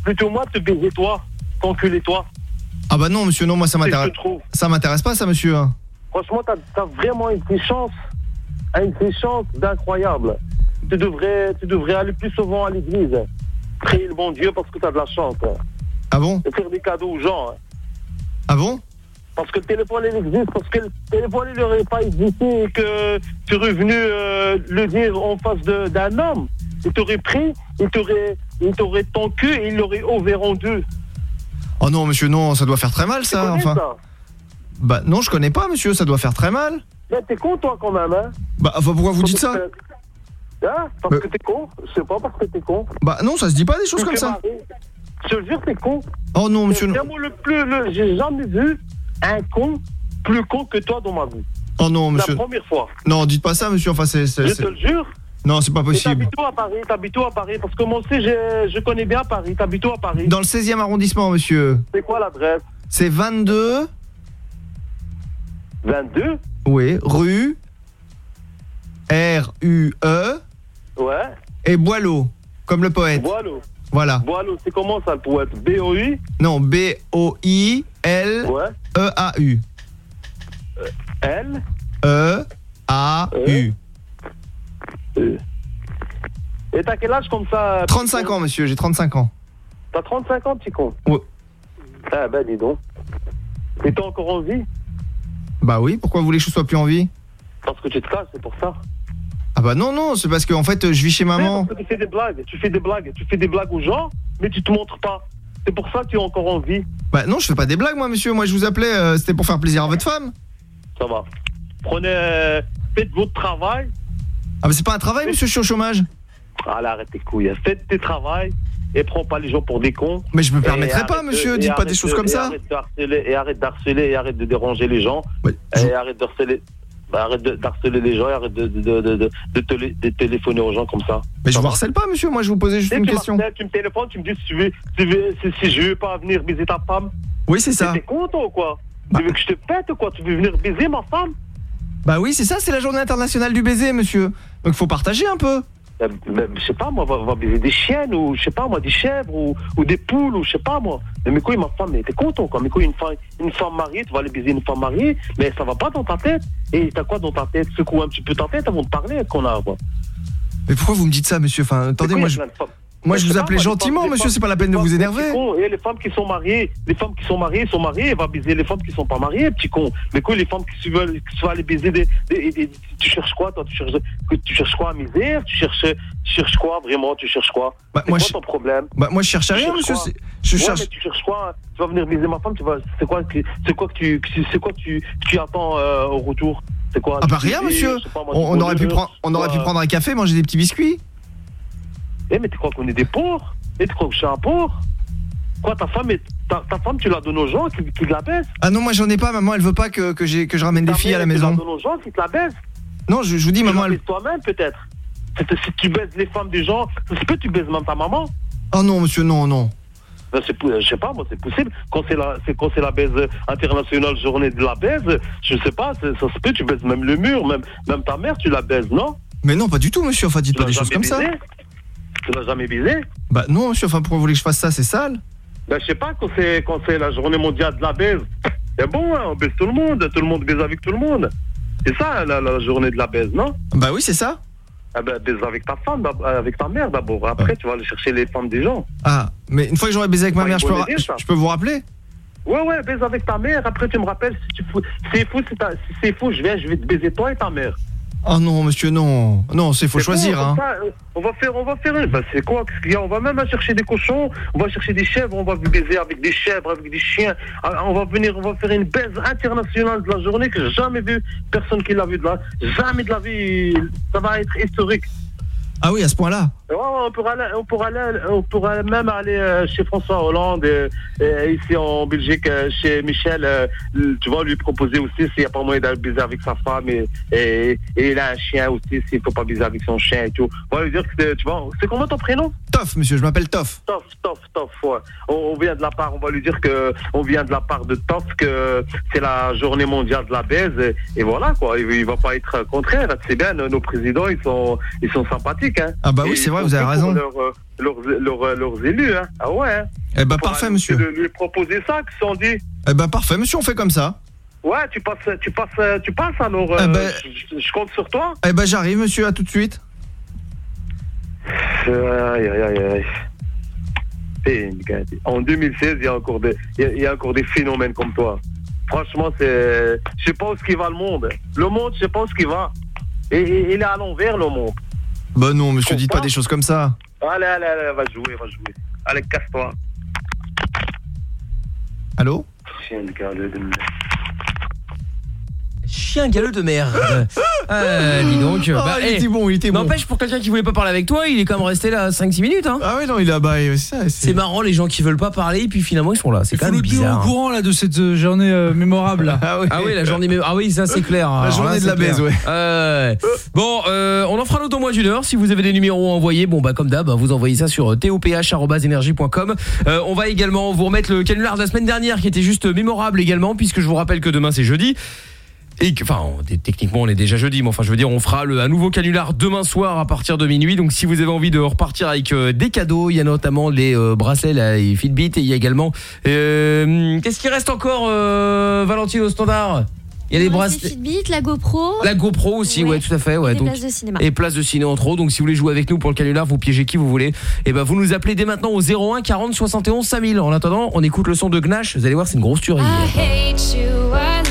plutôt moi te baiser toi, t'enculer toi. Ah bah non monsieur, non moi ça m'intéresse. Ça m'intéresse pas ça monsieur. Franchement, t'as as vraiment une chance, une chance d'incroyable. Tu devrais, tu devrais aller plus souvent à l'église, prier le bon Dieu parce que t'as de la chance. Ah bon Et faire des cadeaux aux gens. hein. Ah bon Parce que le téléphone, il existe, parce que le téléphone, il n'aurait pas existé et que tu es venu euh, le dire en face d'un homme. Il t'aurait pris, il t'aurait il t'aurait ton cul et il l'aurait ouvert en deux. Oh non, monsieur, non, ça doit faire très mal, ça, enfin. ça Bah non, je connais pas, monsieur, ça doit faire très mal. Mais t'es con, toi, quand même, hein Bah, enfin, pourquoi vous dites ça Hein? Parce que t'es con Je sais pas, parce que t'es con. Bah non, ça se dit pas des choses Tu comme ça. marrer. Je te jure, t'es con. Oh non, monsieur. C'est vraiment le plus. Le... J'ai jamais vu un con plus con que toi dans ma vie. Oh non, C'est monsieur. la première fois. Non, dites pas ça, monsieur, enfin, c'est... c'est- Je c'est- te le jure. Non, c'est pas possible. T'habites où à Paris? T'habites où à Paris? Parce que moi aussi, je, je connais bien Paris. T'habites où à Paris? Dans le 16e arrondissement, monsieur. C'est quoi l'adresse? C'est 22... 22 Oui, rue... R-U-E... Ouais. Et Boileau, comme le poète. Boileau. Voilà. Boileau, c'est comment ça le poète B-O-I Non, B-O-I-L-E-A-U. L E-A-U. Et t'as quel âge comme ça 35 ans, monsieur, j'ai 35 ans. T'as 35 ans, petit con Ouais. Ah ben dis donc. Et t'es encore en vie? Bah oui, pourquoi vous voulez que je sois plus en vie? Parce que tu te casses, c'est pour ça. Ah bah non, non, c'est parce que en fait, je vis chez maman. Tu fais des blagues, tu fais des blagues, tu fais des blagues aux gens, mais tu te montres pas. C'est pour ça que tu es encore en vie. Bah non, je fais pas des blagues, moi, monsieur. Moi, je vous appelais, euh, c'était pour faire plaisir à votre femme. Ça va. Prenez, euh, faites votre travail. Ah bah c'est pas un travail, monsieur, je suis au chômage. Allez, arrête tes couilles. hein. Faites tes travails et prends pas les gens pour des cons. Mais je me Et permettrai pas, monsieur, dites pas des choses comme et ça. Arrête de harceler, et arrête d'harceler et arrête de déranger les gens. Et arrête de harceler. Bah, arrête d'harceler les gens et arrête de, de, de, de, de télé- de téléphoner aux gens comme ça. Mais je vous harcèle pas, monsieur, moi, je vous posais juste une tu question. Tu me téléphones, tu me dis si, tu veux, si, veux- si, si je veux pas venir baiser ta femme. Oui, c'est ça. T'es content ou quoi? Tu veux que je te pète ou quoi? Tu veux venir baiser ma femme? Bah oui, c'est ça, c'est la journée internationale du baiser, monsieur. Donc faut partager un peu. Euh, Je sais pas, moi, on va, va baiser des chiennes ou je sais pas, moi, des chèvres ou, ou des poules ou je sais pas, moi. Mais mes couilles, ma femme, mais t'es content quoi. Mes couilles, une femme, une femme mariée, tu vas aller baiser une femme mariée, mais ça va pas dans ta tête. Et t'as quoi dans ta tête? Secoue un petit peu ta tête avant de parler, qu'on a, quoi. Mais pourquoi vous me dites ça, monsieur? Enfin, attendez, moi, je, moi, je vous appelais gentiment, monsieur, c'est pas la peine de vous énerver. Con, Et les femmes qui sont mariées, les femmes qui sont mariées sont mariées, va baiser les femmes qui sont pas mariées, petit con. Mais quoi, les femmes qui veulent, qui veulent aller baiser des, des- des- Tu cherches quoi, toi tu cherches, tu cherches quoi, misère Tu cherches, tu cherches quoi, vraiment Tu cherches quoi? Bah, C'est quoi je- ton problème? Bah moi, je cherche à rien, monsieur. Je Ouais, cherche. mais tu cherches quoi? Tu vas venir baiser ma femme, tu vas. C'est quoi, c'est quoi que tu, c'est quoi que tu, que tu attends euh, au retour? C'est quoi? Ah bah rien, monsieur. pas moi, On, aurait pu prendre, on aurait pu prendre un café, manger des petits biscuits. Eh, mais tu crois qu'on est des pauvres Et tu crois que je suis un pauvre Quoi, ta femme, est- ta, ta femme, tu la donnes aux gens qui, qui la baissent Ah non, moi j'en ai pas, maman, elle veut pas que, que, j'ai- que je ramène des filles à la mère, Tu maison. la donnes aux gens qui te la baissent Non, je, je vous dis, Tu maman, la elle. toi-même, peut-être. Si, tu baises les femmes des gens, ça se peut que tu baises même ta maman. Oh non, monsieur, non, non. Ben, c'est je sais pas, moi, c'est possible. Quand c'est la, c'est quand c'est la baise internationale, journée de la baise, je sais pas, c'est- ça se peut, tu baises même le mur, même, même ta mère, tu la baises, non? Mais non, pas du tout, monsieur. Enfin, dites pas l'as des choses comme ça. Tu l'as jamais baisé Bah non, monsieur. Enfin, pourquoi vous voulez que je fasse ça C'est sale. Ben, je sais pas, quand c'est, quand c'est la journée mondiale de la baise, c'est bon, hein, on baise tout le monde, tout le monde baise avec tout le monde. C'est ça, la, la journée de la baise, non Bah oui, c'est ça. Ah ben, baise avec ta femme, euh, avec ta mère d'abord. Après, tu vas aller chercher les femmes des gens. Ah, mais une fois que j'aurai baisé avec ma mère, je peux, ra- je peux vous rappeler Ouais, ouais, baise avec ta mère. Après, tu me rappelles, si tu fous. C'est fou, si c'est fou, je viens, je vais te baiser toi et ta mère. Oh non, monsieur, non. Non, c'est faut choisir, bon, hein. ça, euh, on va faire, on va faire. Bah, c'est quoi qu'est-ce qu'il y a? On va même aller chercher des cochons, on va chercher des chèvres, on va baiser avec des chèvres, avec des chiens. Ah, On va venir, on va faire une baise internationale de la journée que j'ai jamais vu personne qui l'a vu de là. Jamais de la vie. Ça va être historique. Ah oui, à ce point-là. Ouais, ouais, on pourra aller, on pourra on pourra même aller euh, chez François Hollande, ici en Belgique, euh, chez Michel, euh, tu vois, lui proposer aussi s'il n'y a pas moyen d'aller baiser avec sa femme et, et, et il a un chien aussi, s'il ne faut pas baiser avec son chien et tout. On va lui dire que, c'est- tu vois, c'est comment ton prénom? Toff, monsieur, je m'appelle Toff. Toff, Toff, Toff, ouais. On, on vient de la part, on va lui dire que, on vient de la part de Toff que c'est la journée mondiale de la baise et, voilà quoi. Il, il va pas être contraire. C'est bien, nos, nos présidents ils sont, ils sont sympathiques. Hein. Ah bah oui, c'est vrai, vous avez raison. pour Leurs, euh, leurs, élus, hein. Ah ouais. hein. Eh bah parfait, monsieur. Lui, lui proposer ça, qu'ils sont dit. Eh bah parfait, monsieur, on fait comme ça. Ouais, tu passes, tu passes, tu passes alors. Eh euh, ben- je, je compte sur toi. Eh bah j'arrive, monsieur, à tout de suite. Aïe, aïe, aïe, aïe. Eh, En 2016, il y a encore des, il y a- encore des phénomènes comme toi. Franchement, c'est, je sais pas où ce qui va le monde. Le monde, je sais pas où ce qui va. Et- il est à l'envers, le monde. Bah non, monsieur, dites pas des choses comme ça. Allez, allez, allez, va jouer, va jouer. Allez, casse-toi. Allô? Chien galeux de merde. Euh, dis donc. Ah, il était bon, il était bon. N'empêche, pour quelqu'un qui voulait pas parler avec toi, il est quand même resté là 5-6 minutes. Hein. Ah ouais, non, il a bah. C'est marrant, les gens qui veulent pas parler, puis finalement ils sont là. C'est quand même tenir au bizarre. courant là de cette euh, journée euh, mémorable. là. Ah oui. Ah oui, la journée mé- Ah oui, ça c'est clair. La Alors journée là, de la clair. baise, ouais. Euh, bon, euh, on en fera d'autres au moins d'une heure. Si vous avez des numéros à envoyer, bon bah comme d'hab, hein, vous envoyez ça sur toph@energie.com. Euh, on va également vous remettre le canular de la semaine dernière qui était juste mémorable également, puisque je vous rappelle que demain c'est jeudi. Et que, enfin, on- techniquement, on est déjà jeudi, mais enfin, je veux dire, on fera le, un nouveau canular demain soir à partir de minuit. Donc, si vous avez envie de repartir avec euh, des cadeaux, il y a notamment les euh, bracelets, là, et Fitbit, et il y a également. euh, Qu'est-ce qui reste encore, euh, Valentine, au standard? Il y a les bracelets. Fitbit, la GoPro. La GoPro aussi, ouais, tout à fait, ouais. Et donc, places de cinéma. Et places de ciné entre autres. Donc si vous voulez jouer avec nous pour le canular, vous piégez qui vous voulez. Et ben vous nous appelez dès maintenant au 01 40 71 5000. En attendant, on écoute le son de Gnash. Vous allez voir, c'est une grosse tuerie. I hate you, I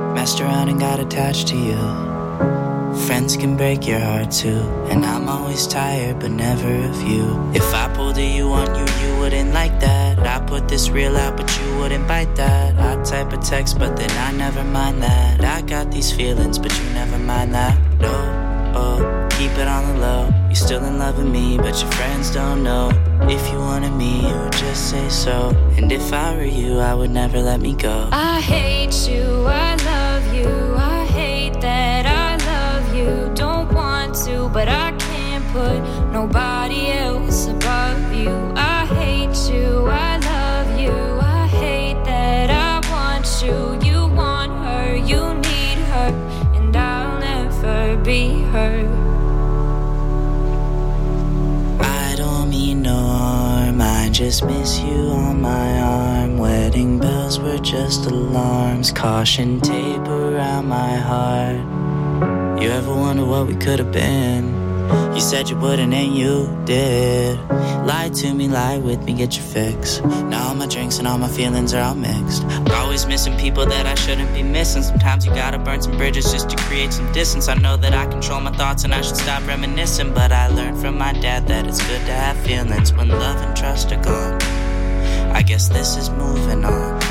Messed around and got attached to you. Friends can break your heart too. And I'm always tired, but never of you. If I pulled a you on you, you wouldn't like that. I put this real out, but you wouldn't bite that. I type a text, but then I never mind that. I got these feelings, but you never mind that. No, oh, keep it on the low. You're still in love with me, but your friends don't know. If you wanted me, you would just say so. And if I were you, I would never let me go. I hate you, I love put nobody else above you. I hate you, I love you, I hate that I want you. You want her, you need her, and I'll never be her. I don't mean no harm, I just miss you on my arm. Wedding bells were just alarms, caution tape around my heart. You ever wonder what we could have been? You said you wouldn't, and you did. Lie to me, lie with me, get your fix. Now all my drinks and all my feelings are all mixed. Always missing people that I shouldn't be missing. Sometimes you gotta burn some bridges just to create some distance. I know that I control my thoughts and I should stop reminiscing. But I learned from my dad that it's good to have feelings when love and trust are gone. I guess this is moving on.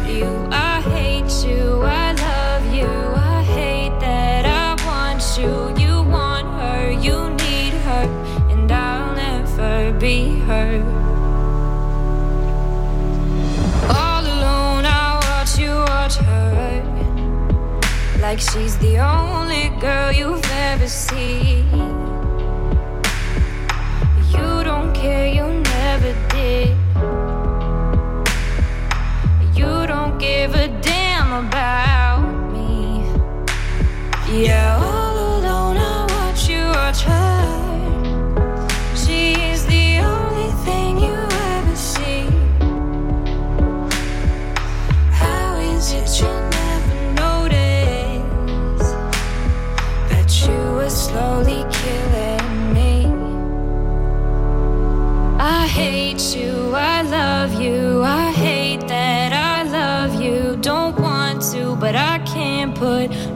Like she's the only girl you've ever seen. You don't care, you never did. You don't give a damn about me. Yeah,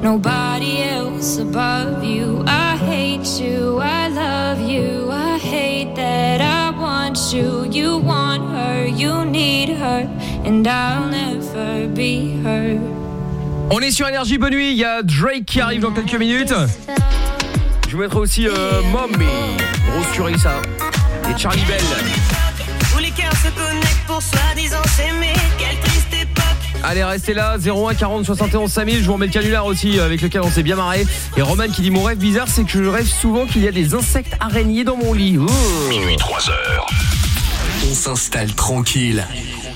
nobody else above you. I hate you, I love you, I hate that I want you. You want her, you need her, and I'll never be her. On est sur Énergie, bonne nuit. Il y a Drake qui arrive dans quelques minutes. Je vous mettrai aussi euh, Mommy. Grosse tuerie ça. Et Charlie Bell. Tous les cœurs se connectent pour soi-disant s'aimer. Allez, restez là, 01 40 71 5000, je vous remets le canular aussi euh, avec lequel on s'est bien marré. Et Roman qui dit mon rêve bizarre, c'est que je rêve souvent qu'il y a des insectes araignées dans mon lit. Ouh. Minuit 3 heures. On s'installe tranquille.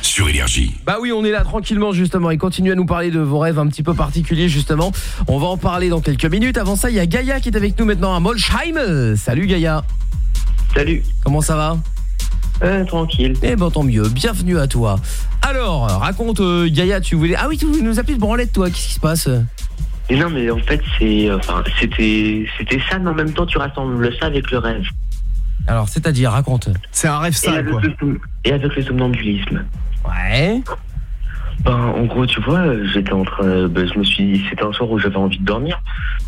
Sur Énergie. Bah oui, on est là tranquillement justement. Il continue à nous parler de vos rêves un petit peu particuliers justement. On va en parler dans quelques minutes. Avant ça, il y a Gaïa qui est avec nous maintenant à Molsheim. Salut Gaïa. Salut. Comment ça va? Euh, tranquille. Eh ben tant mieux. Bienvenue à toi. Alors, raconte euh, Gaïa, tu voulais Ah oui, tu voulais nous appeler de branlette toi. Qu'est-ce qui se passe? Et non, mais en fait, c'est, enfin, c'était, c'était ça, mais en même temps, tu rassembles ça avec le rêve. Alors, c'est-à-dire, raconte. C'est un rêve Et sale avec, quoi. le, som- et avec le somnambulisme. Ouais. Ben, en gros, tu vois, j'étais en train, ben, je me suis, c'était un soir où j'avais envie de dormir.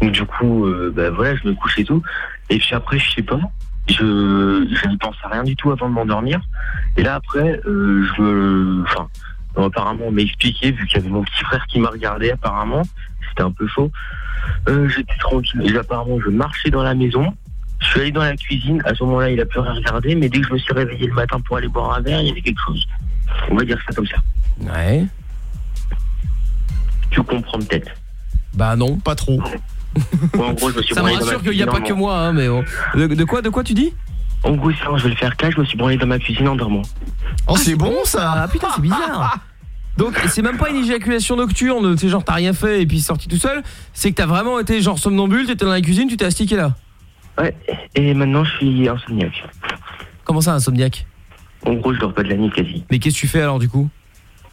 Donc, du coup, euh, ben voilà, je me couche et tout. Et puis après, je sais pas, je, je ne pense à rien du tout avant de m'endormir. Et là, après, euh, je me, enfin, apparemment, on m'a expliqué, vu qu'il y avait mon petit frère qui m'a regardé, apparemment, c'était un peu chaud. Euh, j'étais tranquille. Et apparemment, je marchais dans la maison. Je suis allé dans la cuisine. À ce moment-là, il a plus rien regardé. Mais dès que je me suis réveillé le matin pour aller boire un verre, il y avait quelque chose. On va dire ça comme ça. Ouais. Tu comprends peut-être. Bah non, pas trop. Bon, en gros, je me suis Ça me rassure qu'il n'y a pas que moi, hein, mais bon. de, de quoi, de quoi tu dis En gros, ça, je vais le faire cas. Je me suis branlé dans ma cuisine en dormant. Oh, c'est bon ça Ah putain, c'est bizarre. Donc c'est même pas une éjaculation nocturne, c'est genre t'as rien fait et puis sorti tout seul, c'est que t'as vraiment été genre somnambule, t'étais dans la cuisine, tu t'es astiqué là. Ouais. Et maintenant, je suis insomniaque. Comment ça, insomniaque En gros, je dors pas de la nuit quasi. Mais qu'est-ce que tu fais alors du coup?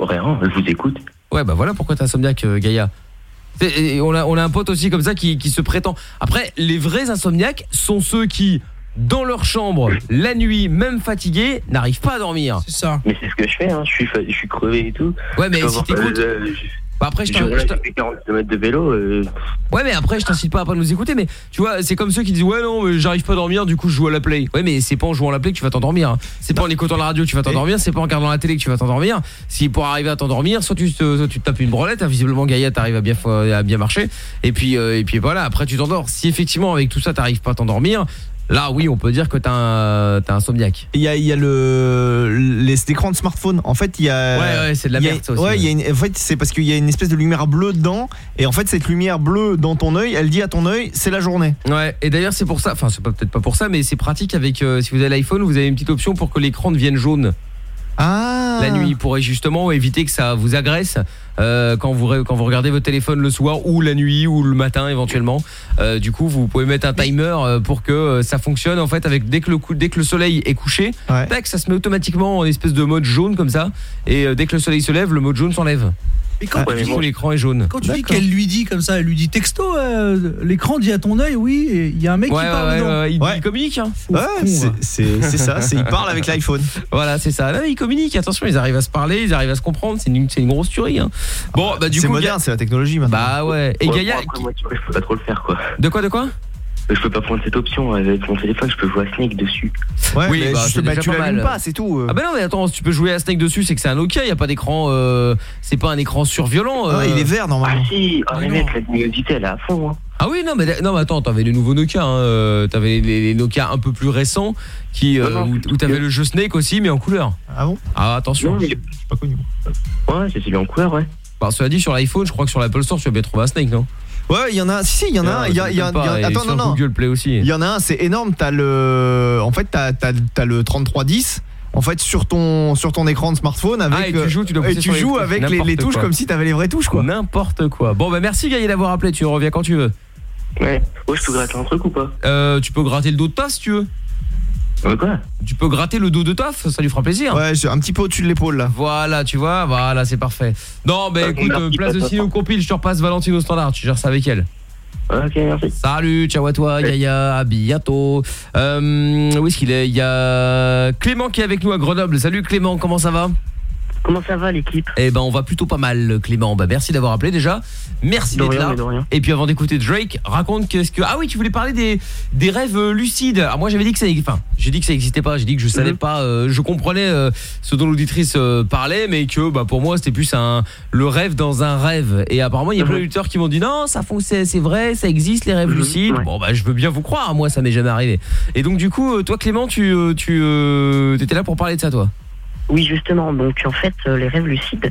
Rien, je vous écoute. Ouais bah voilà pourquoi t'es insomniaque euh, Gaïa. Et on a, on a un pote aussi comme ça qui, qui se prétend. Après, les vrais insomniaques sont ceux qui, dans leur chambre, la nuit, même fatigués, n'arrivent pas à dormir. C'est ça. Mais c'est ce que je fais, hein. je, suis fa- je suis crevé et tout. Ouais, mais si t'écoutes- euh, Bah après, je je- t'in- voilà, je t'in- j'ai fait 40 km de vélo. euh, Ouais mais après je t'incite pas à pas nous écouter mais tu vois c'est comme ceux qui disent ouais non mais j'arrive pas à dormir du coup je joue à la play. Ouais mais c'est pas en jouant à la play que tu vas t'endormir. hein. C'est pas en écoutant la radio que tu vas t'endormir, c'est pas en regardant la télé que tu vas t'endormir. Si pour arriver à t'endormir, soit tu te, soit tu te tapes une branlette, hein, visiblement Gaïa t'arrives à bien à bien marcher et puis euh, et puis voilà, après tu t'endors. Si effectivement avec tout ça t'arrives pas à t'endormir, là oui, on peut dire que t'as un t'as un insomniaque. Il y a, il y a le les écrans de smartphone. En fait, il y a Ouais, ouais, c'est de la merde, ça aussi, Ouais, il y a une- en fait, c'est parce qu'il y a une espèce de lumière bleue dedans et en fait, cette lumière bleue dans ton œil, elle dit à ton œil, c'est la journée. Ouais, et d'ailleurs c'est pour ça, enfin c'est pas- peut-être pas pour ça mais c'est pratique avec euh, si vous avez l'iPhone, vous avez une petite option pour que l'écran devienne jaune. Ah. la nuit pour justement éviter que ça vous agresse euh, quand vous quand vous regardez votre téléphone le soir ou la nuit ou le matin éventuellement. Euh, du coup, vous pouvez mettre un timer euh, pour que ça fonctionne en fait avec dès que le dès que le soleil est couché, tac, ça se met automatiquement en espèce de mode jaune comme ça et dès que le soleil se lève, le mode jaune s'enlève. Et quand, Du coup, l'écran est jaune. quand tu dis qu'elle lui dit comme ça, elle lui dit texto, euh, l'écran dit à ton œil, oui, et il y a un mec Ouais, qui parle ouais, dedans. ouais, il, il communique. Hein. Ouais, c'est- c'est c'est ça, c'est il parle avec l'iPhone. Voilà, c'est ça. Là, ils communiquent. Attention, ils arrivent à se parler, ils arrivent à se comprendre. C'est une, c'est une grosse tuerie. Hein. Bon, bah du C'est coup, moderne, Ga- c'est la technologie maintenant. Bah ouais. Et ouais, Gaïa, après, moi, tu peux pas trop le faire, quoi. de quoi, de quoi? Je peux pas prendre cette option. Avec mon téléphone, je peux jouer à Snake dessus. Ouais, oui, mais bah, juste, bah, tu pas l'allumes pas, c'est tout. euh. Ah bah non mais attends, si tu peux jouer à Snake dessus, c'est que c'est un Nokia, il y a pas d'écran euh, c'est pas un écran surviolent. Ah, euh. il est vert normalement. Ah si, ah, mais mec, la luminosité, elle est à fond. Hein. Ah oui, non mais non mais attends, t'avais les nouveaux Nokia hein, euh, t'avais les, les Nokia un peu plus récents qui euh, où, où t'avais le jeu Snake aussi mais en couleur. Ah bon? Ah attention. Non, mais- pas connu. Ouais, c'est celui en couleur, ouais. Bah cela dit sur l'iPhone, je crois que sur l'Apple Store, tu vas bien trouver un Snake, non? Ouais, il y en a. Si, si, il y en a un. Il y a, il y a- y attends, non, non. Google Play aussi. Il y en a un, c'est énorme. T'as le. En fait, t'as as, le 3310. En fait, sur ton sur ton écran de smartphone avec. Ah, et tu joues, tu dois et tu les joues avec les, les touches quoi. comme si t'avais les vraies touches, quoi. N'importe quoi. Bon bah merci Gaël d'avoir appelé, tu reviens quand tu veux. Ouais. Ouais, je peux gratter un truc ou pas? Euh, tu peux gratter le dos de taf si tu veux. Ouais, quoi Tu peux gratter le dos de taf, ça lui fera plaisir. Ouais, j'ai un petit peu au-dessus de l'épaule là. Voilà, tu vois, voilà, c'est parfait. Non, bah Ah, écoute, merci, euh, place de ciné au compile, je te repasse Valentine au standard, tu gères ça avec elle. Ok, merci. Salut, ciao à toi, Yaya, à bientôt. Euh, où est-ce qu'il est? Il y a Clément qui est avec nous à Grenoble. Salut Clément, comment ça va? Comment ça va l'équipe? Eh ben on va plutôt pas mal Clément. Bah merci d'avoir appelé déjà. Merci d'être là. Et puis avant d'écouter Drake, raconte qu'est-ce que Ah oui, tu voulais parler des des rêves euh, lucides. Alors moi j'avais dit que ça enfin, j'ai dit que ça existait pas, j'ai dit que je savais Mhm. pas euh, je comprenais euh, ce dont l'auditrice euh, parlait mais que bah pour moi c'était plus un le rêve dans un rêve et apparemment il y a plein Mhm. d'auditeurs qui m'ont dit non, ça c'est vrai, ça existe les rêves Mhm, lucides. ouais. Bon bah je veux bien vous croire, moi ça m'est jamais arrivé. Et donc du coup toi Clément, tu tu étais là pour parler de ça toi? Oui, justement. Donc, en fait, euh, les rêves lucides,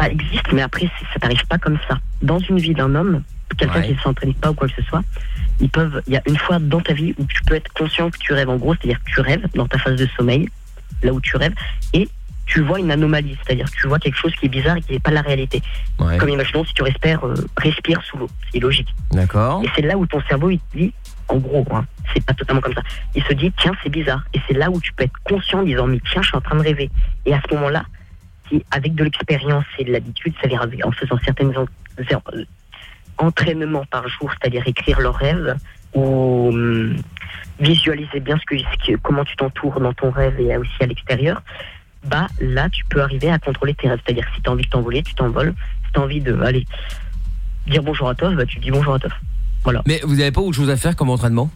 ça existe, mais après, ça t'arrive pas comme ça. Dans une vie d'un homme, quelqu'un qui ne s'entraîne pas ou quoi que ce soit, ils peuvent, il y a une fois dans ta vie où tu peux être conscient que tu rêves. En gros, c'est-à-dire que tu rêves dans ta phase de sommeil, là où tu rêves, et tu vois une anomalie, c'est-à-dire que tu vois quelque chose qui est bizarre et qui n'est pas la réalité. Ouais. Comme imaginons si tu respires, euh, respires sous l'eau, c'est logique. D'accord. Et c'est là où ton cerveau, il te dit, en gros, hein, c'est pas totalement comme ça. Il se dit, tiens, c'est bizarre. Et c'est là où tu peux être conscient en disant, mais tiens, je suis en train de rêver. Et à ce moment-là, avec de l'expérience et de l'habitude, c'est-à-dire en faisant certaines en- euh, entraînements par jour, c'est-à-dire écrire leurs rêves ou hum, visualiser bien ce que, comment tu t'entoures dans ton rêve et aussi à l'extérieur, bah là, tu peux arriver à contrôler tes rêves. C'est-à-dire si tu as envie de t'envoler, tu t'envoles. Si tu as envie de dire bonjour à Toff, bah tu dis bonjour à Toff. Voilà. Mais vous avez pas autre chose à faire comme entraînement?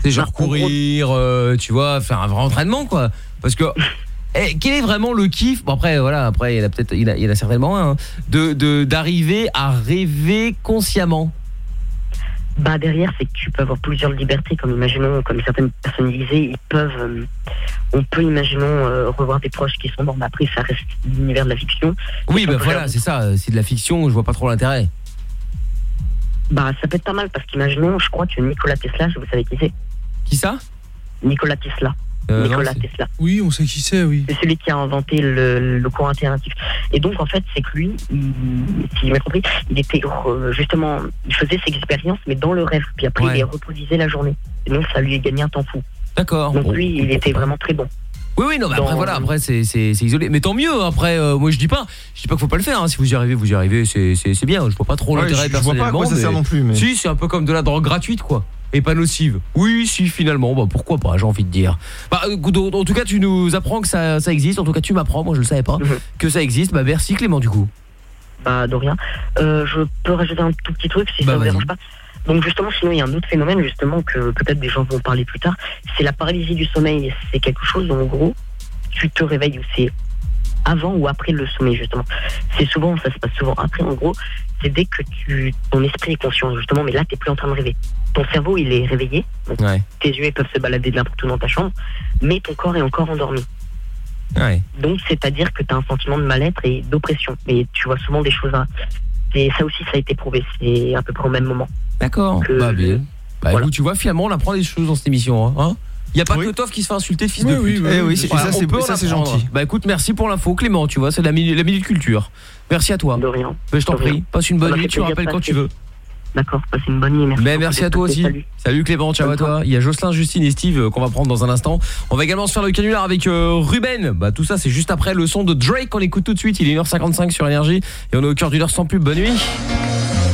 C'est genre courir, euh, tu vois, faire un vrai entraînement quoi. Parce que eh, quel est vraiment le kiff? Bon après voilà, après il y en a peut-être il, a- il y en a certainement un hein, de d'arriver à rêver consciemment. Bah derrière, c'est que tu peux avoir plusieurs libertés, comme imaginons, comme certaines personnes disaient, ils peuvent, euh, on peut imaginons euh, revoir des proches qui sont morts, mais après ça reste l'univers de la fiction. Oui, bah voilà, c'est ça, c'est de la fiction, je vois pas trop l'intérêt. Bah ça peut être pas mal parce qu'imaginons, je crois que Nikola Tesla, vous savez qui c'est Qui ça? Nikola Tesla. Euh, non, c'est- Tesla. Oui, on sait qui c'est, oui. C'est celui qui a inventé le, le courant alternatif. Et donc, en fait, c'est que lui, il- si j'ai bien compris, il était euh, justement, il faisait ses expériences, mais dans le rêve. Puis après, il les reproduisait la journée. Et donc, ça lui a gagné un temps fou. D'accord. Donc, Bon, lui, il était vraiment très bon. Oui oui non mais après voilà après c'est c'est c'est isolé mais tant mieux après euh, moi je dis pas je dis pas qu'il faut pas le faire hein. si vous y arrivez vous y arrivez c'est c'est c'est bien je vois pas trop Ouais, l'intérêt je- je vois pas à quoi personnellement ça sert non plus, mais- si c'est un peu comme de la drogue gratuite quoi et pas nocive oui si finalement bah pourquoi pas j'ai envie de dire bah en en tout cas tu nous apprends que ça ça existe en tout cas tu m'apprends moi je le savais pas Mhm. que ça existe bah merci Clément du coup Bah, de rien. Euh, je peux rajouter un tout petit truc si Bah, ça ne vas-y. dérange pas. Donc justement, sinon il y a un autre phénomène justement que peut-être des gens vont parler plus tard. C'est la paralysie du sommeil. C'est quelque chose où, en gros, tu te réveilles ou c'est avant ou après le sommeil justement. C'est souvent, ça se passe souvent après. En gros, c'est dès que tu, ton esprit est conscient justement, mais là t'es plus en train de rêver. Ton cerveau il est réveillé, donc ouais tes yeux ils peuvent se balader de n'importe où dans ta chambre, mais ton corps est encore endormi. ouais Donc, c'est-à-dire que tu as un sentiment de mal-être et d'oppression. Et tu vois souvent des choses. Ça aussi, ça a été prouvé. C'est à peu près au même moment. d'accord bah bien bah écoute, tu vois finalement on apprend des choses dans cette émission hein, hein il y a pas que Toff qui se fait insulter fils Oui, de oui, pute. oui, Eh oui, c'est- Voilà, ça, c'est- gentil. Bah écoute, merci pour l'info Clément, tu vois, c'est la minute, la minute culture. Merci à toi. De rien. Bah, je t'en prie, passe une bonne nuit, tu rappelles quand tu veux. D'accord, passez une bonne nuit. Merci. Mais beaucoup merci à toi aussi. Salut. Clément, ciao à toi. Il y a Jocelyn, Justine et Steve euh, qu'on va prendre dans un instant. On va également se faire le canular avec euh, Ruben. Bah tout ça c'est juste après le son de Drake qu'on écoute tout de suite. Il est 1h55 sur énergie et on est au cœur d'une heure sans pub. Bonne nuit.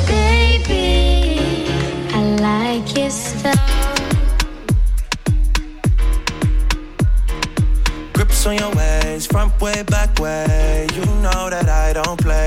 Baby, I like your. Grips on your ways, front way, back way. You know that I don't play.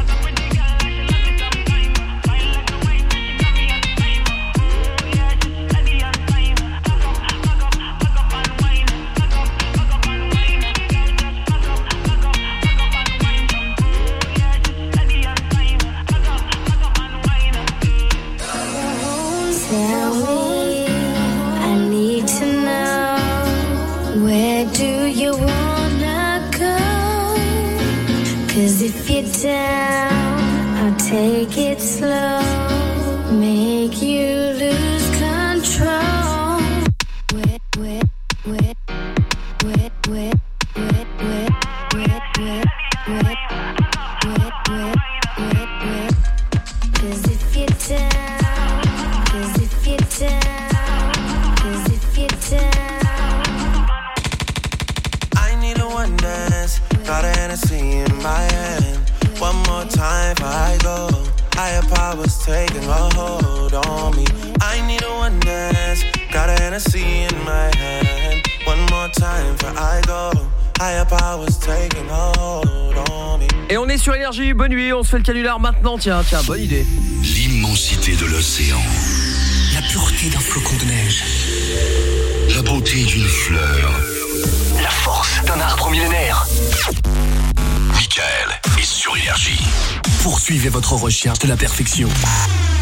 You wanna go? Cause if you're down, I'll take it slow. Got a Hennessy in my hand. One more time before I go. Higher powers taking a hold on me. I need a one dance. Got a Hennessy in my hand. One more time before I go. Higher powers taking a hold on me. Et on est sur énergie, bonne nuit, on se fait le canular maintenant, tiens, tiens, bonne idée. L'immensité de l'océan. La pureté d'un flocon de neige. La beauté d'une fleur. Force d'un arbre millénaire. Michael est sur énergie. Poursuivez votre recherche de la perfection.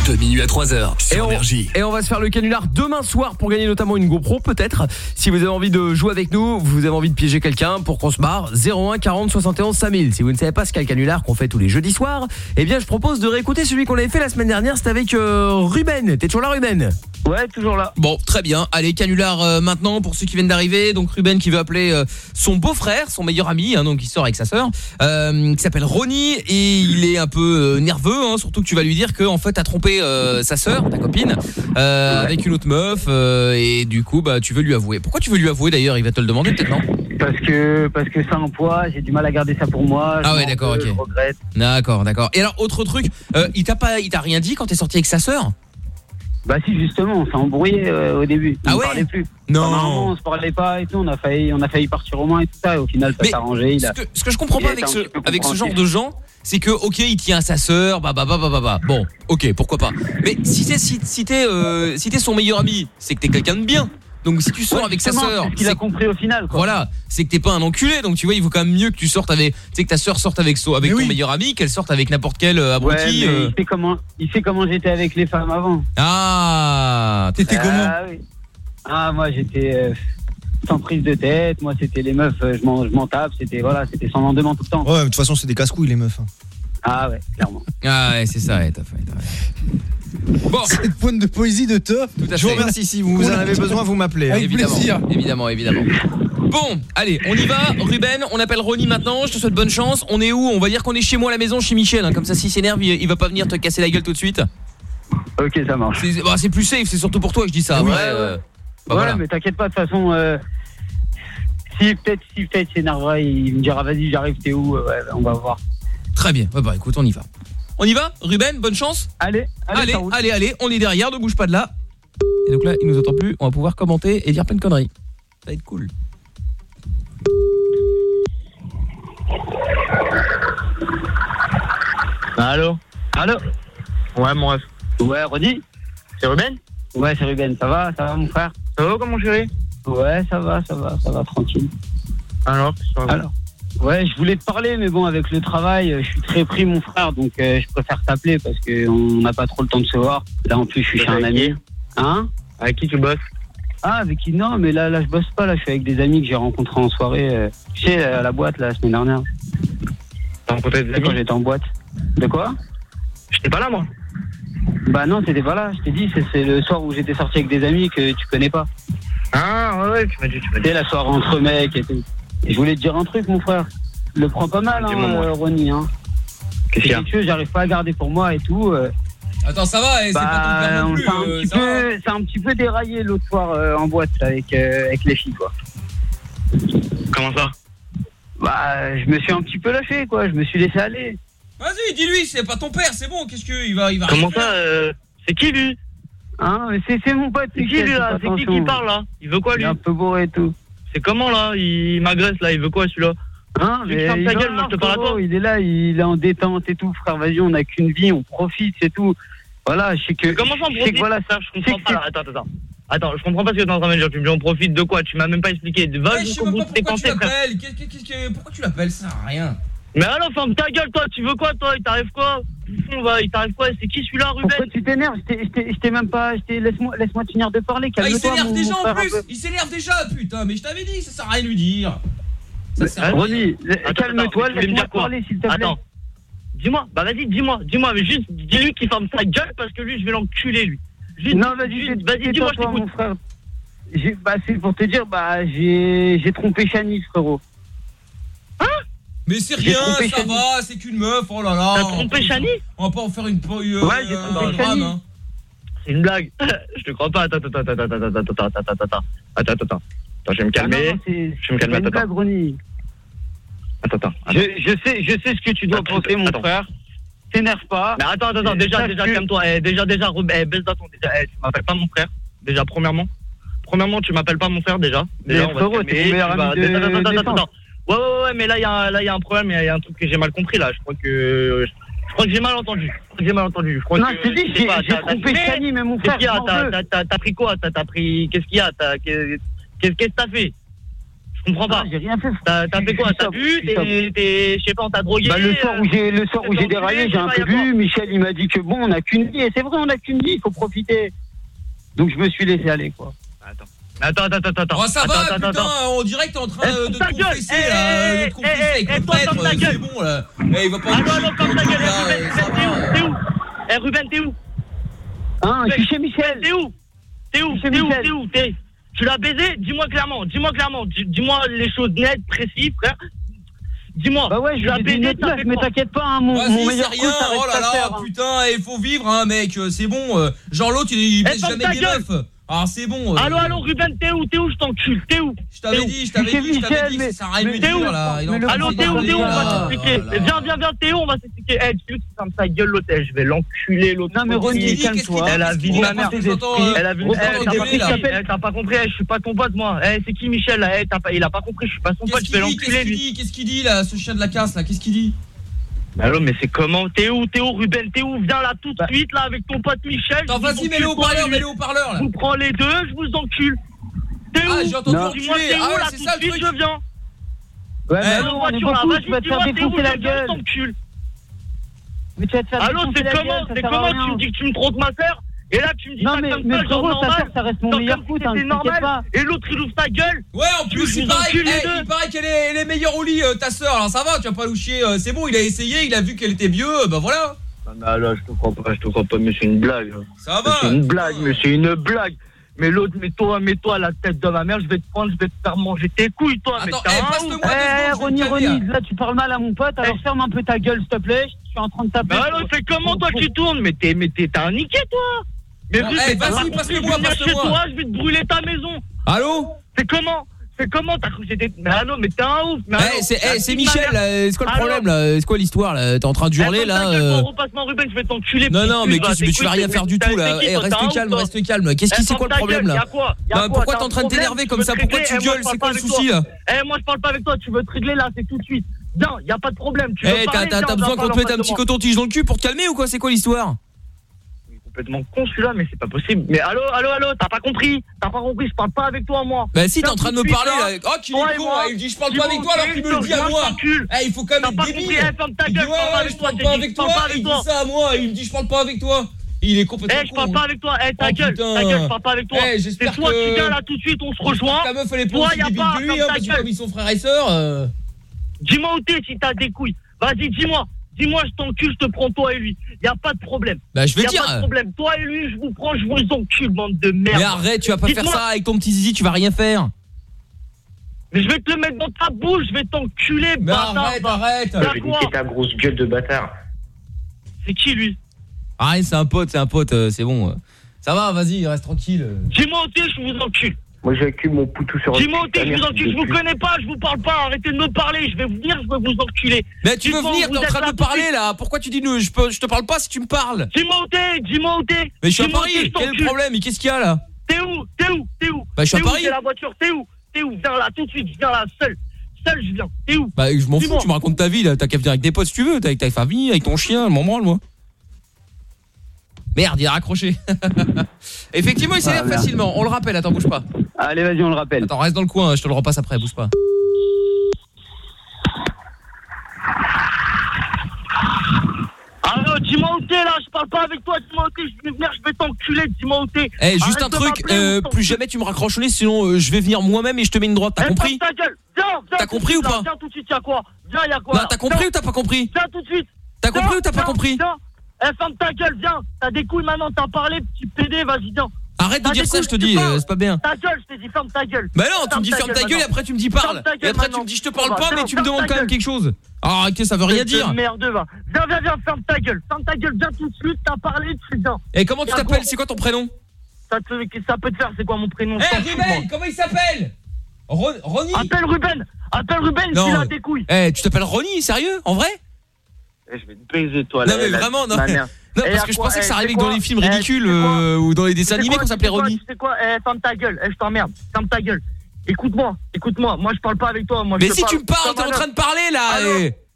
De minuit à 3h Et sur on, énergie. et on va se faire le canular demain soir pour gagner notamment une GoPro peut-être. Si vous avez envie de jouer avec nous, vous avez envie de piéger quelqu'un pour qu'on se barre 01 40 71 5000. Si vous ne savez pas ce qu'est le canular qu'on fait tous les jeudis soirs, eh bien je propose de réécouter celui qu'on avait fait la semaine dernière, c'était avec euh, Ruben. T'es toujours là Ruben? Ouais, toujours là. Bon, très bien. Allez, canular euh, maintenant pour ceux qui viennent d'arriver. Donc Ruben qui veut appeler euh, son beau-frère, son meilleur ami, hein, donc il sort avec sa sœur, euh, qui s'appelle Ronnie et il est un peu nerveux, hein, surtout que tu vas lui dire que en fait t'as trompé sa sœur, ta copine, avec une autre meuf et du coup bah tu veux lui avouer. Pourquoi tu veux lui avouer d'ailleurs? Il va te le demander peut-être non? Parce que parce que ça un poids, j'ai du mal à garder ça pour moi. Ah ouais, d'accord, ok. D'accord, d'accord. Et alors autre truc, il t'a pas, il t'a rien dit quand t'es sorti avec sa sœur? Bah si justement, on s'est embrouillé euh, au début. On Ah ne ouais parlait plus. Non. Un moment, on se parlait pas et tout. On a failli, on a failli partir au moins et tout ça. Et au final, ça s'est arrangé. Il a- Ce que, ce que je comprends pas avec ce, avec ce genre de gens, c'est que ok, il tient à sa sœur, bah bah bah bah bah bah. Bon, ok, pourquoi pas. Mais si t'es si, si t'es euh, si t'es son meilleur ami, c'est que t'es quelqu'un de bien. Donc si tu sors Ouais, avec sa sœur, c'est ce qu'il a compris au final. Quoi. Voilà, c'est que t'es pas un enculé. Donc tu vois, il vaut quand même mieux que tu sortes avec, tu sais que ta sœur sorte avec so- avec ton meilleur ami, qu'elle sorte avec n'importe quel euh, Ouais, abruti. euh. il sait comment, il sait comment j'étais avec les femmes avant. Ah, t'étais Ah, oui. Ah, moi j'étais euh, sans prise de tête. Moi c'était les meufs, euh, je m'en, je m'en tape. C'était voilà, c'était sans lendemain tout le temps. Ouais, de toute façon, c'est des casse-couilles, les meufs. hein. Ah ouais, clairement. Ah ouais, c'est ça, ouais, t'as fait. Bon. Cette pointe de poésie de Toff. Tout à Je vous remercie. Si vous en avez besoin, vous m'appelez. hein. Avec évidemment, plaisir. Évidemment, évidemment. Bon, allez, on y va. Ruben, on appelle Ronnie maintenant. Je te souhaite bonne chance. On est où? On va dire qu'on est chez moi à la maison, chez Michel. hein. Comme ça, s'il s'énerve, il, il va pas venir te casser la gueule tout de suite. Ok, ça marche. C'est bah, c'est plus safe, c'est surtout pour toi que je dis ça. Ouais, ouais. euh, bah, ouais, voilà. mais t'inquiète pas, de toute façon. euh, si peut-être, si peut-être il s'énervera, il me dira vas-y, j'arrive, t'es où? Euh, ouais, On va voir. Très bien. Bah, bah, écoute, on y va. On y va Ruben, bonne chance Allez, allez, allez, allez, allez, on est derrière, ne bouge pas de là. Et donc là, il nous entend plus, on va pouvoir commenter et dire plein de conneries. Ça va être cool. Allô? Allô? Ouais, mon ref. Ouais, Rodi? C'est Ruben? Ouais, c'est Ruben, ça va Ça va, mon frère? Ça va, comment chéri Ouais, ça va, ça va, ça va, tranquille. Alors, qu'est-ce que tu Alors Ouais, je voulais te parler, mais bon, avec le travail, euh, je suis très pris, mon frère, donc euh, je préfère t'appeler parce qu'on n'a pas trop le temps de se voir. Là, en plus, je suis chez un ami. Hein? Avec qui tu bosses? Ah, avec qui? Non, mais là, là, je bosse pas. Là, je suis avec des amis que j'ai rencontrés en soirée. euh, tu sais, à la boîte, la semaine dernière. T'as rencontré des sais, quand amis? j'étais en boîte. De quoi? J'étais pas là, moi. Bah non, c'était pas là. Je t'ai dit, c'est- le soir où j'étais sorti avec des amis que tu connais pas. Ah, ouais, ouais, tu m'as dit, tu m'as dit. La soirée entre mecs et tout. Je voulais te dire un truc, mon frère. Le prends pas mal, hein, euh, Ronnie. Hein. Qu'est-ce qu'il y a j'arrive pas à garder pour moi et tout. euh. Attends, ça va, c'est Bah, pas ton père non on plus. s'est un, euh, petit ça va. peu, c'est un petit peu déraillé l'autre soir euh, en boîte avec, euh, avec les filles, quoi. Comment ça? Bah, je me suis un petit peu lâché, quoi. Je me suis laissé aller. Vas-y, dis-lui, c'est pas ton père, c'est bon, qu'est-ce qu'il va, il va Comment ça euh, C'est qui lui? Hein, mais c'est, c'est mon pote. C'est qui lui là? C'est qui qui parle là? Il veut quoi Il lui? est un peu bourré et tout. C'est comment là? Il m'agresse là, il veut quoi celui-là? Hein, Tu fermes ta il gueule, moi je te parle à toi. Il est là, il est en détente et tout, frère. Vas-y, on a qu'une vie, on profite, c'est tout. Voilà, je sais que. Comment ça on profite voilà, ça Je comprends pas là, attends, attends. Attends, je comprends pas ce que t'es en train de dire. Tu me dis on profite de quoi? Tu m'as même pas expliqué. Va Ouais, je sais même pas de tes pourquoi tu mais alors, ferme ta gueule, toi, tu veux quoi, toi Il t'arrive quoi va, bah, il t'arrive quoi C'est qui celui-là, Ruben Pourquoi tu t'énerves Je t'ai même pas. Laisse-moi laisse finir de parler, calme-toi. Ah, il s'énerve déjà en plus Il s'énerve déjà, putain, mais je t'avais dit, ça sert à rien de lui dire. Ça calme-toi, laisse-moi parler, s'il te plaît. Attends. Dis-moi, bah vas-y, dis-moi, dis-moi, mais juste dis-lui qu'il ferme sa gueule parce que lui, je vais l'enculer, lui. Juste, non, vas-y, vas-y, dis-moi, je t'écoute. Bah, c'est pour te dire, bah, j'ai trompé Chani, frérot. Mais c'est rien, ça Chani. va, c'est qu'une meuf, oh là là. T'as trompé Chani On va pas en faire une poille euh, ouais, un drame. Hein. C'est une blague. je te crois pas. Attends, attends, attends, attends, attends, attends, attends, attends, attends, attends. Attends, ah je vais me calmer. Non, je vais me calmer, attends. Blague, Attends, attends. Je, je, sais, je sais ce que tu dois attends, penser, mon attends. frère. T'énerve pas. Mais attends, attends, attends. Déjà, déjà, que... calme-toi. Eh, déjà, déjà, eh, baisse ton. Déjà, eh, tu m'appelles pas mon frère. Déjà, premièrement. Premièrement, tu m'appelles pas mon frère déjà. Déjà, on va se calmer. Attends, attends, attends. Ouais, ouais, ouais, mais là, il y, a, là, y a un problème, il y, a un truc que j'ai mal compris, là. Je crois que. Je crois que j'ai mal entendu. J'ai mal entendu. Je crois non, que, je te dis, j'ai trompé Chani, mais mon frère. T'as pris quoi? T'as pris. Qu'est-ce qu'il y a? Qu'est-ce que t'as fait? Je comprends pas. J'ai rien fait. T'as fait quoi? T'as bu? je sais pas, on drogué? Bah, Le soir où j'ai, le soir où j'ai déraillé, j'ai un peu bu. Michel, il m'a dit que bon, on n'a qu'une vie. Et c'est vrai, on n'a qu'une vie, il faut profiter. Donc je me suis laissé aller, quoi. Attends, attends, attends, attends. Oh, ça attends, va, attends, en direct, en train eh, eh, eh, de te compresser, là, de te avec le euh, c'est bon, là. Ah, il va pas... Ferme ta gueule, Ruben, euh, t'es où Eh, Ruben, t'es où? Hein, je suis chez Michel. T'es où? T'es où? T'es où? T'es où? Tu l'as baisé? Dis-moi clairement, dis-moi clairement, dis-moi les choses nettes, précises, frère. Dis-moi. Bah ouais, je l'ai baisé, mais t'inquiète pas, hein, mon, mon meilleur oh là là, hein. putain, il faut vivre, hein, mec, c'est bon. Euh, Genre l'autre, il baisse jamais des meufs. Ah c'est bon. Euh... Allô allô Ruben t'es où t'es où je t'encule t'es où Je t'avais dit je t'avais dit je t'avais dit ça rien mais... dur là. Allô t'es où t'es où on va s'expliquer. Oh viens viens viens t'es où on va s'expliquer. Eh tu veux que sa gueule l'hôtel je vais l'enculer l'hôtel. Non mais René calme-toi. Elle a vu ma mère. Elle a vu. T'as pas compris eh, je suis pas ton pote moi. Eh c'est qui Michel là eh, Il a pas compris je suis pas son pote je vais l'enculer lui. Qu'est-ce qu'il dit là ce chien de la casse là qu'est-ce qu'il dit bah allô, mais c'est comment Théo, Théo, Ruben, Théo, viens là tout de bah- suite, là, avec ton pote Michel. Vas-y, mets-le au parleur, mets-le au parleur, là. Je vous prends les deux, je vous encule. Théo, ah, j'ai entendu enculer. Moi, ah, ouais, là, tout de suite, je viens. Ouais, mais eh, allô, voiture, là, vas-y, tu vas te faire défoncer la gueule. Mais tu vas te faire Allô, c'est comment, c'est comment tu me dis que tu me trompes ma sœur? Et là, tu me dis non, ça mais, comme mais ça, genre ça reste mon meilleur hein, normal. Et l'autre, il ouvre ta gueule. Ouais, en plus, il paraît, qu'elle est, est meilleure au lit, euh, ta sœur. Alors ça va, tu vas pas loucher. Euh, c'est bon, il a essayé, il a vu qu'elle était vieux, bah euh, ben voilà. Ah, bah là, je te crois pas, je te crois pas, mais c'est une blague. Ça va. C'est une blague, mais c'est une blague. Mais l'autre, mets-toi, mets-toi la tête de ma mère, je vais te prendre, je vais te faire manger tes couilles, toi. Attends, mais hey, passe-moi hey, Ronny, Ronny, là, tu parles mal à mon pote, alors eh. ferme un peu ta gueule, s'il te plaît. Je suis en train de taper. Bah alors, c'est comment, toi, tu tournes? Mais t'es, t'as un niqué, toi eh, mais vas-y, passe-le-moi. Je vais te brûler ta maison. Allô C'est comment c'est comment t'as cru que j'étais Mais ah mais t'es un ouf. Ah eh, c'est eh, Michel. Euh, c'est quoi le problème là euh, C'est quoi l'histoire là T'es en train de eh, hurler là euh Non non, mais, tu vas rien faire du tout là. Reste calme, reste calme. Qu'est-ce qui c'est quoi le problème là bah, Pourquoi t'es en train de t'énerver comme ça Pourquoi tu gueules C'est quoi le souci hein. Eh moi je parle pas avec toi. Tu veux te régler là, c'est tout de suite. Non, y a pas de problème. Tu t'as besoin qu'on te mette un petit coton-tige dans le cul pour te calmer ou quoi C'est quoi l'histoire complètement con celui-là, mais c'est pas possible. Mais allô, allô, allô, t'as pas compris? T'as pas compris, je parle pas avec toi, moi. Bah si, t'es en train de me parler. Hein. Là. Oh, tu es con, hein. il dit je parle pas avec toi alors qu'il me le dit à moi. Eh, il faut quand même être eh, dit je parle pas avec toi. Il dit ça à moi, il me dit je parle pas avec toi. Il est complètement. Eh, je parle pas hein. avec toi. Eh, ta oh, gueule, ta gueule, je parle pas avec toi. Eh, j'espère que. Toi, tu viens là tout de suite, on se rejoint. Ta meuf, elle est pas de lui, parce que comme ils sont frères et sœurs. Euh. Dis-moi où t'es si t'as des couilles. Vas-y, dis-moi. Dis-moi, je t'encule, je te prends toi et lui. Il n'y a pas de problème. Bah, je vais y a pas de problème. Toi et lui, je vous prends, je vous encule, bande de merde. Mais arrête, tu vas pas faire ça avec ton petit zizi, tu vas rien faire. Mais je vais te le mettre dans ta bouche, je vais t'enculer, bâtard. Arrête, arrête. Je vais niquer ta grosse gueule de bâtard. C'est qui, lui Arrête, c'est un pote, c'est un pote, euh, c'est bon. Ça va, vas-y, reste tranquille. Dis-moi aussi, je vous encule. Moi, j'ai cul mon poutou sur Dis-moi où t'es, je vous encule. Je vous connais pas, je vous parle pas. Arrêtez de me parler, je vais venir, je vais vous enculer. Mais tu veux venir, t'es en train de me parler là. Pourquoi tu dis nous je, peux, je te parle pas si tu me parles? Dis-moi où t'es, dis-moi où t'es. Mais je suis à Paris, t'es, quel t'encule. problème Mais qu'est-ce qu'il y a là? T'es où T'es où T'es où? Bah, je suis à T'es où Paris. La voiture, t'es où? T'es où? Viens là, tout de suite, viens là, seul. Seul, je viens. T'es où? Bah je m'en fous, tu me racontes ta vie là, t'as qu'à venir avec des potes si tu veux, t'as avec ta famille, avec ton chien, m'en branle moi. Merde, il a raccroché. Effectivement, il s'élève ah, facilement. On le rappelle, attends, bouge pas. Allez, vas-y, on le rappelle. Attends, reste dans le coin, hein, je te le repasse après, bouge pas. Alors, Dimanté, là, je parle pas avec toi, Dimanté, je vais venir, je vais t'enculer, Dimanté. Eh, juste un truc, euh, plus jamais tu me raccroches au nez, sinon euh, je vais venir moi-même et je te mets une droite, t'as eh, compris T'as compris ou pas Viens tout de suite, y'a quoi Viens, y'a quoi t'as compris ou t'as pas compris Viens tout de suite T'as compris ou t'as pas compris viens. Eh, ferme ta gueule, viens T'as des couilles maintenant, t'as parlé, petit PD, vas-y, viens Arrête de dire ça, je te dis, euh, c'est pas bien. Ta gueule, je te dis, ferme ta gueule. Bah non, tu me dis ferme ta gueule et après tu me dis parle. Et après tu me dis je te parle pas, mais tu me demandes quand même quelque chose. Ah, ok, ça veut rien dire. Merde, va. Viens, viens, viens, ferme ta gueule. Ferme ta gueule, viens tout de suite, t'as parlé, tu viens. Et comment tu t'appelles? C'est quoi ton prénom? Ça, peut te faire, c'est quoi mon prénom? Eh, Ruben, comment il s'appelle? Ronnie Appelle Ruben Appelle Ruben s'il a des couilles. Eh, tu t'appelles Ronnie, sérieux? En vrai? Eh, je vais te baiser toi. Non, mais vraiment, non. non parce que je pensais que ça eh, arrivait que dans les films eh, ridicules euh, ou dans les dessins animés qu'on s'appelait Ronnie. C'est quoi Ferme ta gueule, eh, je t'emmerde, ferme ta gueule. Écoute-moi, écoute-moi, moi je parle pas avec toi. Moi, mais si tu me parles, t'es en train de parler là. Ah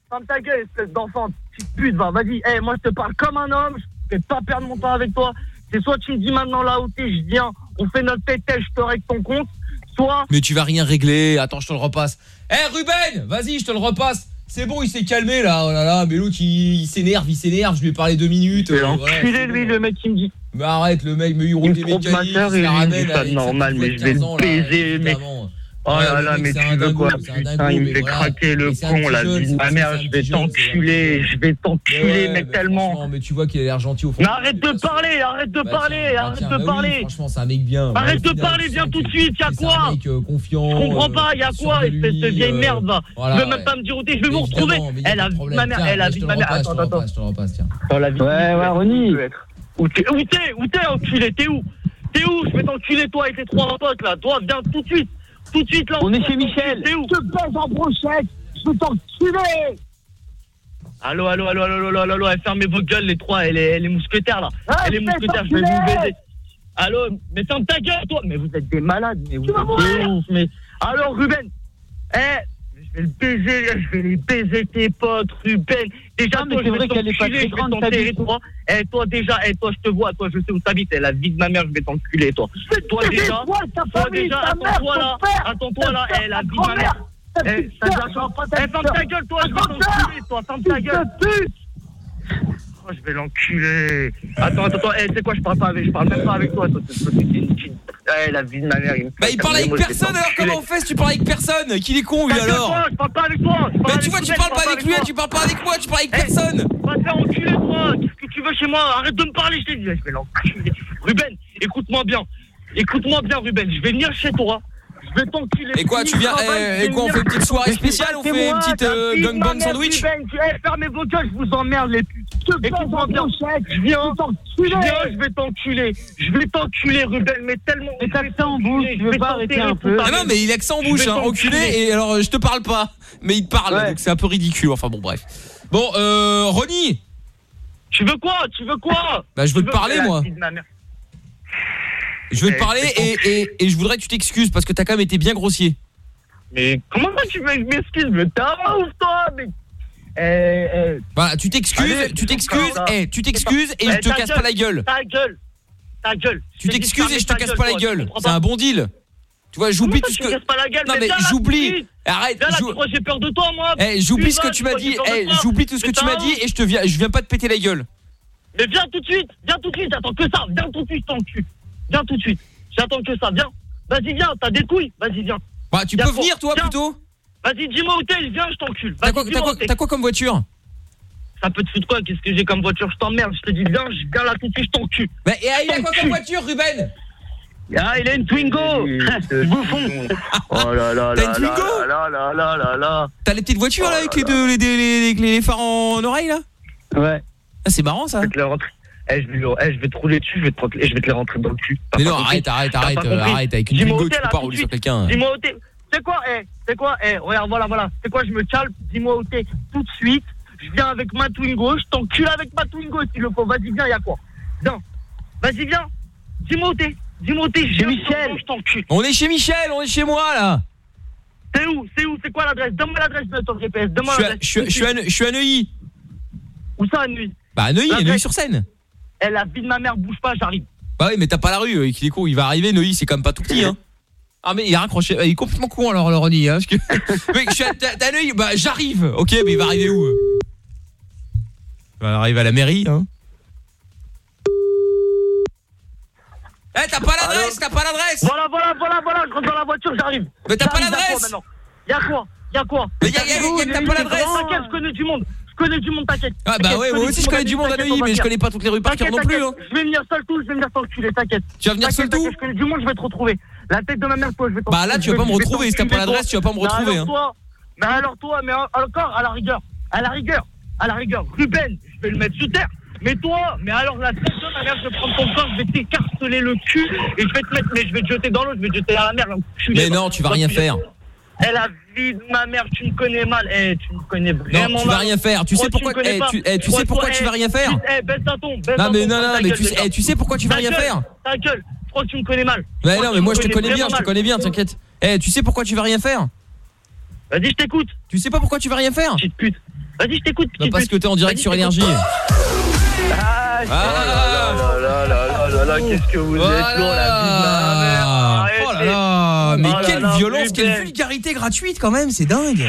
ferme ta gueule, espèce d'enfant, petite pute, va, vas-y. Eh, moi je te parle comme un homme, je vais pas perdre mon temps avec toi. C'est soit tu me dis maintenant là où t'es, je viens, on fait notre tête, je te règle ton compte, soit. Mais tu vas rien régler, attends, je te le repasse. Eh, Ruben, vas-y, je te le repasse. C'est bon, il s'est calmé là, oh là là, mais l'autre il, s'énerve, il s'énerve, je lui ai parlé deux minutes. C'est euh, voilà, enculé lui le mec qui me dit. Mais arrête, le mec me hurle des mécaniques, il me ramène. C'est normal, mais je vais le baiser. Oh là là, mais tu veux quoi Putain, il me fait craquer le con, là. Ma mère, je vais t'enculer, je vais t'enculer, mais tellement. mais tu vois qu'il a l'air gentil au fond. Mais arrête de parler, arrête de parler, arrête de parler. Franchement, c'est un mec bien. Arrête de parler, viens tout de suite, y'a quoi. Je comprends pas, y'a quoi, espèce de vieille merde, va. Je veux même pas me dire où t'es, je vais vous retrouver. Elle a vu ma mère, elle a vu ma mère. Attends, attends. Dans la vie. Ouais, ouais, Ronnie. Où t'es, où t'es, où t'es, enculé, t'es où T'es où Je vais t'enculer, toi, avec tes trois potes, là. Toi, viens tout de suite. Tout de suite, là. On, est chez Michel. Je te baise en brochette. Je veux t'enculer. Allô, allô, allô, allô, allô, allô, allô, fermez vos gueules, les trois, elle est, mousquetaire, là. Ah, elle est mousquetaire, je vais vous baiser. Allô, mais ferme ta gueule, toi. Mais vous êtes des malades, mais vous êtes des ouf, mais. Alors, Ruben, eh, le baiser, je vais les baiser tes potes, Ruben. Déjà, non, mais c'est vrai qu'elle est pas très grande. Toi. Et toi, déjà, et toi, je te vois, toi, je sais où t'habites, la vie de ma mère, je vais t'enculer, toi. Toi, déjà, toi, toi, déjà, attends-toi là, attends-toi là, et la vie de ma mère. Eh, ta gueule, toi, je vais t'enculer, toi, ferme ta gueule. Oh, je vais l'enculer. Attends, attends, attends. Hey, tu sais quoi, je parle pas avec, je parle même pas avec toi. toi eh, la vie de ma mère. Il me bah, il parle avec personne alors comment on fait si tu parles avec personne Qu'il est con lui alors Je parle pas avec toi. Mais bah, tu vois, tu parles pas avec lui, tu parles pas avec moi, tu parles avec eh, personne. Va te faire enculer, toi. Qu'est-ce que tu veux chez moi Arrête de me parler, je t'ai dit. Je vais l'enculer. Ruben, écoute-moi bien. Écoute-moi bien, Ruben. Je vais venir chez toi. Je vais t'enculer. Et quoi, tu viens eh, Et quoi, on fait une petite soirée spéciale On fait une petite euh, gang bang sandwich Fermez vos gueules, je vous emmerde, les putes. Écoute-moi bien, je viens, je vais t'enculer. Je vais t'enculer, Ruben, mais tellement. Mais t'as en bouche, je veux pas arrêter un peu. Ah non, mais il a que ça en bouche, hein, enculé, et alors je te parle pas. Mais il parle, donc c'est un peu ridicule, enfin bon, bref. Bon, euh, Ronnie? Tu veux quoi? Tu veux quoi? Bah, je veux te parler, moi. Je vais te parler et, je voudrais que tu t'excuses parce que t'as quand même été bien grossier. Mais comment tu m'excuses Mais t'es un ouf toi mais... Eh, eh. Bah tu t'excuses, tu t'excuses, eh, tu t'excuses et je eh, te casse pas la gueule. Ta gueule. Ta gueule. Tu t'excuses et je te casse pas la gueule. C'est un bon deal. Tu vois, j'oublie tout ce que Non mais, j'oublie. Arrête. J'ai peur de toi moi. Eh, j'oublie ce que tu m'as dit. Eh, j'oublie tout ce que tu m'as dit et je te viens je viens pas te péter la gueule. Mais viens tout de suite, viens tout de suite, j'attends que ça, viens tout de suite ton cul. Viens tout de suite. J'attends que ça. Viens. Vas-y, viens. T'as des couilles. Vas-y, viens. Bah, tu peux venir, toi, plutôt Vas-y, dis-moi où t'es. Viens, je t'encule. T'as quoi, comme voiture Ça peut te foutre quoi? Qu'est-ce que j'ai comme voiture? Je t'emmerde. Je te dis, viens, je viens là tout de suite, je t'encule. Bah, et il a quoi comme voiture, Ruben ah, il a une Twingo Bouffon Oh là là T'as une Twingo là. T'as les petites voitures là oh avec les, deux, les, phares en oreille là Ouais. Ah, c'est marrant ça. Eh, je, vais, eh, je vais te rouler dessus, je vais te, eh, je les rentrer dans le cul. Mais non, arrête, arrête, arrête, euh, arrête, avec une bingo, tu peux pas rouler sur quelqu'un. Hein. Dis-moi où t'es. C'est quoi, eh, c'est quoi, eh, regarde, voilà, voilà. C'est quoi, je me calme, dis-moi où t'es tout de suite. Je viens avec ma Twingo, je t'encule avec ma Twingo s'il le faut. Vas-y, viens, y'a quoi? Viens, vas-y, viens. Dis-moi où t'es, dis-moi où t'es, chez Michel. On est chez Michel, on est chez moi, là. C'est où, c'est où, c'est quoi l'adresse? Donne-moi l'adresse de ton GPS, donne-moi l'adresse. Je suis à Neuilly. Où ça, à Neuilly? Bah, à Neuilly, à Neuilly-sur-Seine. Eh, la vie de ma mère, bouge pas, j'arrive. Bah oui, mais t'as pas la rue, euh, est con, il va arriver, Neuilly, c'est quand même pas tout petit, hein. Ah mais il a raccroché, il est complètement con alors le Ronny, hein, parce que... Je suis à, t'as- Neuilly, bah j'arrive, ok, mais il va arriver où euh? Tu vas arriver à la mairie, hein. Eh, t'as pas l'adresse, t'as pas l'adresse Voilà, voilà, voilà, voilà, je rentre dans la voiture, j'arrive. Mais t'as pas l'adresse y'a quoi? Y'a quoi Y'a quoi? Mais y a- y a- y a- t'as pas l'adresse T'inquiète, je connais du monde. Je connais du monde, t'inquiète. Ah bah ouais, moi aussi je connais du monde à Neuilly, mais je connais pas toutes les rues par cœur non plus, hein. Je vais venir seul tout, je vais venir t'enculer, t'inquiète. Tu vas venir seul tout Je connais du monde, je vais te retrouver. La tête de ma mère, toi, je vais t'en Bah là, tu vas pas me retrouver, si t'as pas t'enculer, l'adresse, tu vas pas me retrouver, alors hein. toi, Mais alors toi, mais encore, à la rigueur, à la rigueur, à la rigueur, Ruben, je vais le mettre sous terre. Mais toi, mais alors la tête de ma mère, je vais prendre ton corps, je vais t'écarteler le cul et je vais te mettre, mais je vais te jeter dans l'eau, je vais te jeter à la mer. Mais non, tu vas rien faire. Eh la vie de ma mère, tu me connais mal. Eh, tu me connais vraiment Non, tu vas mal. rien faire. Tu sais pourquoi eh, tu- eh, sais pourquoi tu vas eh, rien faire Eh, baisse ton, baisse Non, mais non, non, ta mais tu sais- eh, pourquoi tu vas Ta rien faire Ta gueule, je crois que tu me connais mal. Mais non, mais moi je te connais bien, je te connais bien, t'inquiète. Eh, tu sais pourquoi tu vas rien faire Vas-y, je t'écoute. Tu sais pas pourquoi tu vas rien faire Petite pute. Vas-y, je t'écoute. Bah, parce que t'es en direct sur énergie. Ah, Ah là là là là là, qu'est-ce que vous êtes lourd, la vie de ma mère. Arrêtez. Oh là là, mais Oh là quelle là, violence, quelle vulgarité gratuite quand même, c'est dingue.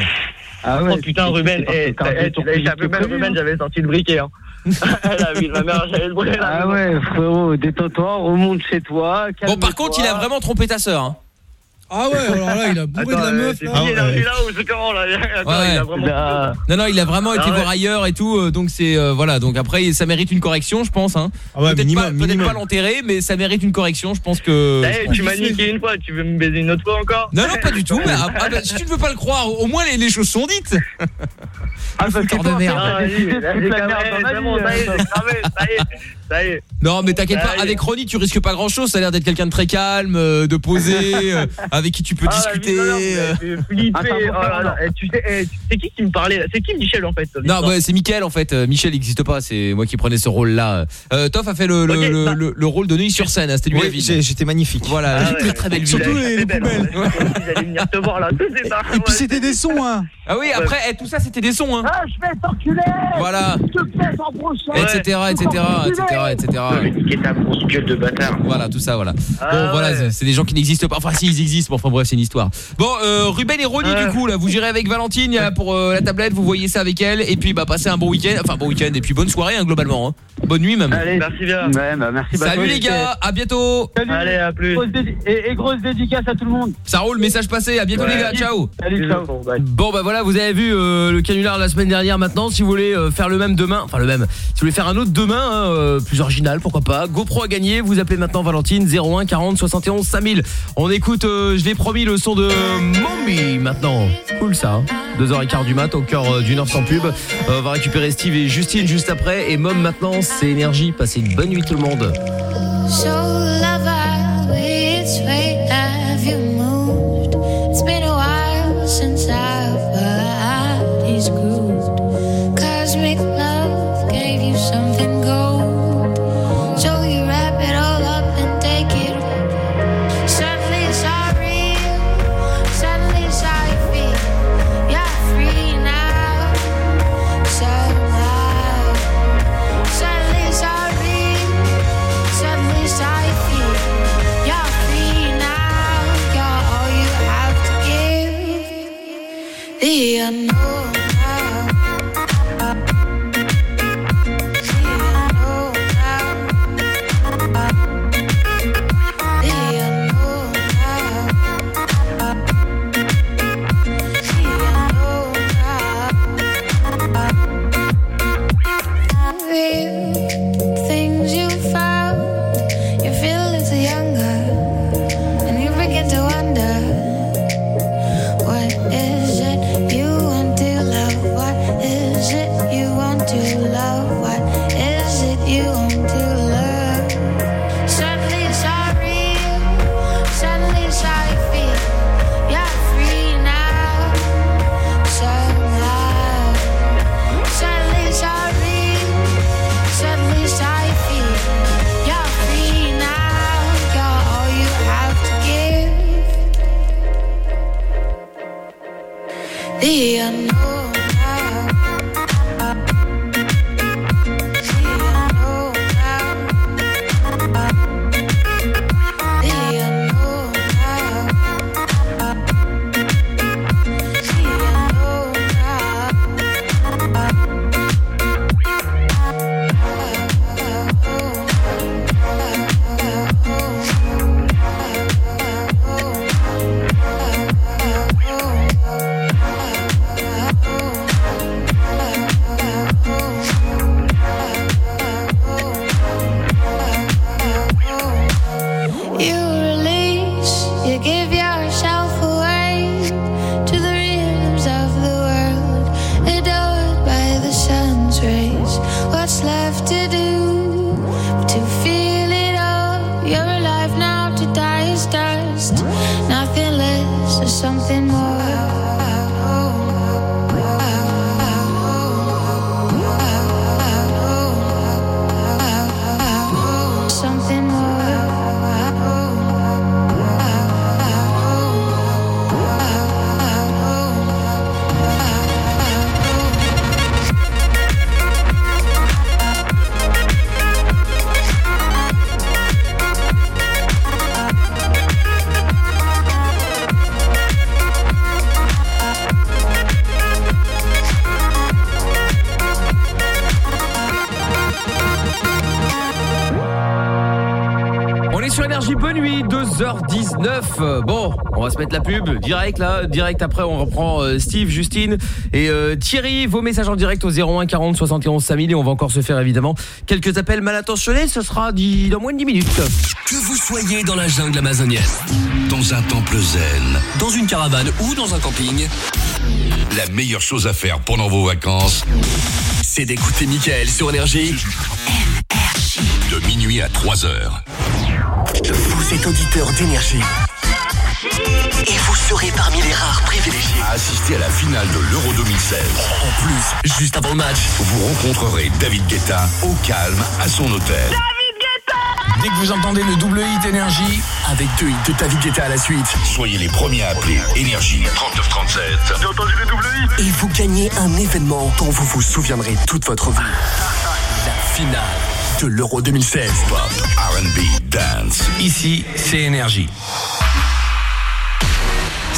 Ah ouais, oh putain, Ruben, eh, eh, Ruben, j'avais sorti le briquet. Hein. la vie de ma mère, j'avais le là. Ah ouais, frérot, détends-toi, remonte chez toi. Bon, par contre, il a vraiment trompé ta sœur. hein. Ah ouais, alors là, il a bourré de la meuf. C'est là. fini, là, là où c'est comment là Attends, Ouais. il a vraiment- Non, non, il a vraiment été Ah ouais. voir ailleurs et tout, euh, donc c'est euh, voilà. Donc après, ça mérite une correction, je pense. Hein. Ah ouais, peut-être pas, peut-être minimum. pas l'enterrer, mais ça mérite une correction. Je pense que. Eh, tu m'as niqué une fois, tu veux me baiser une autre fois encore Non, non, pas du tout. Mais, ah, ah, bah, si tu ne veux pas le croire, au moins les, les choses sont dites. Ah, parce fouteur de merde. Ah. Non, mais t'inquiète Ah, pas. Avec Ronnie, tu risques pas grand chose. Ça a l'air d'être quelqu'un de très calme, euh, de posé, euh, avec qui tu peux Ah, discuter. euh. là là. C'est qui qui me parlait là? C'est qui Michel en fait Non, l'histoire bah, c'est Mickaël en fait. Euh, Michel n'existe pas. C'est moi qui prenais ce rôle-là. Euh, Toff a fait le, le, Ok, le, bah- le- le rôle de Neuilly sur scène. hein, C'était lui Oui, j'étais magnifique. Voilà, Ah ouais, très très belle. Surtout les, les belle, poubelles. venir te voir là. Et puis c'était des sons, hein. Ah oui, après, eh, tout ça c'était des sons, hein. Ah, je vais t'enculer Voilà, Je te fais en prochain etc., etc., etc., etc. Niquer ta grosse gueule de bâtard. Voilà, tout ça, voilà. Ah bon, voilà, ouais. c'est des gens qui n'existent pas. Enfin, si, ils existent. Bon, enfin, bref, c'est une histoire. Bon, euh, Ruben et Ronnie, Ouais. du coup, là, vous gérez avec Valentine là, pour euh, la tablette, vous voyez ça avec elle, et puis, bah, passez un bon week-end. Enfin, bon week-end, et puis bonne soirée, hein, globalement. hein. Bonne nuit, même. Allez, Merci bien. Ouais, bah merci. Salut les gars, à bientôt. Salut. Allez, à plus. Et, et grosse dédicace à tout le monde. Ça roule, message passé. À bientôt, Ouais. les gars. Ciao. Salut, ciao. Bon bah voilà, vous avez vu euh, le canular la semaine dernière maintenant, si vous voulez euh, faire le même demain, enfin le même, si vous voulez faire un autre demain, hein, euh, plus original, pourquoi pas, GoPro a gagné, vous appelez maintenant Valentine 01 40 71 5000. On écoute, euh, je l'ai promis, le son de Mommy maintenant, cool ça, hein. 2h15 du mat au cœur euh, d'une heure sans pub, Euh, on va récupérer Steve et Justine juste après, et Mom maintenant, c'est énergie, passez une bonne nuit tout le monde. The direct là Direct après on reprend euh, Steve, Justine Et euh, Thierry Vos messages en direct au 01 40 71 5000 Et on va encore se faire évidemment Quelques appels mal intentionnés Ce sera dit dans moins de 10 minutes Que vous soyez dans la jungle amazonienne, Dans un temple zen, dans une caravane ou dans un camping, la meilleure chose à faire pendant vos vacances, c'est d'écouter Michael sur Énergie. de minuit à 3 heures. Vous êtes auditeur d'Énergie. Parmi les rares privilégiés. À assister à la finale de l'Euro 2016. En plus, juste avant le match, Vous rencontrerez David Guetta au calme à son hôtel. dès que vous entendez le double hit Énergie, avec deux hits de David Guetta à la suite, Soyez les premiers à appeler Énergie 3937. J'ai entendu le double hit et vous gagnez un événement dont vous vous souviendrez toute votre vie. La finale de l'Euro 2016. Pop, R&B, dance. Ici, c'est Énergie.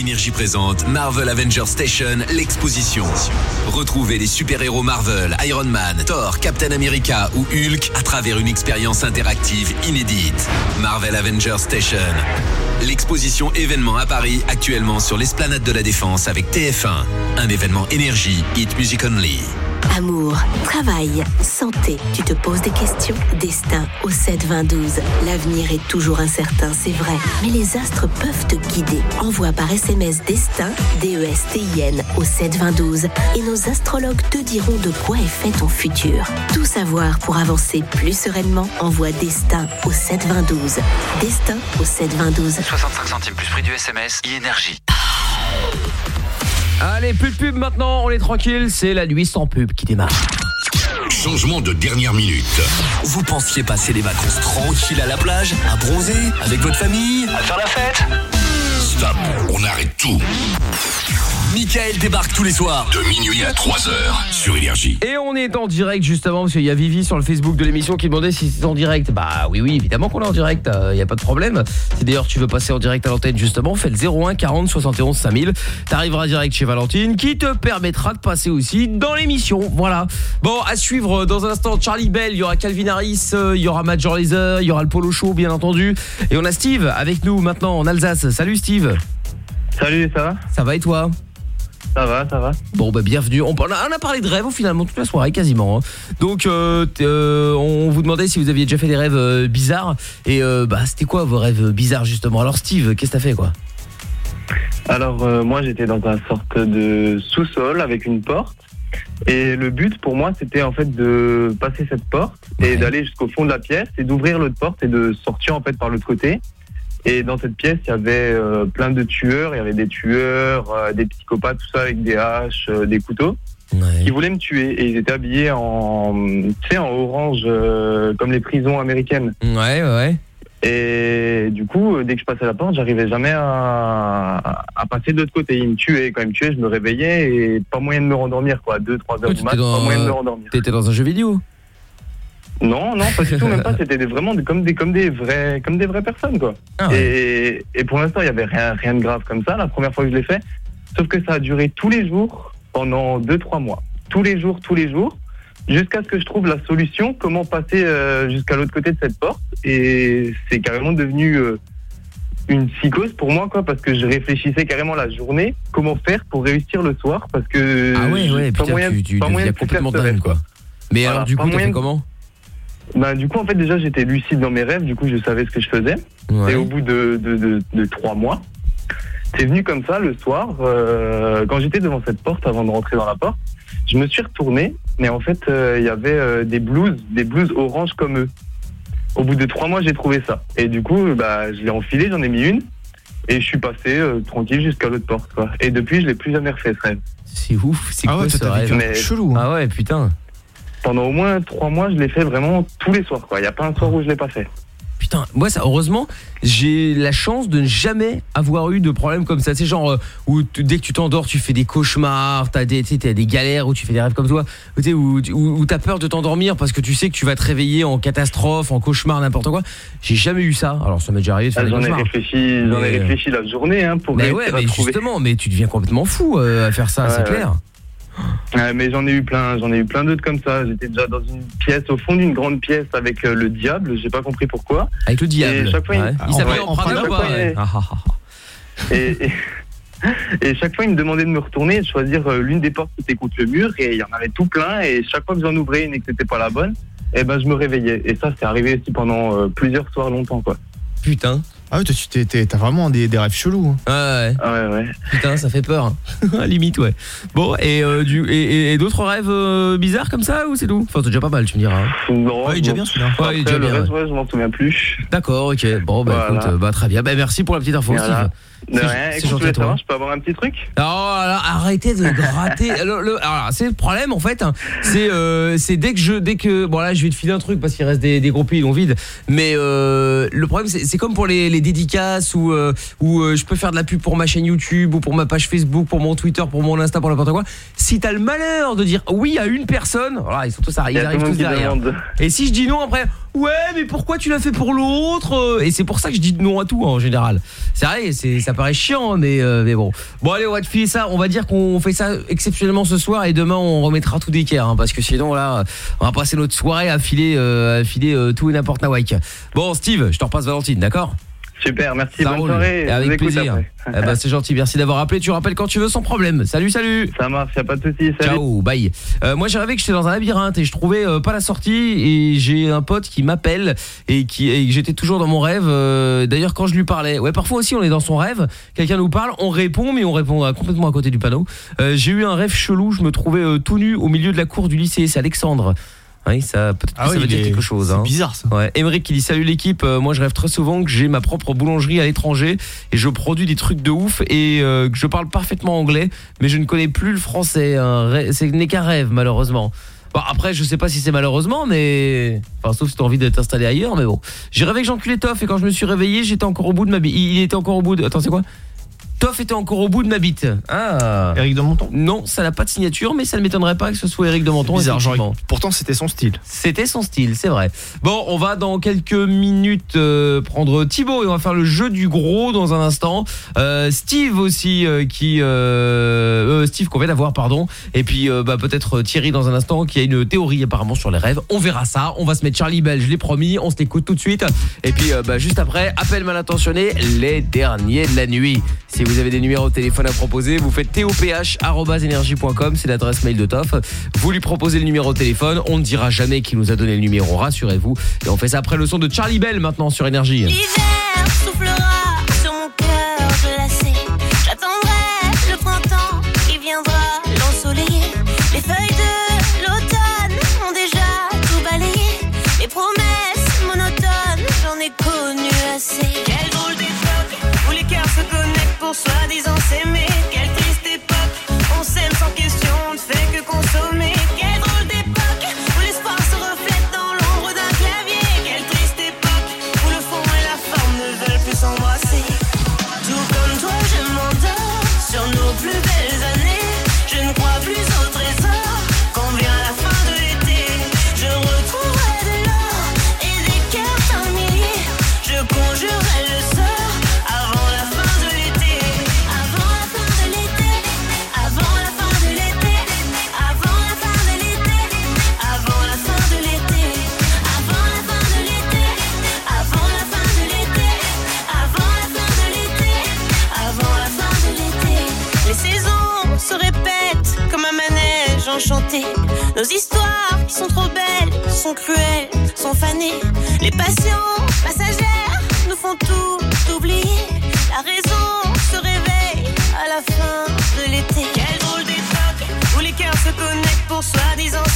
Énergie présente Marvel Avenger Station, l'exposition. Retrouvez les super-héros Marvel, Iron Man, Thor, Captain America ou Hulk à travers une expérience interactive inédite. Marvel Avenger Station. L'exposition événement à Paris, actuellement sur l'esplanade de la Défense avec TF1. Un événement énergie, hit music only. Amour, travail, santé. Tu te poses des questions Destin au 7 20 12. L'avenir est toujours incertain, c'est vrai. Mais les astres peuvent te guider. Envoie par SMS Destin, D-E-S-T-I-N, au 7 20 12. Et nos astrologues te diront de quoi est fait ton futur. Tout savoir pour avancer plus sereinement, envoie Destin au 7 20 12. Destin au 7 20 12. 65 centimes plus prix du SMS, e-énergie. Allez plus de pub maintenant On est tranquille C'est la nuit sans pub qui démarre Changement de dernière minute. Vous pensiez passer les vacances tranquilles à la plage, à bronzer, avec votre famille, à faire la fête? Stop, on arrête tout. Michael débarque tous les soirs. De minuit à 3 heures sur Énergie. Et on est en direct justement parce qu'il y a Vivi sur le Facebook de l'émission qui demandait si c'est en direct. Bah oui oui évidemment qu'on est en direct, il y a pas de problème. Si d'ailleurs tu veux passer en direct à l'antenne justement, fais le 01 40 71 5000. T'arriveras direct chez Valentine qui te permettra de passer aussi dans l'émission. Voilà. Bon, à suivre dans un instant Charlie Bell, il y aura Calvin Harris, euh, il y aura Major Lazer, il y aura le Polo Show bien entendu et on a Steve avec nous maintenant en Alsace. Salut Steve. Salut, ça va? Ça va et toi? Ça va, ça va. Bon bah bienvenue. On, a parlé de rêves finalement toute la soirée quasiment. hein. Donc euh, euh, on vous demandait si vous aviez déjà fait des rêves euh, bizarres et bah c'était quoi vos rêves bizarres justement? Alors Steve, qu'est-ce que t'as fait quoi? Alors moi j'étais dans une sorte de sous-sol avec une porte et le but pour moi c'était en fait de passer cette porte et d'aller jusqu'au fond de la pièce et d'ouvrir l'autre porte et de sortir en fait par l'autre côté. Et dans cette pièce il y avait euh, plein de tueurs, il y avait des tueurs, euh, des psychopathes, tout ça avec des haches, euh, des couteaux. qui voulaient me tuer et ils étaient habillés en tu sais en orange comme les prisons américaines. Ouais ouais. Et du coup, dès que je passais la porte, j'arrivais jamais à, à passer de l'autre côté. Ils me tuaient. Quand ils me tuaient, je me réveillais et pas moyen de me rendormir, quoi. 2, 3 heures du mat, pas moyen de me rendormir. T'étais dans un jeu vidéo Non, non, pas du tout, même pas. C'était vraiment des- comme des, comme des vrais, comme des vraies personnes, quoi. et, et pour l'instant, il y avait rien, rien de grave comme ça. La première fois que je l'ai fait, sauf que ça a duré tous les jours pendant 2-3 mois. Tous les jours, tous les jours, jusqu'à ce que je trouve la solution, comment passer euh, jusqu'à l'autre côté de cette porte. Et c'est carrément devenu, euh, une psychose pour moi, quoi, parce que je réfléchissais carrément la journée, comment faire pour réussir le soir, parce que. Ah ouais, ouais, pas putain, moyen, tu, tu deviens complètement dingue, quoi. Mais Voilà, alors, du pas coup, t'as fait comment Bah, du coup, en fait, déjà, j'étais lucide dans mes rêves, du coup, je savais ce que je faisais. Ouais. Et au bout de, de, de, de trois mois, c'est venu comme ça le soir, euh, quand j'étais devant cette porte avant de rentrer dans la porte, je me suis retourné, mais en fait, euh, il y avait euh, des blouses, des blouses oranges comme eux. Au bout de trois mois, j'ai trouvé ça. Et du coup, bah, je l'ai enfilé, j'en ai mis une, et je suis passé euh, tranquille jusqu'à l'autre porte, quoi. Et depuis, je l'ai plus jamais refait, ce rêve. C'est ouf, c'est Ah quoi ouais, ce rêve chelou, hein. Ah ouais, putain. Pendant au moins trois mois, je l'ai fait vraiment tous les soirs. Il n'y a pas un soir où je l'ai pas fait. Putain, moi ça heureusement, j'ai la chance de ne jamais avoir eu de problème comme ça, c'est genre euh, où dès que tu t'endors, tu fais des cauchemars, t'as des t'as des galères où tu fais des rêves comme toi, où t'as peur de t'endormir parce que tu sais que tu vas te réveiller en catastrophe, en cauchemar, n'importe quoi. J'ai jamais eu ça. Alors ça m'est déjà arrivé de faire Ah, J'en ai réfléchi, j'en ai Mais- réfléchi la journée, hein, pour Mais ouais, mais justement, mais tu deviens complètement fou euh, à faire ça, Ouais, c'est ouais. clair. Ouais, mais j'en ai eu plein, j'en ai eu plein d'autres comme ça. J'étais déjà dans une pièce, au fond d'une grande pièce avec euh, le diable, j'ai pas compris pourquoi. Avec le diable. Et chaque fois, Ouais. Il s'appelait ouais, en Prada chaque ou pas fois, il- et, et, et chaque fois, il me demandait de me retourner et de choisir euh, l'une des portes qui était contre le mur, et il y en avait tout plein, et chaque fois que j'en ouvrais une et que c'était pas la bonne, et ben je me réveillais. Et ça, c'est arrivé aussi pendant euh, plusieurs soirs longtemps, quoi. Putain. Ah ouais, toi, tu t'as vraiment des, des rêves chelous. hein. Ouais, ouais. ouais, ouais. Putain, ça fait peur. hein. Limite, ouais. Bon, et, euh, du, et, et- et d'autres rêves euh, bizarres comme ça ou c'est tout? Enfin, c'est déjà pas mal, tu me diras. hein. Non, Ouais, il est déjà bien celui-là. Ouais, il est déjà le bien. reste, ouais. ouais, je m'en souviens plus. D'accord, ok. Bon, bah Voilà. écoute, euh, bah, très bien. Bah, merci pour la petite info, Voilà. Steve. De rien. Écoute, je gentil toi. savoir, je peux avoir un petit truc? Oh là, arrêtez de gratter. Alors, alors, c'est le problème en fait. hein. C'est euh, c'est dès que je dès que bon là je vais te filer un truc parce qu'il reste des, des gros ils ont vide. Mais euh, le problème c'est comme pour les, les dédicaces où euh, où euh, je peux faire de la pub pour ma chaîne YouTube ou pour ma page Facebook, pour mon Twitter, pour mon Insta, pour n'importe quoi. Si t'as le malheur de dire oui à une personne, voilà ils sont tous ils arrivent tous derrière. Et si je dis non après, ouais, mais pourquoi tu l'as fait pour l'autre Et c'est pour ça que je dis non à tout en général. C'est vrai, ça paraît chiant, mais euh, mais bon. Bon allez, on va te filer ça. On va dire qu'on fait ça exceptionnellement ce soir et demain on remettra tout d'équerre, hein, parce que sinon là, on va passer notre soirée à filer euh, à filer euh, tout et n'importe nawak. Bon, Steve, je te repasse Valentine, d'accord? Super, merci, Ça bonne roule. soirée. Avec plaisir. Eh ben, c'est gentil, merci d'avoir appelé. Tu rappelles quand tu veux sans problème. Salut, salut. Ça marche, y a pas de soucis. Salut. Ciao, bye. Euh, moi j'ai rêvé que j'étais dans un labyrinthe et je trouvais euh, pas la sortie et j'ai un pote qui m'appelle et qui et j'étais toujours dans mon rêve. euh, D'ailleurs quand je lui parlais, ouais parfois aussi on est dans son rêve, quelqu'un nous parle, on répond mais on répond complètement à côté du panneau. J'ai eu un rêve chelou, je me trouvais tout nu au milieu de la cour du lycée, c'est Alexandre. Oui, ça peut-être Ah ça veut il dire est- quelque chose. c'est hein. bizarre, ça. Ouais, Emeric qui dit salut l'équipe, euh, moi je rêve très souvent que j'ai ma propre boulangerie à l'étranger et je produis des trucs de ouf et euh, que je parle parfaitement anglais, mais je ne connais plus le français. un rê- Ce n'est qu'un rêve malheureusement. Bon, après, je sais pas si c'est malheureusement, mais. Enfin, sauf si t'as envie d'être installé ailleurs, mais bon. J'ai rêvé que j'enculais Toff et quand je me suis réveillé, j'étais encore au bout de ma. Il était encore au bout de. Attends, c'est quoi? Toff était encore au bout de ma bite. Ah. Eric de Menton? Non, ça n'a pas de signature, mais ça ne m'étonnerait pas que ce soit Eric de Menton. Bizarre, genre, pourtant c'était son style. C'était son style, c'est vrai. Bon, on va dans quelques minutes euh, prendre Thibaut et on va faire le jeu du gros dans un instant. Euh, Steve aussi euh, qui Steve qu'on vient d'avoir pardon et puis bah, peut-être Thierry dans un instant qui a une théorie apparemment sur les rêves. On verra ça. On va se mettre Charlie Bell, je l'ai promis. On se l'écoute tout de suite et puis bah, juste après appel mal intentionné les derniers de la nuit. Si vous avez des numéros de téléphone à proposer, vous faites toph@energie.com, c'est l'adresse mail de Toff. Vous lui proposez le numéro de téléphone, on ne dira jamais qui nous a donné le numéro, rassurez-vous. Et on fait ça après le son de Charlie Bell maintenant sur énergie. Soi-disant s'aimer. Nos histoires sont trop belles, sont cruelles, sont fanées. Les passions passagères nous font tout oublier. La raison se réveille à la fin de l'été. Quelle drôle d'époque où les cœurs se connectent pour soi-disant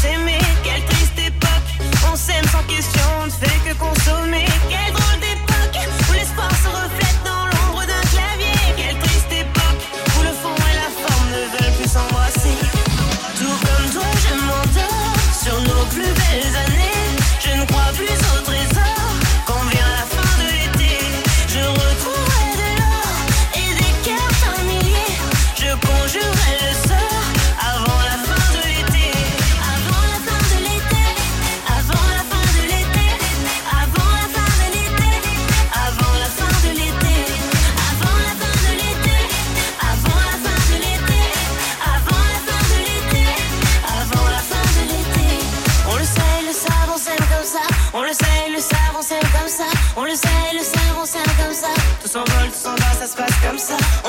I'm sorry.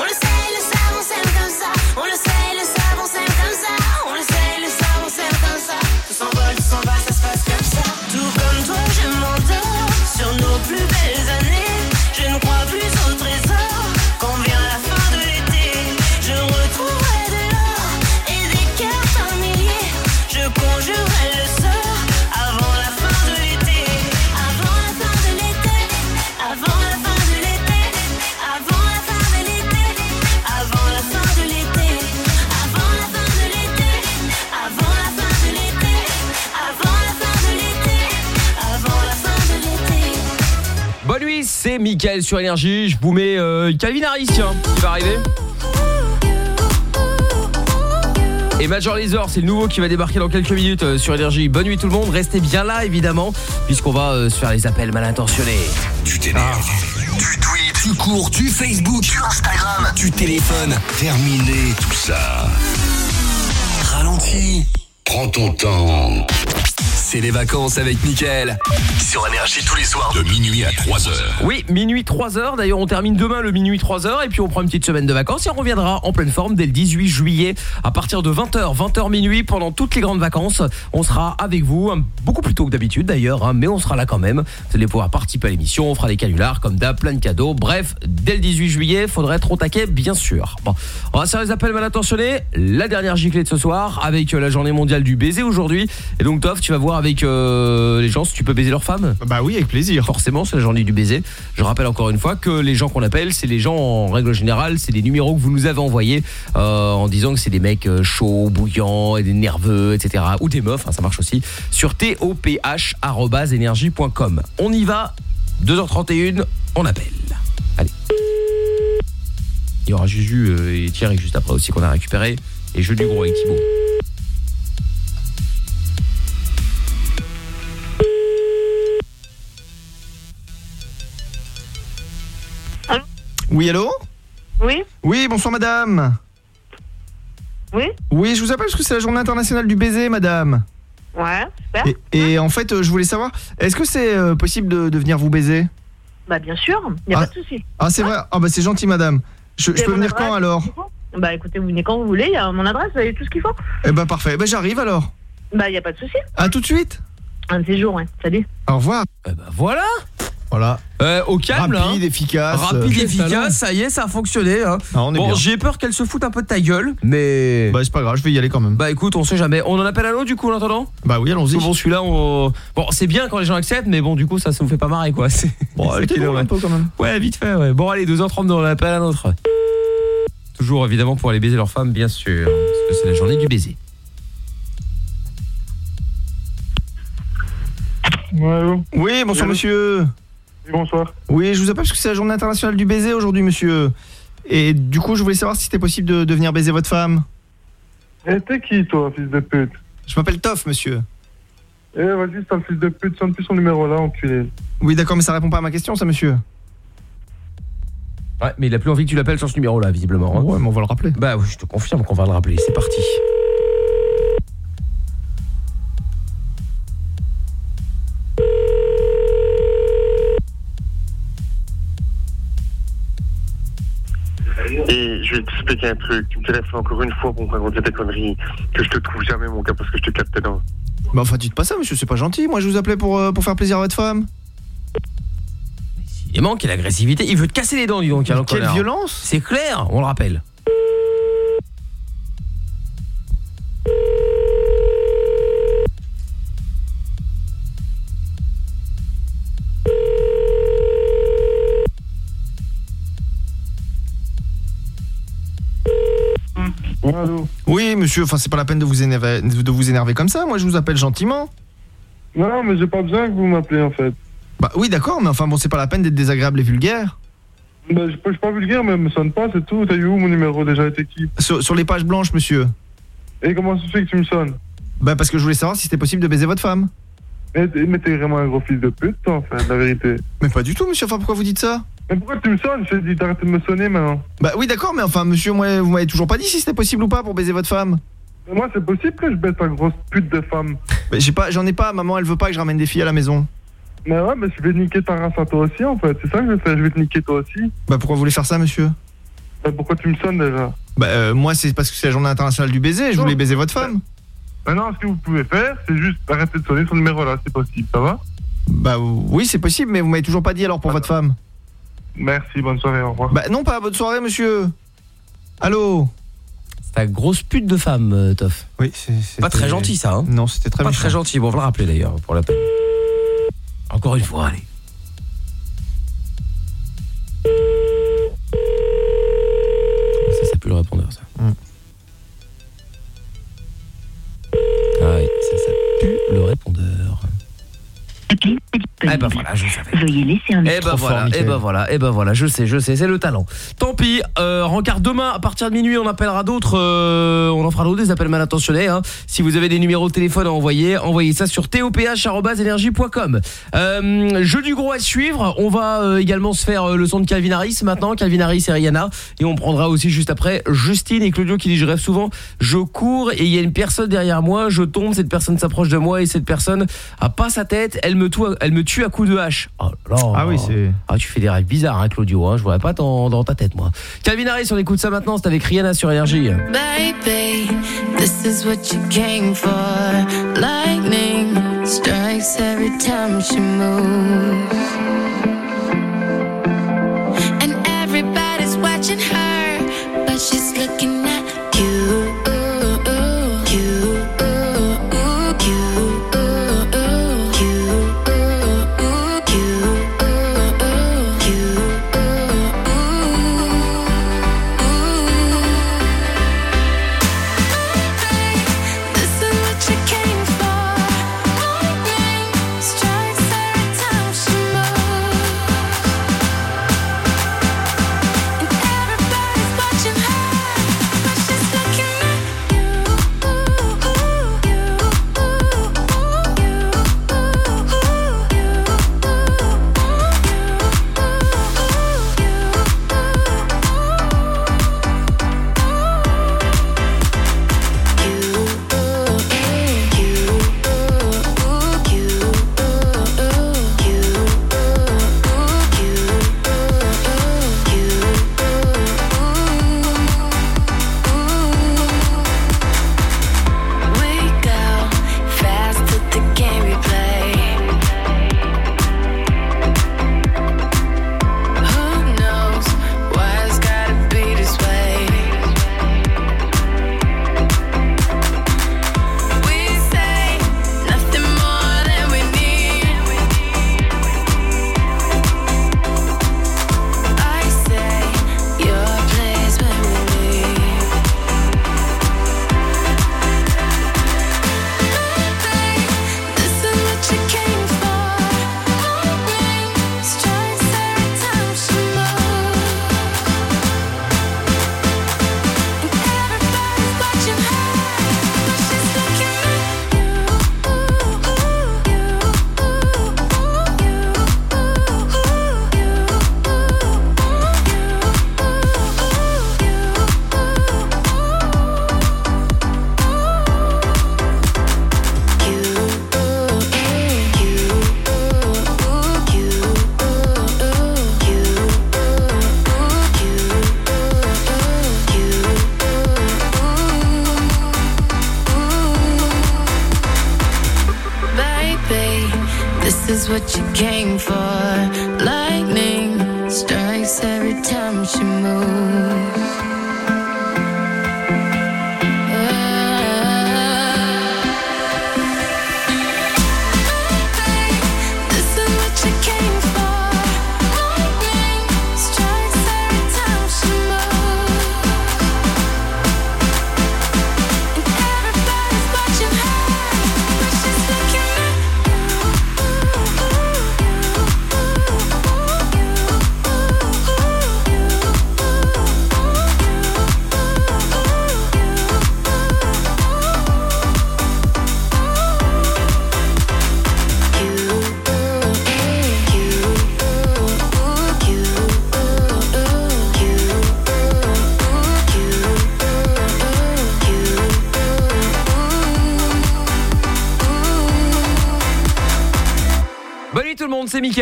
Mickaël sur Énergie. Je vous mets euh, Calvin Harris, tiens, qui va arriver. Et Major Lazer, c'est le nouveau qui va débarquer dans quelques minutes euh, sur Énergie. Bonne nuit tout le monde, restez bien là évidemment, puisqu'on va euh, se faire les appels mal intentionnés. Tu t'énerves, tu tweets, tu cours, tu Facebook, tu Instagram, tu téléphones. Terminé tout ça. Ralentis. Prends ton temps. C'est les vacances avec Mickaël. Sur Énergie tous les soirs. De minuit à 3 heures. Oui, minuit 3h. D'ailleurs, on termine demain le minuit 3h et puis on prend une petite semaine de vacances et on reviendra en pleine forme dès le 18 juillet à partir de 20h, 20h minuit pendant toutes les grandes vacances. On sera avec vous hein, beaucoup plus tôt que d'habitude d'ailleurs, hein, mais on sera là quand même. Vous allez pouvoir participer à l'émission, on fera des canulars comme d'hab, plein de cadeaux. Bref, dès le 18 juillet, faudra être au taquet bien sûr. Bon, on va faire les appels mal intentionnés. La dernière giclée de ce soir avec la journée mondiale du baiser aujourd'hui. Et donc Toff, tu vas voir avec euh, les gens si tu peux baiser leur femme Bah oui, avec plaisir. Forcément, c'est la journée du baiser. Je rappelle encore une fois que les gens qu'on appelle, c'est les gens en règle générale, c'est des numéros que vous nous avez envoyés euh, en disant que c'est des mecs euh, chauds, bouillants, et des nerveux, etc. Ou des meufs, hein, ça marche aussi. Sur toph@energie.com. On y va. 2h31, on appelle. Allez. Il y aura Juju et Thierry juste après aussi qu'on a récupéré. Et jeu du gros avec Thibaut. Oui, allô Oui Oui, bonsoir madame. Oui Oui, je vous appelle parce que c'est la journée internationale du baiser, madame. Ouais, super. Et, et en fait, euh, je voulais savoir, est-ce que c'est euh, possible de, de venir vous baiser? Bah bien sûr, il a Ah. pas de souci. Ah, c'est vrai Ah bah c'est gentil, madame. Je, peux mon venir quand adresse, alors? Bah écoutez, vous venez quand vous voulez, il y a mon adresse, vous avez tout ce qu'il faut. Eh bah parfait, bah j'arrive alors. Bah il y a pas de souci. À tout de suite. Un de ces jours, ouais. Salut. Au revoir. bah voilà. Voilà. Euh, au calme là, Rapide, hein. efficace. Rapide, efficace, ça y est, ça a fonctionné. Hein. Ah, on est bon, j'ai peur qu'elle se foute un peu de ta gueule, mais. Bah c'est pas grave, je vais y aller quand même. Bah écoute, on sait jamais. On en appelle un autre du coup en attendant? Bah oui, allons-y. Bon, celui-là, on... bon, c'est bien quand les gens acceptent, mais bon, du coup, ça, ça nous fait pas marrer quoi. C'est Bon, c'est elle qui était est drôle un peu quand même. Ouais, vite fait, ouais. Bon, allez, 2h32, on en appelle un autre. Toujours évidemment pour aller baiser leur femme, bien sûr. Parce que c'est la journée du baiser. Oui, bonsoir monsieur. Bonsoir. Oui, je vous appelle parce que c'est la journée internationale du baiser aujourd'hui, monsieur. Et du coup, je voulais savoir si c'était possible de, de venir baiser votre femme. Eh, t'es qui, toi, fils de pute Je m'appelle Toff, monsieur. Eh, vas-y, sale fils de pute, sonne plus son numéro là, enculé. Oui, d'accord, mais ça répond pas à ma question, ça, monsieur. Ouais, mais il a plus envie que tu l'appelles sur ce numéro-là, visiblement. hein. Ouais, mais on va le rappeler. Bah oui, je te confirme qu'on va le rappeler. C'est parti. Je vais t'expliquer un truc. Tu me téléphones encore une fois pour me raconter des conneries que je te trouve jamais, mon gars, parce que je te capte dedans. Bah enfin dites pas ça monsieur, c'est pas gentil. Moi je vous appelais pour, euh, pour faire plaisir à votre femme. Il manque quelle agressivité. Il veut te casser les dents, dis donc. hein, le Quelle connard. violence C'est clair, on le rappelle. Oui monsieur, enfin c'est pas la peine de vous énerver, de vous énerver comme ça. Moi je vous appelle gentiment. Non, mais j'ai pas besoin que vous m'appelez en fait. Bah oui d'accord, mais enfin bon c'est pas la peine d'être désagréable et vulgaire. Bah, je je suis pas vulgaire, mais elle me sonne pas, c'est tout. T'as eu où mon numéro déjà été qui Sur, sur les pages blanches monsieur. Et comment ça se fait que tu me sonnes Bah parce que je voulais savoir si c'était possible de baiser votre femme. Mais t'es mais t'es vraiment un gros fils de pute, toi, en fait, la vérité. Mais pas du tout monsieur, enfin pourquoi vous dites ça Mais pourquoi tu me sonnes Je t'ai dit d'arrêter de me sonner maintenant. Bah oui d'accord, mais enfin monsieur, moi vous m'avez toujours pas dit si c'était possible ou pas pour baiser votre femme. Mais moi, c'est possible que je baisse ta grosse pute de femme. Mais j'ai pas, j'en ai pas, maman elle veut pas que je ramène des filles à la maison. Mais ouais, mais je vais niquer ta race à toi aussi, en fait. C'est ça que je vais faire, je vais te niquer toi aussi. Bah pourquoi vous voulez faire ça monsieur? Bah, pourquoi tu me sonnes déjà? Bah euh, moi c'est parce que c'est la journée internationale du baiser, je voulais baiser votre femme. Maintenant, ce que vous pouvez faire, c'est juste arrêter de sonner son numéro là, c'est possible, ça va? Bah oui c'est possible, mais vous m'avez toujours pas dit alors pour votre femme. Merci, bonne soirée, au revoir. Bah non pas bonne soirée monsieur. Allô C'est ta grosse pute de femme, euh, Toff. Oui, c'est Pas très gentil ça, hein Non, c'était très Pas méchant. très gentil, bon, on va le rappeler d'ailleurs, pour la peine. Encore une fois, allez. Ça, ça pue le répondeur, ça. Hmm. Ah oui, ça, ça pue le répondeur. Eh ben voilà, je savais. Veuillez laisser un Eh ben voilà, eh ben voilà, eh ben voilà, je sais, je sais, c'est le talent. Tant pis, euh, rencard demain à partir de minuit, on appellera d'autres, euh, on en fera d'autres des appels mal intentionnés. Hein. Si vous avez des numéros de téléphone à envoyer, envoyez ça sur toph@energie.com. Euh, jeu du gros à suivre. On va euh, également se faire le son de Calvin Harris maintenant, Calvin Harris et Rihanna, et on prendra aussi juste après Justine et Claudio qui dit je rêve souvent, je cours et il y a une personne derrière moi, je tombe, cette personne s'approche de moi et cette personne a pas sa tête, elle me tue, elle me tue à coups de hache. Oh là là. Ah oui, c'est- Ah, tu fais des rêves bizarres, hein, Claudio. Hein, je vois pas dans, dans ta tête, moi. Calvin Harris, on écoute ça maintenant. C'est avec Rihanna sur Énergie. Baby, this is what you came for. Lightning strikes every time she moves. And everybody's watching her, but she's looking at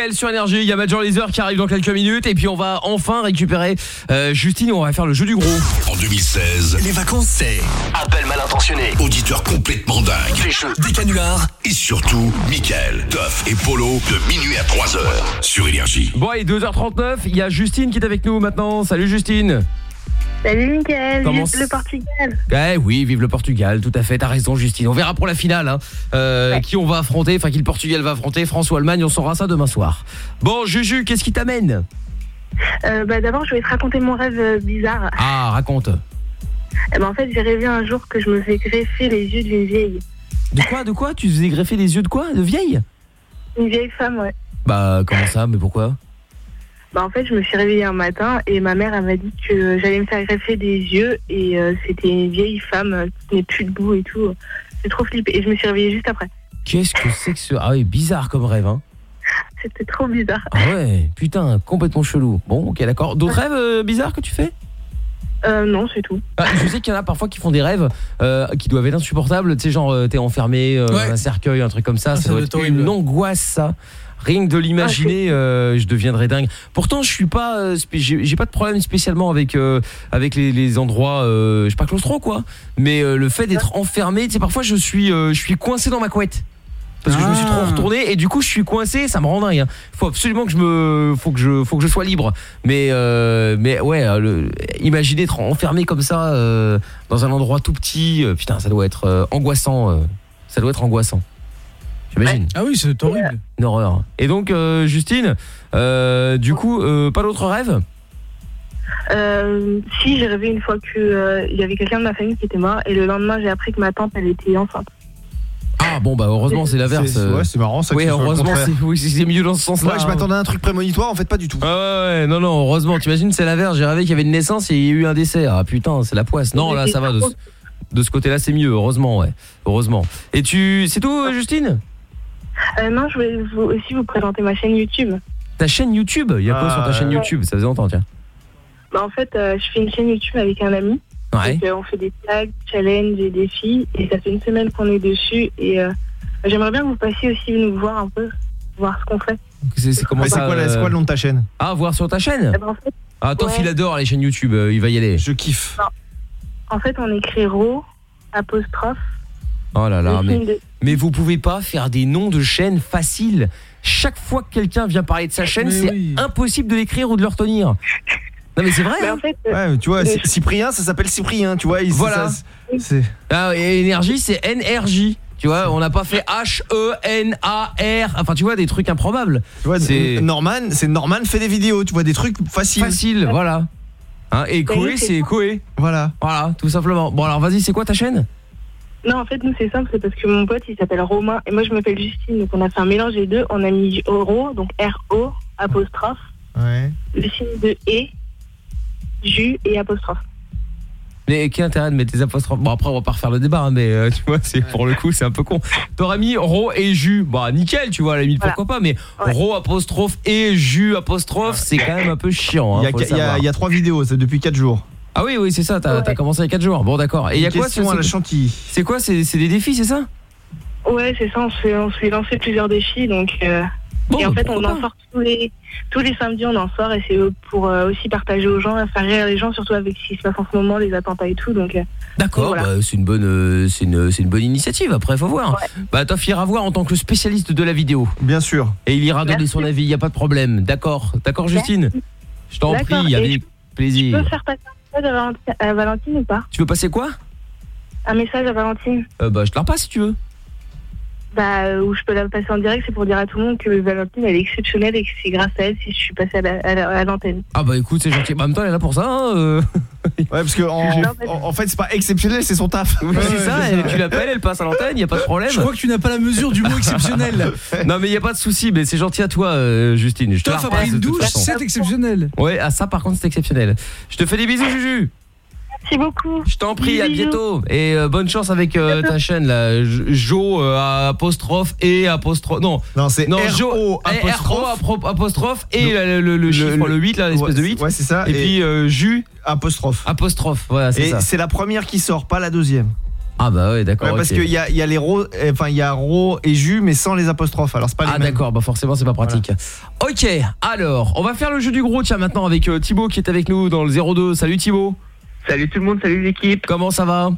Mickaël sur Énergie. Il y a Major Laser qui arrive dans quelques minutes et puis on va enfin récupérer euh, Justine et on va faire le jeu du gros. En 2016, les vacances c'est appel mal intentionné, auditeur complètement dingue, les jeux, des canulars et surtout Mickaël, Toff et Polo de minuit à 3h sur Énergie. Bon allez, 2h39, il y a Justine qui est avec nous maintenant. Salut Justine. Salut Mickaël, Comment vive le Portugal. Eh oui, vive le Portugal, tout à fait, t'as raison Justine. On verra pour la finale hein, euh, qui on va affronter, enfin qui le Portugal va affronter, France ou Allemagne, on saura ça demain soir. Bon Juju, qu'est-ce qui t'amène? Euh, bah, D'abord, je vais te raconter mon rêve euh, bizarre. Ah, raconte. Eh ben, en fait, j'ai rêvé un jour que je me fais greffer les yeux d'une vieille. De quoi, de quoi? Tu faisais greffer les yeux de quoi? De vieille? Une vieille femme, ouais. Bah comment ça, mais pourquoi? Bah, en fait, je me suis réveillée un matin et ma mère elle m'a dit que j'allais me faire greffer des yeux et euh, c'était une vieille femme euh, qui tenait plus debout et tout. J'ai trop flippé et je me suis réveillée juste après. Qu'est-ce que c'est que ce... Ah oui, bizarre comme rêve hein. C'était trop bizarre. Ah ouais, putain, complètement chelou. Bon, ok, d'accord. D'autres rêves euh, bizarres que tu fais? Euh, non, c'est tout. Ah, Je sais qu'il y en a parfois qui font des rêves euh, qui doivent être insupportables. Tu sais, genre, euh, t'es enfermé euh, dans un cercueil, un truc comme ça. ça, doit être une angoisse, ça. Rien que de l'imaginer, euh, je deviendrais dingue. Pourtant, je suis pas, euh, j'ai pas de problème spécialement avec euh, avec les, les endroits, euh, je suis pas claustro quoi. Mais euh, le fait d'être enfermé, tu sais, parfois je suis, je suis coincé dans ma couette. Parce que je me suis trop retourné et du coup je suis coincé, ça me rend dingue. hein. Faut absolument que je me, faut que je, faut que je sois libre. Mais, euh, mais ouais, le, imaginer être enfermé comme ça euh, dans un endroit tout petit, putain, ça doit être euh, angoissant. ça doit être angoissant. J'imagine. Ah oui, c'est horrible. Une horreur. Et donc, euh, Justine, euh, du coup, euh, pas d'autres rêves? Euh, si, j'ai rêvé une fois que euh, il y avait quelqu'un de ma famille qui était mort et le lendemain, j'ai appris que ma tante, elle était enceinte. Ah bon, bah heureusement, c'est l'inverse. C'est- ouais, c'est marrant, ça, que Oui, ce soit le heureusement, contraire. c'est oui, c'est mieux dans ce sens-là. Ouais, je hein. m'attendais à un truc prémonitoire, en fait pas du tout. Ah ouais, ouais, non, non, heureusement, t'imagines, c'est l'inverse. J'ai rêvé qu'il y avait une naissance et il y a eu un décès. Ah putain, c'est la poisse. Non, là, ça va. De, ce- de ce côté-là, c'est mieux, heureusement, ouais. Heureusement. Et tu. C'est tout, Justine? Euh, non, je voulais vous- aussi vous présenter ma chaîne YouTube. Ta chaîne YouTube Il y a quoi sur ta chaîne ouais. YouTube Ça faisait longtemps, tiens. Bah, en fait, euh, je fais une chaîne YouTube avec un ami. Ouais. Donc, euh, on fait des tags, challenges et défis. Et ça fait une semaine qu'on est dessus. Et euh, j'aimerais bien que vous passiez aussi nous voir un peu, voir ce qu'on fait. C'est c'est comment Mais c'est ça quoi, la- c'est euh, quoi le nom de ta chaîne? Ah, voir sur ta chaîne Eh ben, en fait, Ah, toi, ouais. il adore les chaînes YouTube, euh, il va y aller. Je kiffe. en fait, on écrit RO, apostrophe. Oh là là, Le mais, signe de- mais vous pouvez pas faire des noms de chaînes faciles. Chaque fois que quelqu'un vient parler de sa chaîne, c'est impossible de l'écrire ou de le retenir. Non mais c'est vrai. Mais hein. en fait, Ouais, mais tu vois, Cy- Cyprien, ça s'appelle Cyprien, tu vois. il- Voilà. ça- C'est. Ah, et énergie, c'est NRJ. Tu vois, on n'a pas fait H E N A R. Enfin, tu vois des trucs improbables. Tu vois, c'est Norman, c'est Norman fait des vidéos, tu vois des trucs faciles. facile, voilà. Hein, et Koé, c'est Koé. Voilà. Voilà, tout simplement. Bon alors, vas-y, c'est quoi ta chaîne? Non, en fait, nous, c'est simple, c'est parce que mon pote, il s'appelle Romain et moi, je m'appelle Justine. Donc, on a fait un mélange des deux. On a mis Oro, donc R-O, apostrophe, Ouais. le signe de E, Ju et apostrophe. Mais quel intérêt de mettre des apostrophes? Bon après on va pas refaire le débat hein, mais euh, tu vois c'est pour le coup c'est un peu con. T'aurais mis ro et jus. Bah nickel, tu vois à la limite pourquoi pas mais ro apostrophe et jus apostrophe, c'est quand même un peu chiant hein, Il y, y a- savoir. il y a trois vidéos, c'est depuis 4 jours. Ah oui oui, c'est ça, t'as commencé il y a 4 jours. Bon d'accord. Et il y a quoi c'est- à la chantilly. C'est quoi c'est c'est des défis, c'est ça? Ouais, c'est ça, on s'est on s'est lancé plusieurs défis, donc euh, et en fait, on en sort tous les, tous les samedis, on en sort et c'est pour euh, aussi partager aux gens, faire rire les gens, surtout avec ce qui se passe en ce moment, les attentats et tout. Donc, euh, D'accord, voilà. bah, c'est une bonne euh, c'est une c'est une bonne initiative. Après faut voir. Bah Toff ira voir en tant que spécialiste de la vidéo. Bien sûr. Et il ira donner son avis, il y a pas de problème. D'accord. D'accord Justine? Je t'en prie, avec je- plaisir. peux faire passer message à, Valenti- à Valentine ou pas? Tu veux passer quoi? Un message à Valentine. Euh, Bah je te la repasse si tu veux. Bah, euh, Où je peux la passer en direct, c'est pour dire à tout le monde que Valentine, elle est exceptionnelle et que c'est grâce à elle si je suis passée à la- à la- l'antenne. Ah bah écoute, c'est gentil. Bah, en même temps, elle est là pour ça. hein, euh. Ouais, parce que en, Non, en- en fait, c'est pas exceptionnel, c'est son taf. Oui, c'est ça, elle- tu l'appelles, elle passe à l'antenne, il y a pas de problème. Je crois que tu n'as pas la mesure du mot exceptionnel. Non mais il y a pas de souci, mais c'est gentil à toi euh, Justine. Je une toute douche, c'est exceptionnel. Ouais, à ça par contre c'est exceptionnel. Je te fais des bisous Juju. Merci beaucoup. Je t'en prie, à bientôt et euh, bonne chance avec euh, ta chaîne là, Jo euh, apostrophe et apostrophe non. Non, c'est non R-O Jo apostrophe. R-O apro- apostrophe et le, le- le chiffre le- le 8 là, l'espèce ouais, de 8. ouais, c'est ça, Et, et- puis euh, Ju apostrophe. apostrophe. Voilà, c'est Et ça. c'est la première qui sort, pas la deuxième. Ah bah ouais, d'accord. Ouais, parce ok. qu'il y a, il y a les ro, euh, enfin il y a ro et jus, mais sans les apostrophes. Alors c'est pas les Ah d'accord, bah forcément c'est pas pratique. OK, alors, on va faire le jeu du gros tiens maintenant avec euh, Thibaut qui est avec nous dans le 02. Salut Thibaut. Salut tout le monde, salut l'équipe. Comment ça va?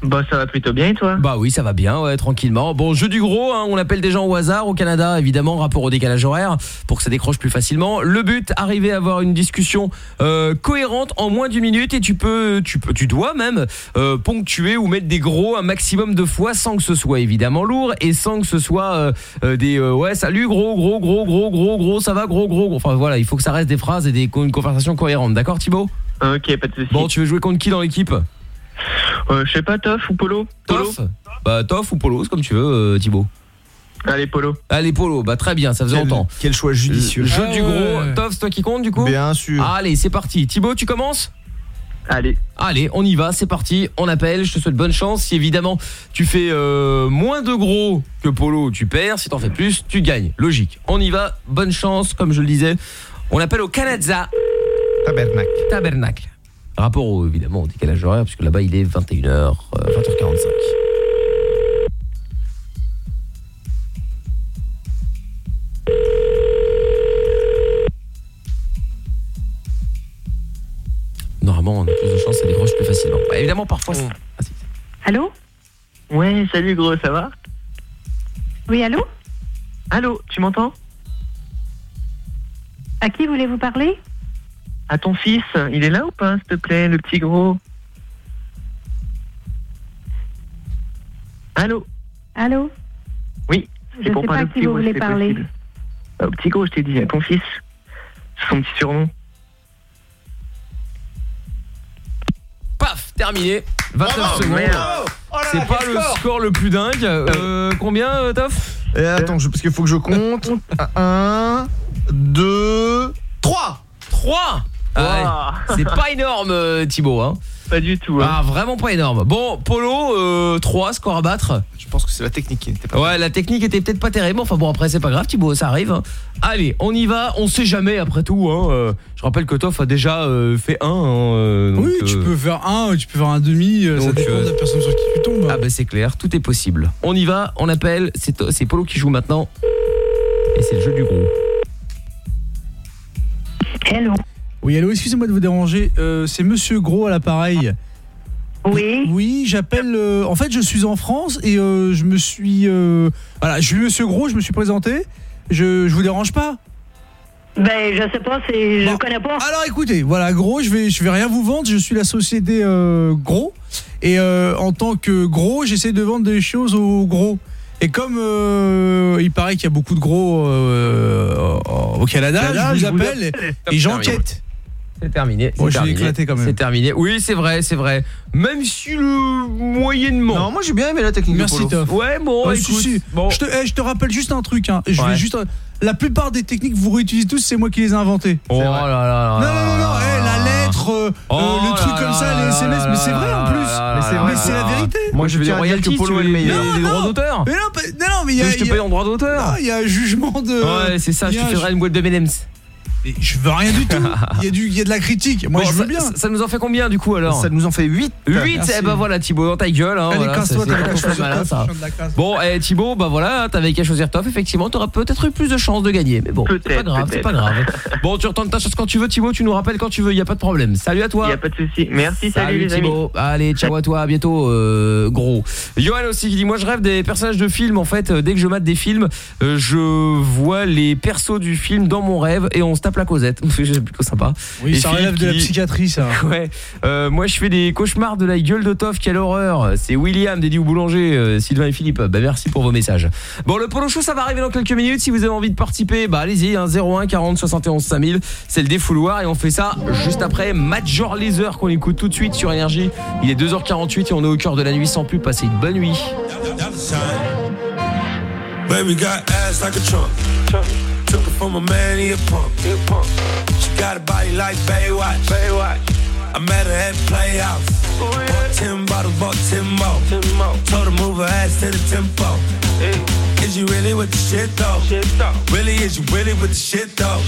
Bah ça va plutôt bien et toi? Bah oui, ça va bien, ouais, tranquillement. Bon, jeu du gros, hein, on appelle des gens au hasard au Canada, évidemment, rapport au décalage horaire, pour que ça décroche plus facilement. Le but, arriver à avoir une discussion euh, cohérente en moins d'une minute et tu peux, tu peux, tu dois même euh, ponctuer ou mettre des gros un maximum de fois sans que ce soit évidemment lourd et sans que ce soit euh, des ouais salut gros gros gros gros gros gros ça va gros gros gros. Enfin voilà, il faut que ça reste des phrases et des une conversation cohérente, d'accord Thibaut? Ok, pas de soucis. Bon, tu veux jouer contre qui dans l'équipe Euh, je sais pas, Toff ou Polo Toff Bah Toff ou Polo, c'est comme tu veux euh, Thibaut. Allez, Polo. Allez, Polo, bah très bien, ça faisait Quel- longtemps. Quel choix judicieux. Jeu Ah du ouais. gros. Toff, c'est toi qui compte du coup Bien sûr. Allez, c'est parti. Thibaut, tu commences Allez. Allez, on y va, c'est parti, on appelle, je te souhaite bonne chance. Si évidemment tu fais euh, moins de gros que Polo, tu perds. Si t'en fais plus, tu gagnes. Logique. On y va, bonne chance, comme je le disais. On appelle au Canada. Tabernacle. Tabernacle. Rapport au, évidemment au décalage horaire, puisque là-bas il est 21h, euh, 20h45. Normalement, on a plus de chance, ça décroche plus facilement. Bah, évidemment, parfois. c'est- Allô? Ouais, salut gros, ça va? Oui, allô? Allô, tu m'entends? À qui voulez-vous parler? À ton fils, il est là ou pas, s'il te plaît, le petit gros? Allô? Allô? Oui, Je c'est pour sais pas parler à au qui petit vous gros, voulez parler. Euh, Au petit gros, je t'ai dit, à ton fils. C'est son petit surnom. Paf, terminé. 29 secondes. merde. C'est pas le score le plus dingue. Euh, combien, euh, Toff? Et attends, je- parce qu'il faut que je compte. 1, 2, 3 3 C'est pas énorme, euh, Thibaut. Hein. Pas du tout. Ah, vraiment pas énorme. Bon, Polo, euh, 3, score à battre. Je pense que c'est la technique qui n'était pas. Ouais, la technique était peut-être pas terrible. Enfin bon, après, c'est pas grave, Thibaut, ça arrive. hein. Allez, on y va. On sait jamais, après tout. Hein. Euh, je rappelle que Toff a déjà euh, fait 1. oui, tu peux faire un, tu peux faire un demi, euh, ça donc, dépend euh, de la personne sur qui tu tombes. Ah bah c'est clair, tout est possible. On y va, on appelle, c'est c'est Polo qui joue maintenant. Et c'est le jeu du gros. Hello. Oui, allô, excusez-moi de vous déranger. euh, c'est Monsieur Gros à l'appareil. Oui. Oui, j'appelle. euh, en fait, je suis en France et euh, je me suis. euh, voilà, je suis Monsieur Gros, je me suis présenté. Je, je vous dérange pas? Ben, je sais pas, c'est, je connais pas. Alors écoutez, voilà, Gros, je vais, je vais rien vous vendre. Je suis la société euh, Gros et euh, en tant que Gros, j'essaie de vendre des choses aux gros. Et comme euh, il paraît qu'il y a beaucoup de gros euh, au Canada, Canada, je je vous appelle appelle. et, et j'enquête. C'est terminé. L'ai terminé. éclaté quand même. C'est terminé. Oui, c'est vrai, c'est vrai. Même si le moyennement. Non, moi j'ai bien aimé la technique Merci. Toff. Ouais, bon, Ouais, écoute. si, si. Bon. Je, te, eh, je te rappelle juste un truc. Hein. Je Ouais. vais juste, la plupart des techniques que vous réutilisez tous, c'est moi qui les ai inventées. Oh là là là. Non, non, non, non, eh, la lettre, euh, Oh euh, le truc comme ça, les SMS, mais c'est vrai en plus. Mais c'est la vérité. Moi je à dire royalties, que Polo est le meilleur. des- des droits d'auteur Mais non, mais il y a. je te il paye en droit d'auteur Non, il y a un jugement de. Ouais, c'est ça, il je te ju- une boîte de M&M's. Et je veux rien du tout. Il y a du, il y a de la critique. Moi, Bon, je veux ça- bien. Ça, nous en fait combien du coup alors Ça nous en fait 8. 8 Merci. Eh ben voilà Thibaut dans ta gueule hein, Allez, voilà, casse-toi, t'avais c'est- qu'à choisir malin, casse. Bon eh, Thibaut bah voilà t'avais qu'à choisir Toff effectivement t'aurais peut-être eu plus de chances de gagner mais bon c'est pas grave c'est pas grave Bon tu retentes ta chance quand tu veux Thibaut tu nous rappelles quand tu veux y a pas de problème Salut à toi Il y a pas de souci. Merci, salut, les amis. Thibaut Allez ciao à toi à bientôt euh, gros Johan aussi qui dit moi je rêve des personnages de films en fait euh, dès que je mate des films euh, je vois les persos du film dans mon rêve et on se tape la causette c'est plutôt sympa Oui, Et ça Philippe relève de la qui psychiatrie, ça. Ouais. Euh, moi, je fais des cauchemars de la gueule de Toff. Quelle horreur. C'est William, dédié au boulanger, euh, Sylvain et Philippe. Bah, merci pour vos messages. Bon, le polo show, ça va arriver dans quelques minutes. Si vous avez envie de participer, bah, allez-y. Hein, 01 40 71 5000. C'est le défouloir et on fait ça juste après Major Laser qu'on écoute tout de suite sur Énergie. Il est 2h48 et on est au cœur de la nuit sans pub. Passez une bonne nuit. Baby got ass like a trunk. Took it from a man, he a punk. He a punk. She got a body like Baywatch. Baywatch. I met her at Playhouse. Bought ten bottles, bought ten more. Told her move her ass to the tempo. Is you really with the shit though? Really, is you really with the shit though?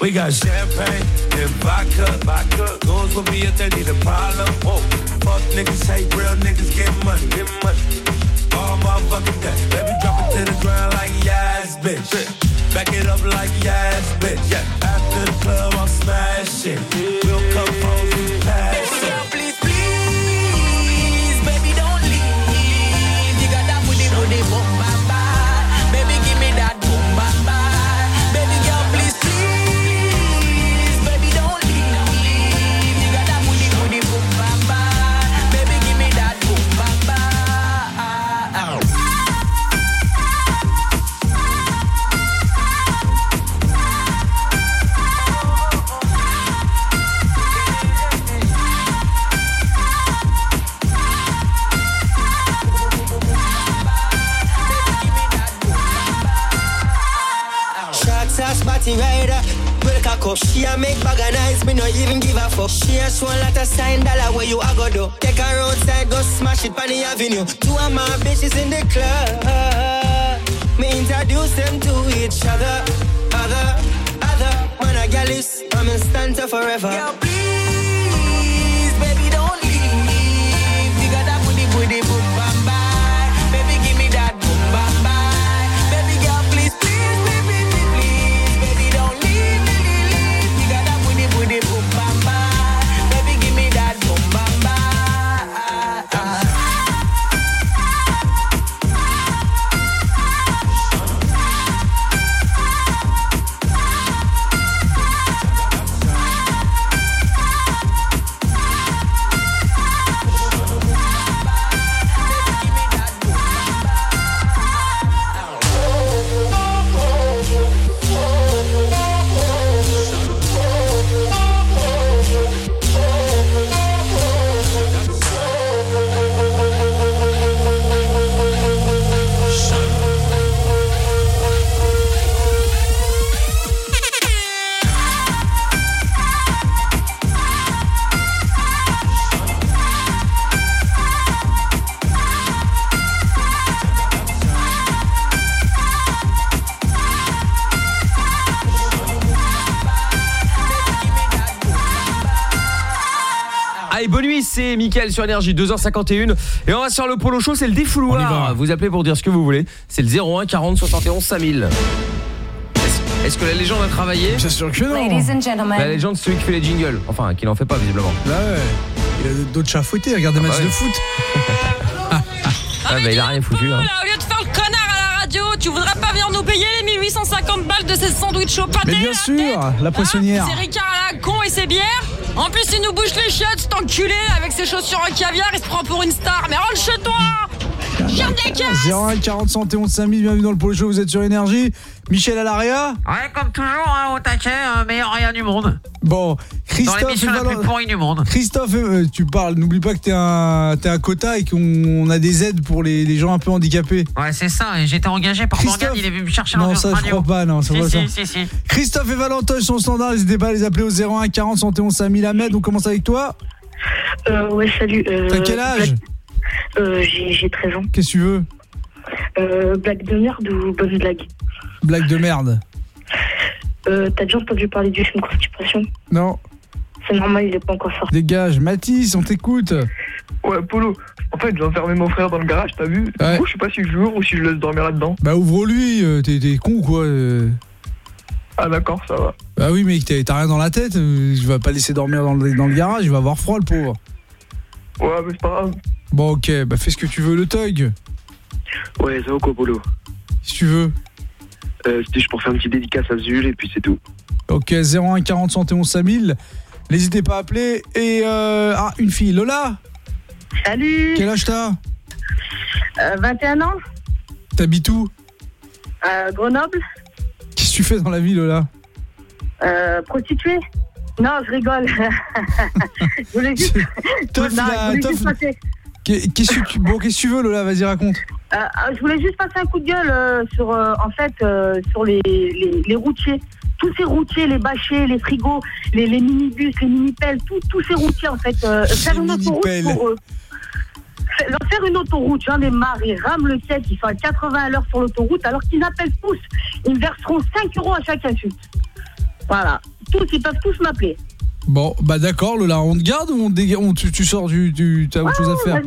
We got champagne and vodka. vodka. Goons will be if they need a problem. Fuck niggas, hate real niggas, get money. Get money. All motherfucking day. Baby, drop it to the ground like yes, bitch. Back it up like yes, bitch. Yeah. After the club, I'll smash it. We'll come She a make bag of nice. Me no even give a fuck. She a show a lot of sign dollar where you a go do. Take her outside, go smash it on the avenue. Two of my bitches in the club. Me introduce them to each other. Other, other. Man a gal is. I'm in stanza forever. C'est Mickaël sur Énergie, 2h51. Et on va sur le polo show, c'est le défouloir. Vous appelez pour dire ce que vous voulez. C'est le 01 40 71 5000. Est-ce que la légende a travaillé? Bien sûr que non. Ladies and gentlemen. La légende, c'est celui qui fait les jingles. Enfin, qui n'en fait pas, visiblement. Là, ouais. Il a d'autres chats à fouetter. Regarde des Ah matchs bah de ouais. foot. Ah, bah, il a rien foutu. hein. Là, au lieu de faire le connard à la radio, tu voudrais pas venir nous payer les 1850 balles de ces sandwichs au pâté Mais bien sûr, la poissonnière. Ces ricards à la con et ces bières En plus, il nous bouge les chiottes, cet enculé, avec ses chaussures en caviar, il se prend pour une star. Mais rentre chez toi 01 40 71 5000, bienvenue dans le Pôle Show, vous êtes sur Énergie. Michel Alaria Ouais, comme toujours, hein, au taquet, euh, meilleur rien du monde. Bon, Christophe Dans l'émission et la plus pourrie du monde. Christophe, euh, tu parles, n'oublie pas que t'es un, t'es un quota et qu'on on a des aides pour les, les gens un peu handicapés. Ouais, c'est ça, et j'étais engagé par Christophe Morgane, il est venu me chercher Non, ça je crois pas, non, ça si, va si, ça. si, si. Christophe et Valentoche sont standards, n'hésitez pas à les appeler au 01 40 71 5000 Ahmed, on commence avec toi Euh, ouais, salut. Euh, T'as quel âge? Euh, J'ai j'ai 13 ans. Qu'est-ce que tu veux? Euh, blague de merde ou bonne blague? Blague de merde. Euh, T'as déjà entendu parler du film Constipation? Non, C'est normal, il est pas encore sorti. dégage. Mathis, on t'écoute. Ouais, Polo. En fait, j'ai enfermé mon frère dans le garage, t'as vu? Du coup, je sais pas si je l'ouvre ou si je le laisse dormir là-dedans. Bah ouvre-lui, euh, t'es con ou quoi euh Ah, d'accord, ça va. Bah oui, mais t'as rien dans la tête, je vais pas laisser dormir dans le, dans le garage, il va avoir froid le pauvre. Ouais, mais c'est pas grave. Bon ok, bah fais ce que tu veux le thug, Ouais, ça va quoi, Polo si tu veux. euh, C'était juste pour faire une petite dédicace à Zul et puis c'est tout. Ok, 01 40 71 5000. N'hésitez pas à appeler. Et euh, ah, une fille, Lola. Salut. Quel âge t'as? Euh, 21 ans, T'habites où? Euh, Grenoble, Qu'est-ce que tu fais dans la vie, Lola? Euh, prostituée. Non, je rigole. je voulais juste, Non, je voulais passer, Qu'est- Qu'est-ce que tu bon, qu'est-ce que tu veux, Lola? Vas-y, raconte. euh, euh, je voulais juste passer un coup de gueule euh, sur, euh, en fait, sur les, les, les routiers. Tous ces routiers, les bâchers, les frigos, les, les minibus, les mini-pelles, tous tous ces routiers, en fait, faire une autoroute pour eux. Leur faire une autoroute, j'en ai marre, ils rament le siège, ils sont à 80 à l'heure sur l'autoroute, alors qu'ils appellent tous. Ils me verseront 5 euros à chaque insulte. Voilà. Tous, ils peuvent tous m'appeler. Bon, bah d'accord, Lola, on te garde ou on te on- tu, tu sors du. du T'as autre chose à faire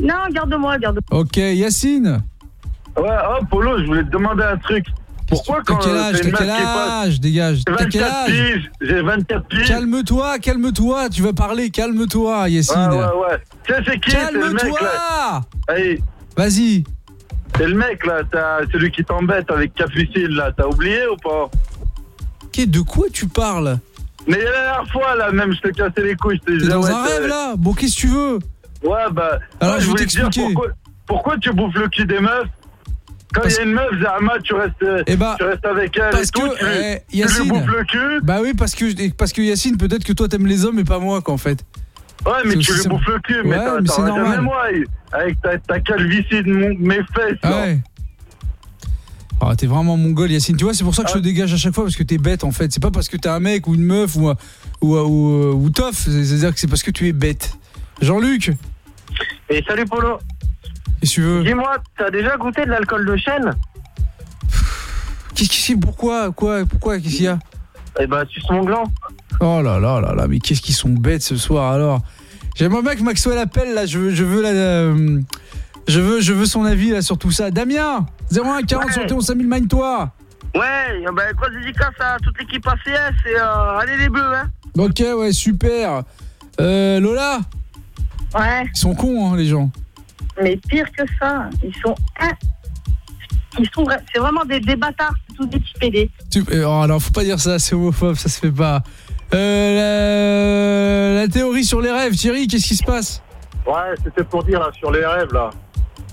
Non, garde-moi, garde-moi. Ok, Yacine. Ouais, oh, Polo, je voulais te demander un truc. Pourquoi T'as quand quel euh, âge T'as une quel meuf qui passe- âge Dégage. J'ai T'as quel 24 âge piges, j'ai 24 piges. Calme-toi, calme-toi, tu vas parler, calme-toi, Yacine. Ouais, ouais, ouais. Tu sais, c'est qui C'est le mec, Calme-toi là Hey, Vas-y. c'est le mec, là, t'as- celui qui t'embête avec Capucine, là. T'as oublié ou pas? Ok, de quoi tu parles Mais la dernière fois, là, même, je te cassais les couilles. je te T'es disais, dans ouais, un rêve là Bon, qu'est-ce que tu veux Ouais, bah. Alors, ouais, je vais voulais te dire t'expliquer. Pourquoi, pourquoi tu bouffes le cul des meufs Quand il y a une meuf, Zahama, tu restes, Eh bah, tu restes avec elle Parce et tout, que tu, lui- eh, tu lui Yacine. bouffes le cul. Bah oui, parce que parce que Yacine, peut-être que toi t'aimes les hommes et pas moi, quoi, en fait. Ouais, mais tu aussi lui bouffes le cul, mais Ouais, t'as- mais c'est t'auras normal. jamais moi, avec ta, ta calvitie de mon- mes fesses, là. Ouais. Ah, t'es vraiment mongol, Yacine. Tu vois, c'est pour ça que je te Ah. dégage à chaque fois parce que t'es bête en fait. C'est pas parce que t'es un mec ou une meuf ou ou ou, ou tof. C'est-à-dire que c'est parce que tu es bête. Jean-Luc, Et salut Polo. qu'est-ce que tu veux? Dis-moi, t'as déjà goûté de l'alcool de chêne? Qu'est-ce que c'est Pourquoi Quoi Pourquoi Qu'est-ce qu'il y a? Eh bah, tu mon gland. Oh là là là là, mais qu'est-ce qu'ils sont bêtes ce soir alors J'aimerais bien que Maxwell appelle là, je veux, je veux la, euh, je veux, je veux son avis là sur tout ça. Damien 01 40 Ouais. 71 5000 mine-toi Ouais, bah, grosse dédicace à toute l'équipe ACS et euh, allez les bleus, hein. Ok, ouais, super. Euh, Lola Ouais. Ils sont cons, hein, les gens. Mais pire que ça, ils sont. Ils sont. C'est vraiment des, des bâtards, c'est tous des petits PD. Tu- Oh non, faut pas dire ça, c'est homophobe, ça se fait pas. Euh, la... la théorie sur les rêves, Thierry, qu'est-ce qui se passe? Ouais, c'était pour dire là, sur les rêves là.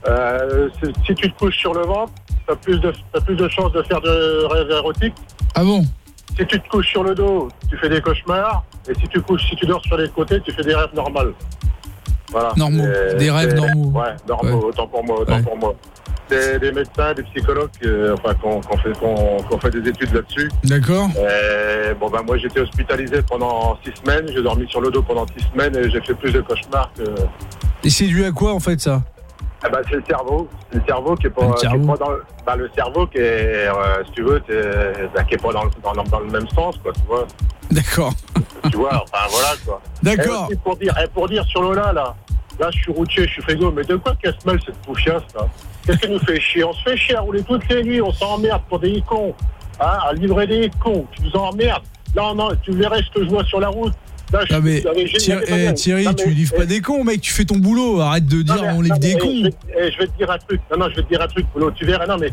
Euh, si tu te couches sur le ventre, t'as plus de t'as plus de chances de faire de rêves érotiques. Ah bon? Si tu te couches sur le dos, tu fais des cauchemars. Et si tu couches, si tu dors sur les côtés, tu fais des rêves normaux. Voilà. Normaux, des rêves normaux. Ouais, normaux, Ouais. autant pour moi, autant Ouais. pour moi. C'est des médecins, des psychologues, euh, enfin, qu'on fait, fait des études là-dessus. D'accord. Et bon, ben, moi, j'étais hospitalisé pendant six semaines. J'ai dormi sur le dos pendant six semaines et j'ai fait plus de cauchemars que. Et c'est dû à quoi en fait ça? Ah bah, c'est le cerveau. C'est le cerveau qui est pas, Le qui est pas dans le. Bah, le cerveau qui est, euh, si tu veux, bah, qui est pas dans le, dans, le- dans le même sens, quoi, tu vois. D'accord. tu vois, enfin voilà, quoi. D'accord. Aussi pour dire, et pour dire sur Lola, là, là, je suis routier, je suis frigo, mais de quoi qu'elle se mêle, cette poufiasse, là? Qu'est-ce qui nous fait chier? On se fait chier à rouler toutes les nuits, on s'emmerde pour des cons, hein, à livrer des cons, tu nous emmerdes. Non, non, tu verrais ce que je vois sur la route. Je Ah mais Thierry, eh. Thierry, Non, tu livres pas des cons mec, tu fais ton boulot, arrête de dire non, mais- on livre non, des cons. eh, Je vais, eh, je vais te dire un truc. Non, non, je vais te dire un truc, Polo. Tu verrais, non, mais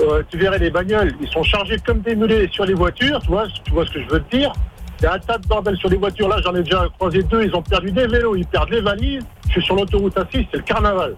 euh, tu verrais les bagnoles, ils sont chargés comme des mulets sur les voitures, tu vois, tu vois ce que je veux te dire. Il y a un tas de bordel sur les voitures. Là, j'en ai déjà croisé deux. Ils ont perdu des vélos, ils perdent les valises. Je suis sur l'autoroute à 6, c'est le carnaval.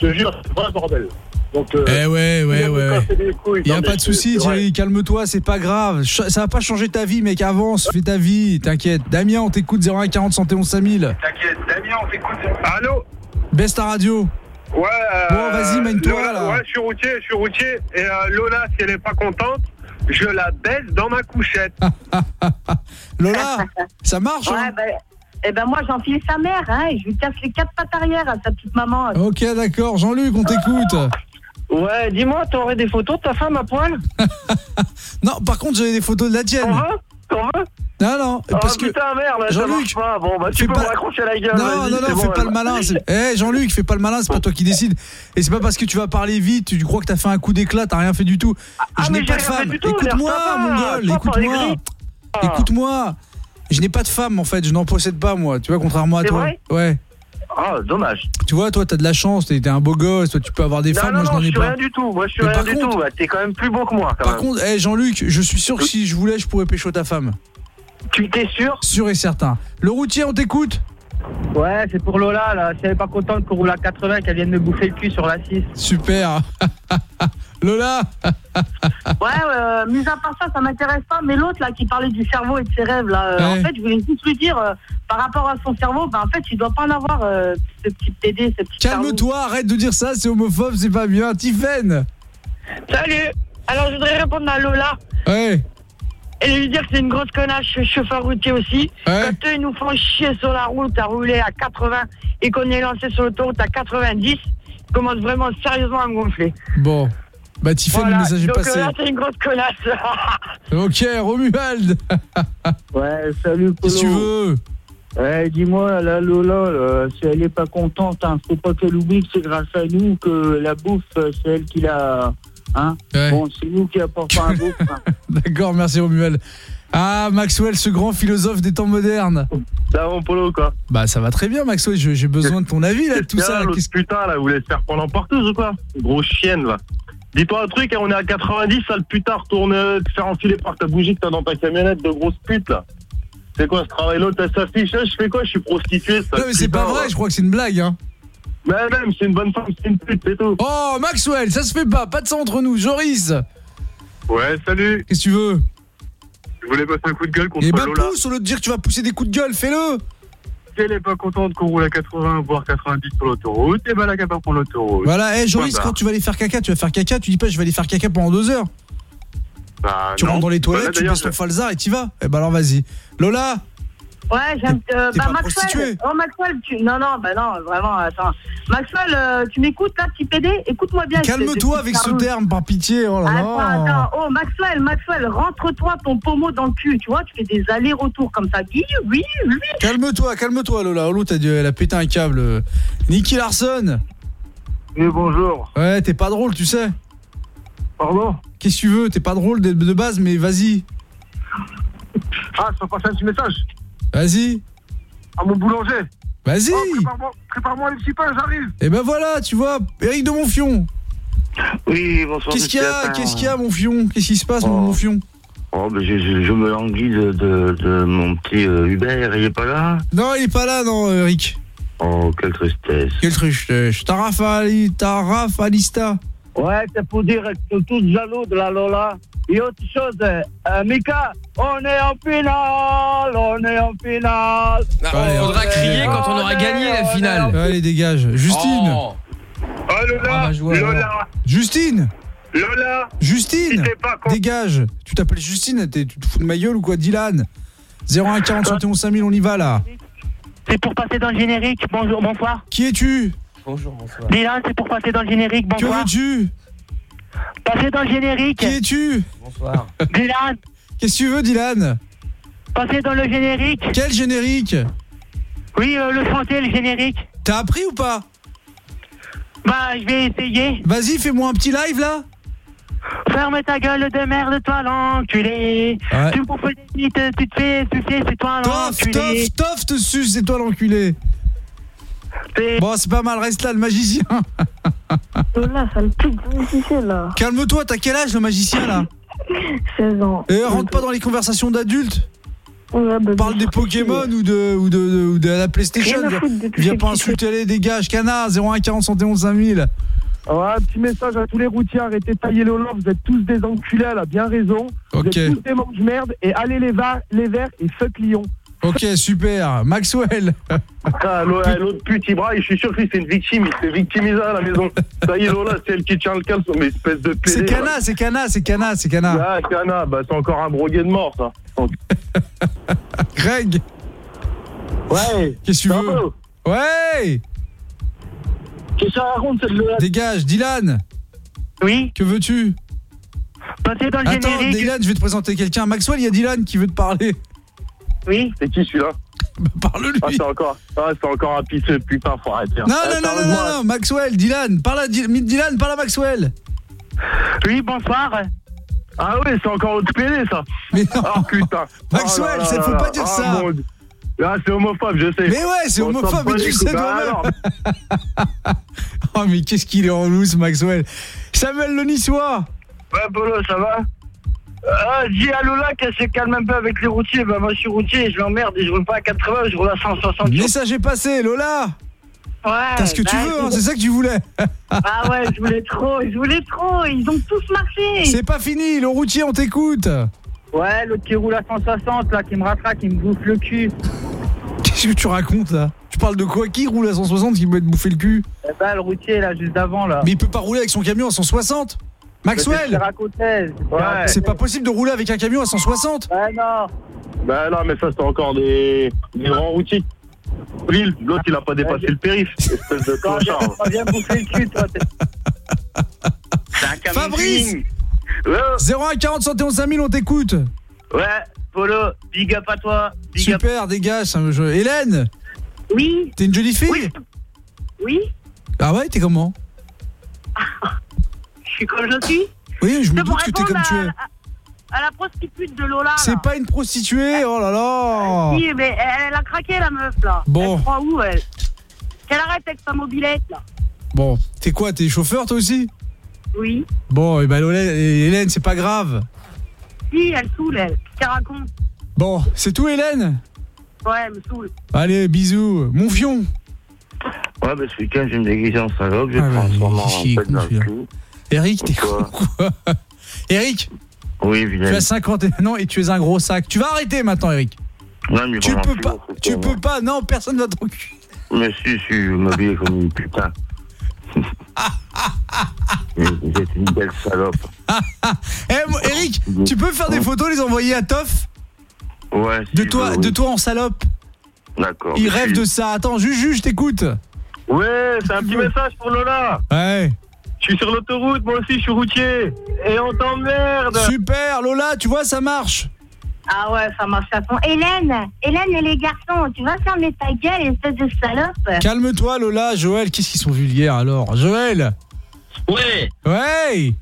Je te jure, c'est pas un bordel. Donc, euh, Eh ouais, ouais, ouais. casser les couilles. Y a pas de souci, vrai. Thierry, calme-toi, c'est pas grave. Ch- Ça va pas changer ta vie, mec. Avance, fais ta vie, t'inquiète. Damien, on t'écoute 01 40 71 5000. T'inquiète, Damien, on t'écoute. Allô Baisse ta radio. Ouais. euh, Bon, vas-y, mène-toi, là. Ouais, je suis routier, je suis routier. Et euh, Lola, si elle est pas contente, je la baisse dans ma couchette. Lola, ça marche Ouais, ben, eh ben moi, j'enfile sa mère, hein, et je lui casse les quatre pattes arrière à sa petite maman. Ok, d'accord. Jean-Luc, on t'écoute. Ouais, dis-moi, t'aurais des photos de ta femme à poil Non, par contre, j'avais des photos de la tienne. T'en veux T'en veux Non, non, Oh parce que putain, merde, ça Jean-Luc. Bon, bah tu fais peux pas- me raccrocher la gueule. Non, non, non, bon, fais pas le m'a- malin. c'est- Eh, Jean-Luc, fais pas le malin, c'est pas toi qui décide. Et c'est pas parce que tu vas parler vite, tu crois que t'as fait un coup d'éclat, t'as rien fait du tout. je mais n'ai pas de femme. Écoute-moi, mon les écoute-moi. Écoute-moi. Je n'ai pas de femme en fait, je n'en possède pas moi, tu vois, contrairement à toi. vrai ouais. Ah, dommage. Tu vois, toi, t'as de la chance, t'es un beau gosse, toi, tu peux avoir des Non, femmes, non, moi, je n'en je ai suis pas. rien du tout. Moi, je suis Mais rien du contre- tout. Bah, T'es quand même plus beau que moi, quand Par même. contre, eh, Jean-Luc, je suis sûr que si je voulais, je pourrais pécho ta femme. Tu t'es sûr? Sûr et certain. Le routier, on t'écoute? Ouais, c'est pour Lola, là. Si elle est pas contente qu'on roule à 80, qu'elle vienne me bouffer le cul sur la 6. Super. Lola Ouais, euh, mis à part ça, ça m'intéresse pas. Mais l'autre, là, qui parlait du cerveau et de ses rêves, là, euh, Ouais. en fait, je voulais juste lui dire, euh, par rapport à son cerveau, bah, en fait, il doit pas en avoir euh, ce petit TD, ce petit. Calme-toi, arrête de dire ça, c'est homophobe, c'est pas bien. Tiffen Salut Alors, je voudrais répondre à Lola Ouais. Et lui dire que c'est une grosse connasse, je suis chauffeur routier aussi. Quand eux, ils nous font chier sur la route à rouler à 80 et qu'on est lancé sur l'autoroute à 90, ils commencent vraiment sérieusement à me gonfler. Bon. Bah, Tiffen, Voilà. le message est Donc, passé. euh, là, c'est une grosse connasse. Ok, Romuald Ouais, salut Polo. Qu'est-ce que tu veux Ouais, dis-moi, la Lola, là, si elle est pas contente, hein, faut pas qu'elle oublie que c'est grâce à nous que la bouffe, euh, c'est elle qui l'a. Hein Bon, c'est nous qui apportons un bouffe. hein. D'accord, merci Romuald. Ah, Maxwell, ce grand philosophe des temps modernes. Ça va, Polo, quoi Bah, ça va très bien, Maxwell, j'ai besoin de ton avis là, de tout ça. l'autre putain, là, vous voulez se faire prendre en porteuse ou quoi Grosse chienne, va. Dis-toi un truc, hein, on est à 90, ça le putain retourne euh, te faire enfiler par ta bougie que t'as dans ta camionnette de grosse pute, là. C'est quoi ce travail L'autre, elle s'affiche, je fais quoi Je suis prostituée, ça. Non, mais c'est pas vrai, je crois que c'est une blague, hein. Mais même, c'est une bonne femme, c'est une pute, c'est tout. Oh, Maxwell, ça se fait pas, pas de ça entre nous. Joris Ouais, salut. Qu'est-ce que tu veux? Je voulais passer un coup de gueule contre Eh bah, Lola. pousse, au lieu de dire que tu vas pousser des coups de gueule, fais-le Si elle est pas contente qu'on roule à 80, voire 90 sur l'autoroute, et ben la capable pour l'autoroute. Voilà, eh, Joris, Point quand tu vas aller faire caca, tu vas faire caca, tu dis pas je vais aller faire caca pendant deux heures. Bah, tu non. rentres dans les Bah, toilettes, tu d'ailleurs, baisses ton je- falzar et t'y vas. Eh bah alors vas-y. Lola Ouais, j'aime. Euh, bah, Maxwell. Oh, Maxwell, tu. Non, non, bah non, vraiment, attends. Maxwell, euh, tu m'écoutes là, petit PD Écoute-moi bien. Calme-toi avec ce terme, par pitié. Oh là Attends, là. attends. Oh, Maxwell, Maxwell, rentre-toi ton pommeau dans le cul, tu vois, tu fais des allers-retours comme ça. Oui, oui, oui. Calme-toi, calme-toi, Lola. Oh, L'autre, elle a- elle a pété un câble. Nicky Larson. Oui, bonjour. Ouais, t'es pas drôle, tu sais. Pardon? Qu'est-ce que tu veux? T'es pas drôle de, de base, mais vas-y. Ah, peux passer un petit message? Vas-y. à mon boulanger. Vas-y. Oh, prépare-moi- Prépare-moi les petits pains, j'arrive. Et ben voilà, tu vois, Eric de Monfion. Oui, bonsoir. Qu'est-ce qu'il y a Qu'est-ce qu'il y a, Monfion Qu'est-ce qui se passe, mon Monfion? Oh, ben je, je- je me languis de, de, de mon petit euh, Hubert, il est pas là? Non, il est pas là, non, euh, Eric. Oh, quelle tristesse. Quel truc Tarafali, Tarafalista. Ouais, c'est pour dire que je suis tout jaloux de la Lola. Et autre chose, euh, euh, Mika, on est en finale, on est en finale. Il faudra crier quand on aura gagné la finale. Allez, dégage. Justine. Oh. Oh Lola, Lola, Justine. Lola. Justine. Dégage. Tu t'appelles Justine t'es- Tu te fous de ma gueule ou quoi Dylan? 01 40 71 5000, on y va là. C'est pour passer dans le générique. Bonjour, bonsoir. Qui es-tu? Bonjour, bonsoir. Dylan, c'est pour passer dans le générique. Que Bonsoir. veux-tu? Passer dans le générique. Qui es-tu? Bonsoir. Dylan, Qu'est-ce que tu veux, Dylan? Passer dans le générique. Quel générique? Oui, euh, le chanter, le générique. T'as appris ou pas? Bah, je vais essayer. Vas-y, fais-moi un petit live là. Ferme ta gueule de merde, toi l'enculé. Ouais. Tu me bouffes des tu te fais sucer, c'est toi Tof, l'enculé. tof, tof, te suce, c'est toi l'enculé. Bon, c'est pas mal, reste là, le magicien. Là, ça me pique de là. Calme-toi, t'as quel âge le magicien là 16 ans. Et rentre pas dans les conversations d'adultes. Ouais, bah, Parle des Pokémon ou de, ou de, de- ou de la PlayStation. Viens, de pas insulter les dégage, canard, 01 40 71 5000. Ouais, un petit message à tous les routiers, arrêtez de tailler Lola, vous êtes tous des enculés, elle a bien raison. Vous Ok. êtes tous des mange-merde et allez les, va- les verts et fuck Lyon. Ok, super. Maxwell. Ah, l'autre pute, il braille, je suis sûr que c'est une victime, il s'est victimisé à la maison. Ça y est, Lola, c'est elle qui tient le caleçon, mais espèce de pédé. C'est Cana, c'est Cana, c'est Cana, c'est Cana. Ah, Cana, bah c'est encore un broguet de mort, ça. Greg. Ouais. Qu'est-ce que tu veux Ouais Qu'est-ce que ça raconte cette Lola Dégage, Dylan. Oui. Que veux-tu Passez dans le Attends, générique. Dylan, je vais te présenter quelqu'un. Maxwell, il y a Dylan qui veut te parler. Oui. C'est qui celui-là Parle-lui. Ah, c'est encore, ah, c'est encore un pisseux, putain, faut arrêter. hein. Non, non, non, non, non, non, Maxwell, Dylan, parle à Dy- Dylan, parle à Maxwell. Oui, bonsoir. Ah oui, c'est encore autre PD, ça. Mais non. Oh putain. Maxwell, Oh là c'est- là faut pas dire Ah, ça. mon. Ah, c'est homophobe, je sais. Mais ouais, c'est homophobe, mais tu sais. Bah, toi-même. Oh, mais qu'est-ce qu'il est en loose, Maxwell. Samuel le Niçois. Ouais, Polo, ça va? Ah, dis à Lola qu'elle se calme un peu avec les routiers. Bah, moi, je suis routier, je l'emmerde et je roule pas à 80, je roule à 160. Message est passé, Lola. Ouais. T'as ce que tu bah, veux, hein, c'est ça que tu voulais. Ah ouais, je voulais trop, je voulais trop. Ils ont tous marché. C'est pas fini, le routier, on t'écoute. Ouais, l'autre qui roule à 160, là, qui me rattrape, qui me bouffe le cul. Qu'est-ce que tu racontes là? Tu parles de quoi? Qui roule à 160 qui peut te bouffer le cul? Eh ben, le routier, là, juste avant, là. Mais il peut pas rouler avec son camion à 160 Je Maxwell. Ouais. C'est pas possible de rouler avec un camion à 160 Ouais, non. Bah non, mais ça, c'est encore des, des grands routiers. Lille, l'autre, il a pas dépassé le périph'. Espèce de clochard. viens bouffer le cul, toi. un. Fabrice 01 40 71 5000, on t'écoute. Ouais, Polo, big up à toi. Big up. Super, dégage. ça me- je- Hélène Oui. T'es une jolie fille Oui. Ah ouais, t'es comment Je suis comme je suis. Oui, je me doute que t'es comme tu es. à, à la prostituée de Lola. C'est pas une prostituée, oh là là Si, mais elle, elle a craqué la meuf là. Bon. Elle croit où elle? Qu'elle arrête avec sa mobilette là. Bon, t'es quoi T'es chauffeur toi aussi? Oui. Bon, et ben Lola- et Hélène, c'est pas grave. Si, elle saoule elle. Qu'est-ce qu'elle raconte Bon, c'est tout Hélène? Ouais, elle me saoule. Allez, bisous. Mon fion Ouais, bah ce week-end, je me déguiser en salope, je vais Ah, me transformer il est chier, en pète dans le cul. Eric, t'es con quoi Eric, Oui, tu vilain. as 51 ans et tu es un gros sac. Tu vas arrêter maintenant, Eric. Non, mais Tu peux pas, tu peux pas, non, personne va t'en cul. Mais si, si, je m'habille comme une putain. Vous êtes une belle salope. Eh, Eric, tu peux faire des photos, les envoyer à Toff Ouais, si de toi, veux, de toi en salope. D'accord. Il rêve si- de ça. Attends, Juju, je t'écoute. Ouais, c'est un petit message pour Lola. Ouais. Je suis sur l'autoroute, moi aussi, je suis routier. Et on t'emmerde. Super, Lola, tu vois, ça marche. Ah ouais, ça marche à fond. Hélène, Hélène et les garçons, tu vas fermer ta gueule, espèce de salope. Calme-toi, Lola. Joël, qu'est-ce qu'ils sont vulgaires alors Joël Ouais. Ouais.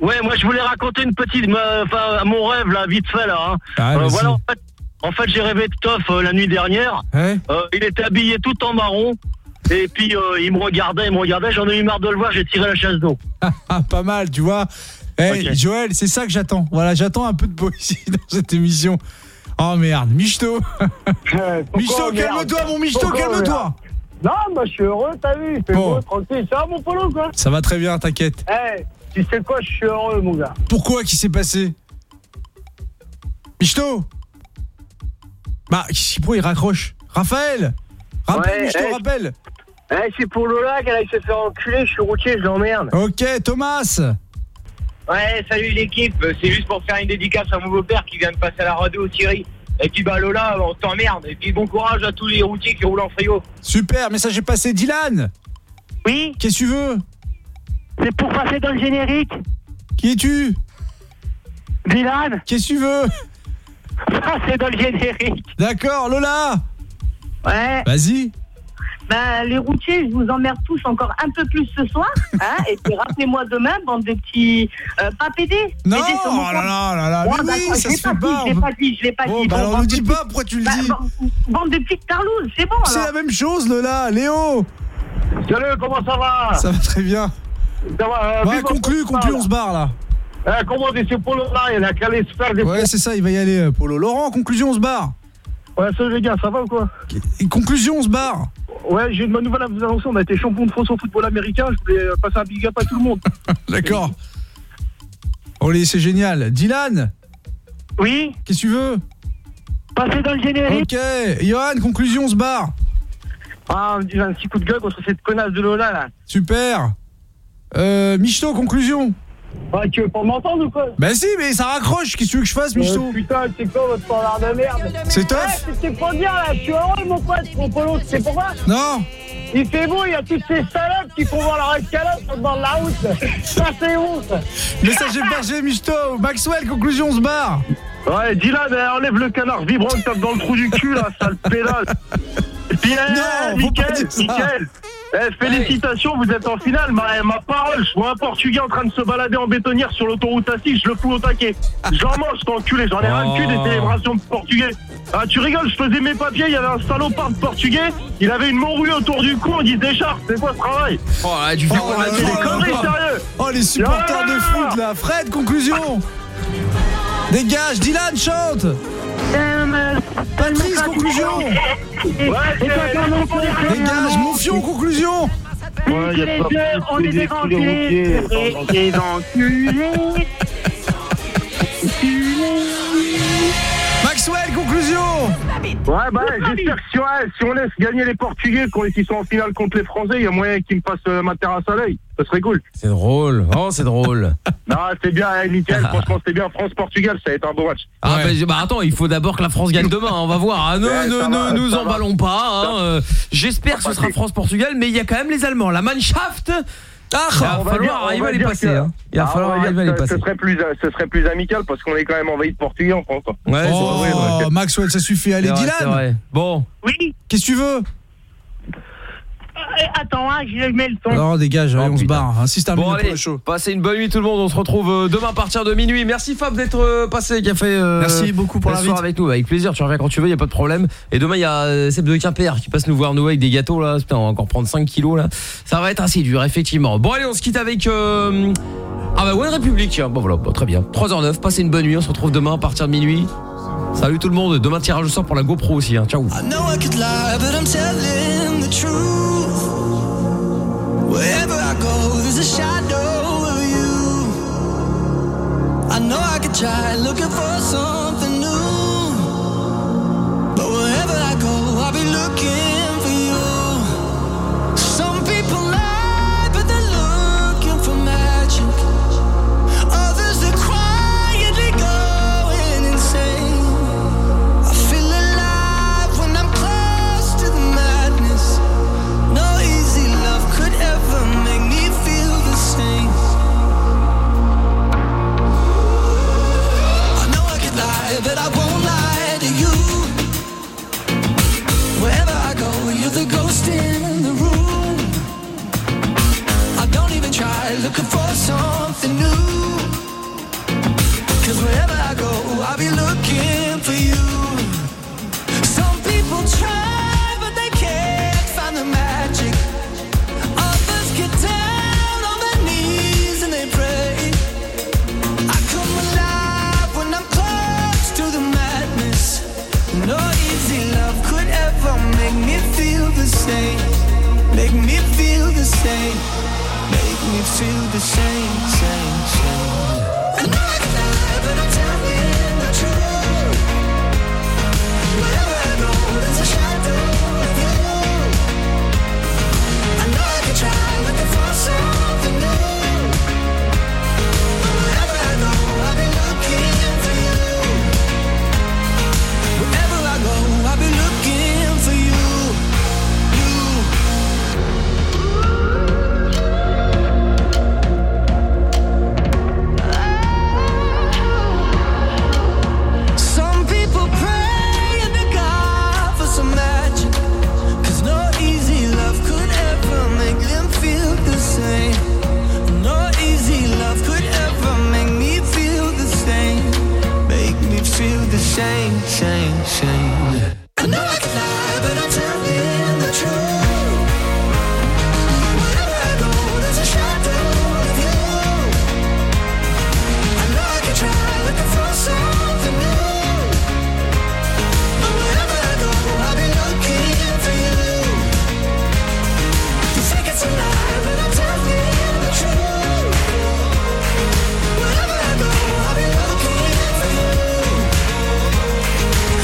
Ouais, moi je voulais raconter une petite, enfin mon rêve là, vite fait là. hein. Ah, Euh, vas-y. voilà, en fait, en fait, j'ai rêvé de Toff euh, la nuit dernière. Ouais. Euh, il était habillé tout en marron. Et puis euh, il me regardait, il me regardait. J'en ai eu marre de le voir. J'ai tiré la chasse d'eau. Ah, pas mal, tu vois. Ok. Joël, c'est ça que j'attends. Voilà, j'attends un peu de poésie dans cette émission. Oh merde, Michto. Michto, merde calme-toi, mon Michto, calme-toi. Non, bah, je suis heureux, t'as vu. Bon. beau, tranquille. Ça va, mon Polo, quoi Ça va très bien, t'inquiète. Eh, tu sais quoi, je suis heureux, mon gars. Pourquoi Qui s'est passé Michto Bah, pourquoi il raccroche Raphaël Rappelle, Ouais, Michto, eh, rappelle Eh, c'est pour Lola qu'elle aille se faire enculer, je suis routier, je l'emmerde. Ok, Thomas Ouais, salut l'équipe, c'est juste pour faire une dédicace à mon beau-père qui vient de passer à la radio Thierry. Et puis bah Lola, on t'emmerde. Et puis bon courage à tous les routiers qui roulent en frigo. Super, message est passé. Dylan Oui Qu'est-ce que tu veux? C'est pour passer dans le générique. Qui es-tu? Dylan Qu'est-ce que tu veux? Passer dans le générique. D'accord, Lola Ouais. Vas-y. Ben, les routiers, je vous emmerde tous encore un peu plus ce soir. Hein, et puis rappelez-moi demain, bande de petits euh, pas pédés. Non, Pédés sur mon oh là là là là, Ouais, mais oui, ça je se pas fait dit, pas, Je l'ai on pas dit, je l'ai pas Bon, dit. bah alors, bande ne petits- pas pourquoi tu le Bah, dis. bande- Bande de petites carlouses, c'est bon C'est la même chose, Lola. Léo Salut, comment ça va? Ça va très bien. Ça va, euh, Ouais, vive conclu, conclu, on se barre là. Euh, comment dit, c'est pour Lola, il a qu'à aller se faire des Ouais, c'est ça, il va y aller, euh, Polo. Laurent, conclusion, on se barre. Ouais, salut les gars, ça va ou quoi Et conclusion, on se barre. Ouais, j'ai une bonne nouvelle à vous annoncer. On a été champion de France au football américain. Je voulais euh, passer un big up à tout le monde. D'accord. Allez, c'est génial. Dylan Oui Qu'est-ce que tu veux Passer dans le générique. Ok. Johan, conclusion, on se barre. Ah, un un petit coup de gueule contre cette connasse de Lola là. Super. Euh, Michto, conclusion. Ouais, tu veux pas m'entendre ou quoi? Bah si, mais ça raccroche. Qu'est-ce que tu veux que je fasse, Michto Euh, Putain, c'est quoi votre standard de merde? C'est tough Ouais, c'était pas bien là, je suis heureux mon pote, mon polo, c'est pourquoi? Non il fait beau, il y a toutes ces salopes qui font voir leur escalade sur le bord de la route. Ça, c'est honte. Message hébergé, Michto. Maxwell, conclusion, on se barre. Ouais, Dylan, enlève le canard vibrant que tape dans le trou du cul, là, sale pédale. Non, pas Eh, félicitations, vous êtes en finale. Ma, ma parole, je vois un Portugais en train de se balader en bétonnière sur l'autoroute A6, je le fous au taquet. J'en mange, cet enculé, j'en ai rien le cul des Oh. célébrations de Portugais. Ah, tu rigoles, je faisais mes papiers, il y avait un salopard de Portugais, il avait une morue autour du cou, on dit des chartes, c'est quoi ce travail? Oh là, tu fais Oh, là, des conneries, sérieux Oh, les supporters de Ah. foot, là. Fred, conclusion. Dégage, Dylan, chante. Patrice, conclusion. Ouais, c'est- Dégage, Mouffion, conclusion. Ouais, y a pas- on est des enculés, des enculés. Maxwell, conclusion. Ouais, bah, j'espère que si, ouais, si on laisse gagner les Portugais quand ils sont en finale contre les Français, il y a moyen qu'ils me passent euh, ma terrasse à l'œil. Ça serait cool. C'est drôle. Oh, c'est drôle. Non, c'est bien, hein, nickel. Franchement, c'était bien. France-Portugal, ça va être un beau match. Ah bah, bah, attends, il faut d'abord que la France gagne demain, on va voir. Ah, ne Ouais, ne, nous emballons pas. hein, euh, J'espère que ce sera France-Portugal, mais il y a quand même les Allemands. La Mannschaft. Ah, il va va falloir dire- arriver à les passer. que- hein. Il va Ah, falloir arriver à les passer. Ce serait plus, ce serait plus amical parce qu'on est quand même envahi de Portugais en France. hein. Ouais, c'est Oh, vrai, ouais. Maxwell, ça suffit. Allez, Dylan. Bon. Oui. Qu'est-ce que tu veux? Euh, Attends, hein, je mets le son. Non, dégage, allez, on se barre. hein. Si c'est terminé Bon pour allez, le show. passez une bonne nuit tout le monde. On se retrouve euh, demain à partir de minuit. Merci Fab d'être euh, passé, qui a fait. euh, Merci beaucoup pour la soirée avec nous. Avec plaisir. Tu reviens quand tu veux, y a pas de problème. Et demain il y a Seb de Quimper qui passe nous voir nous avec des gâteaux là. Putain, on va encore prendre 5 kilos là. Ça va être assez dur effectivement. Bon allez, on se quitte avec. euh, Ah bah One République. Bon voilà, bon, très bien. 3h09. Passez une bonne nuit. On se retrouve demain à partir de minuit. Salut tout le monde. Demain tirage au sort pour la GoPro aussi. Hein. Ciao. I know I could lie, but I'm telling the truth. Wherever I go, there's a shadow of you. I know I could try looking for something same. Make me feel the same. Make me feel the same. same. shame, shame, shame. I know I can.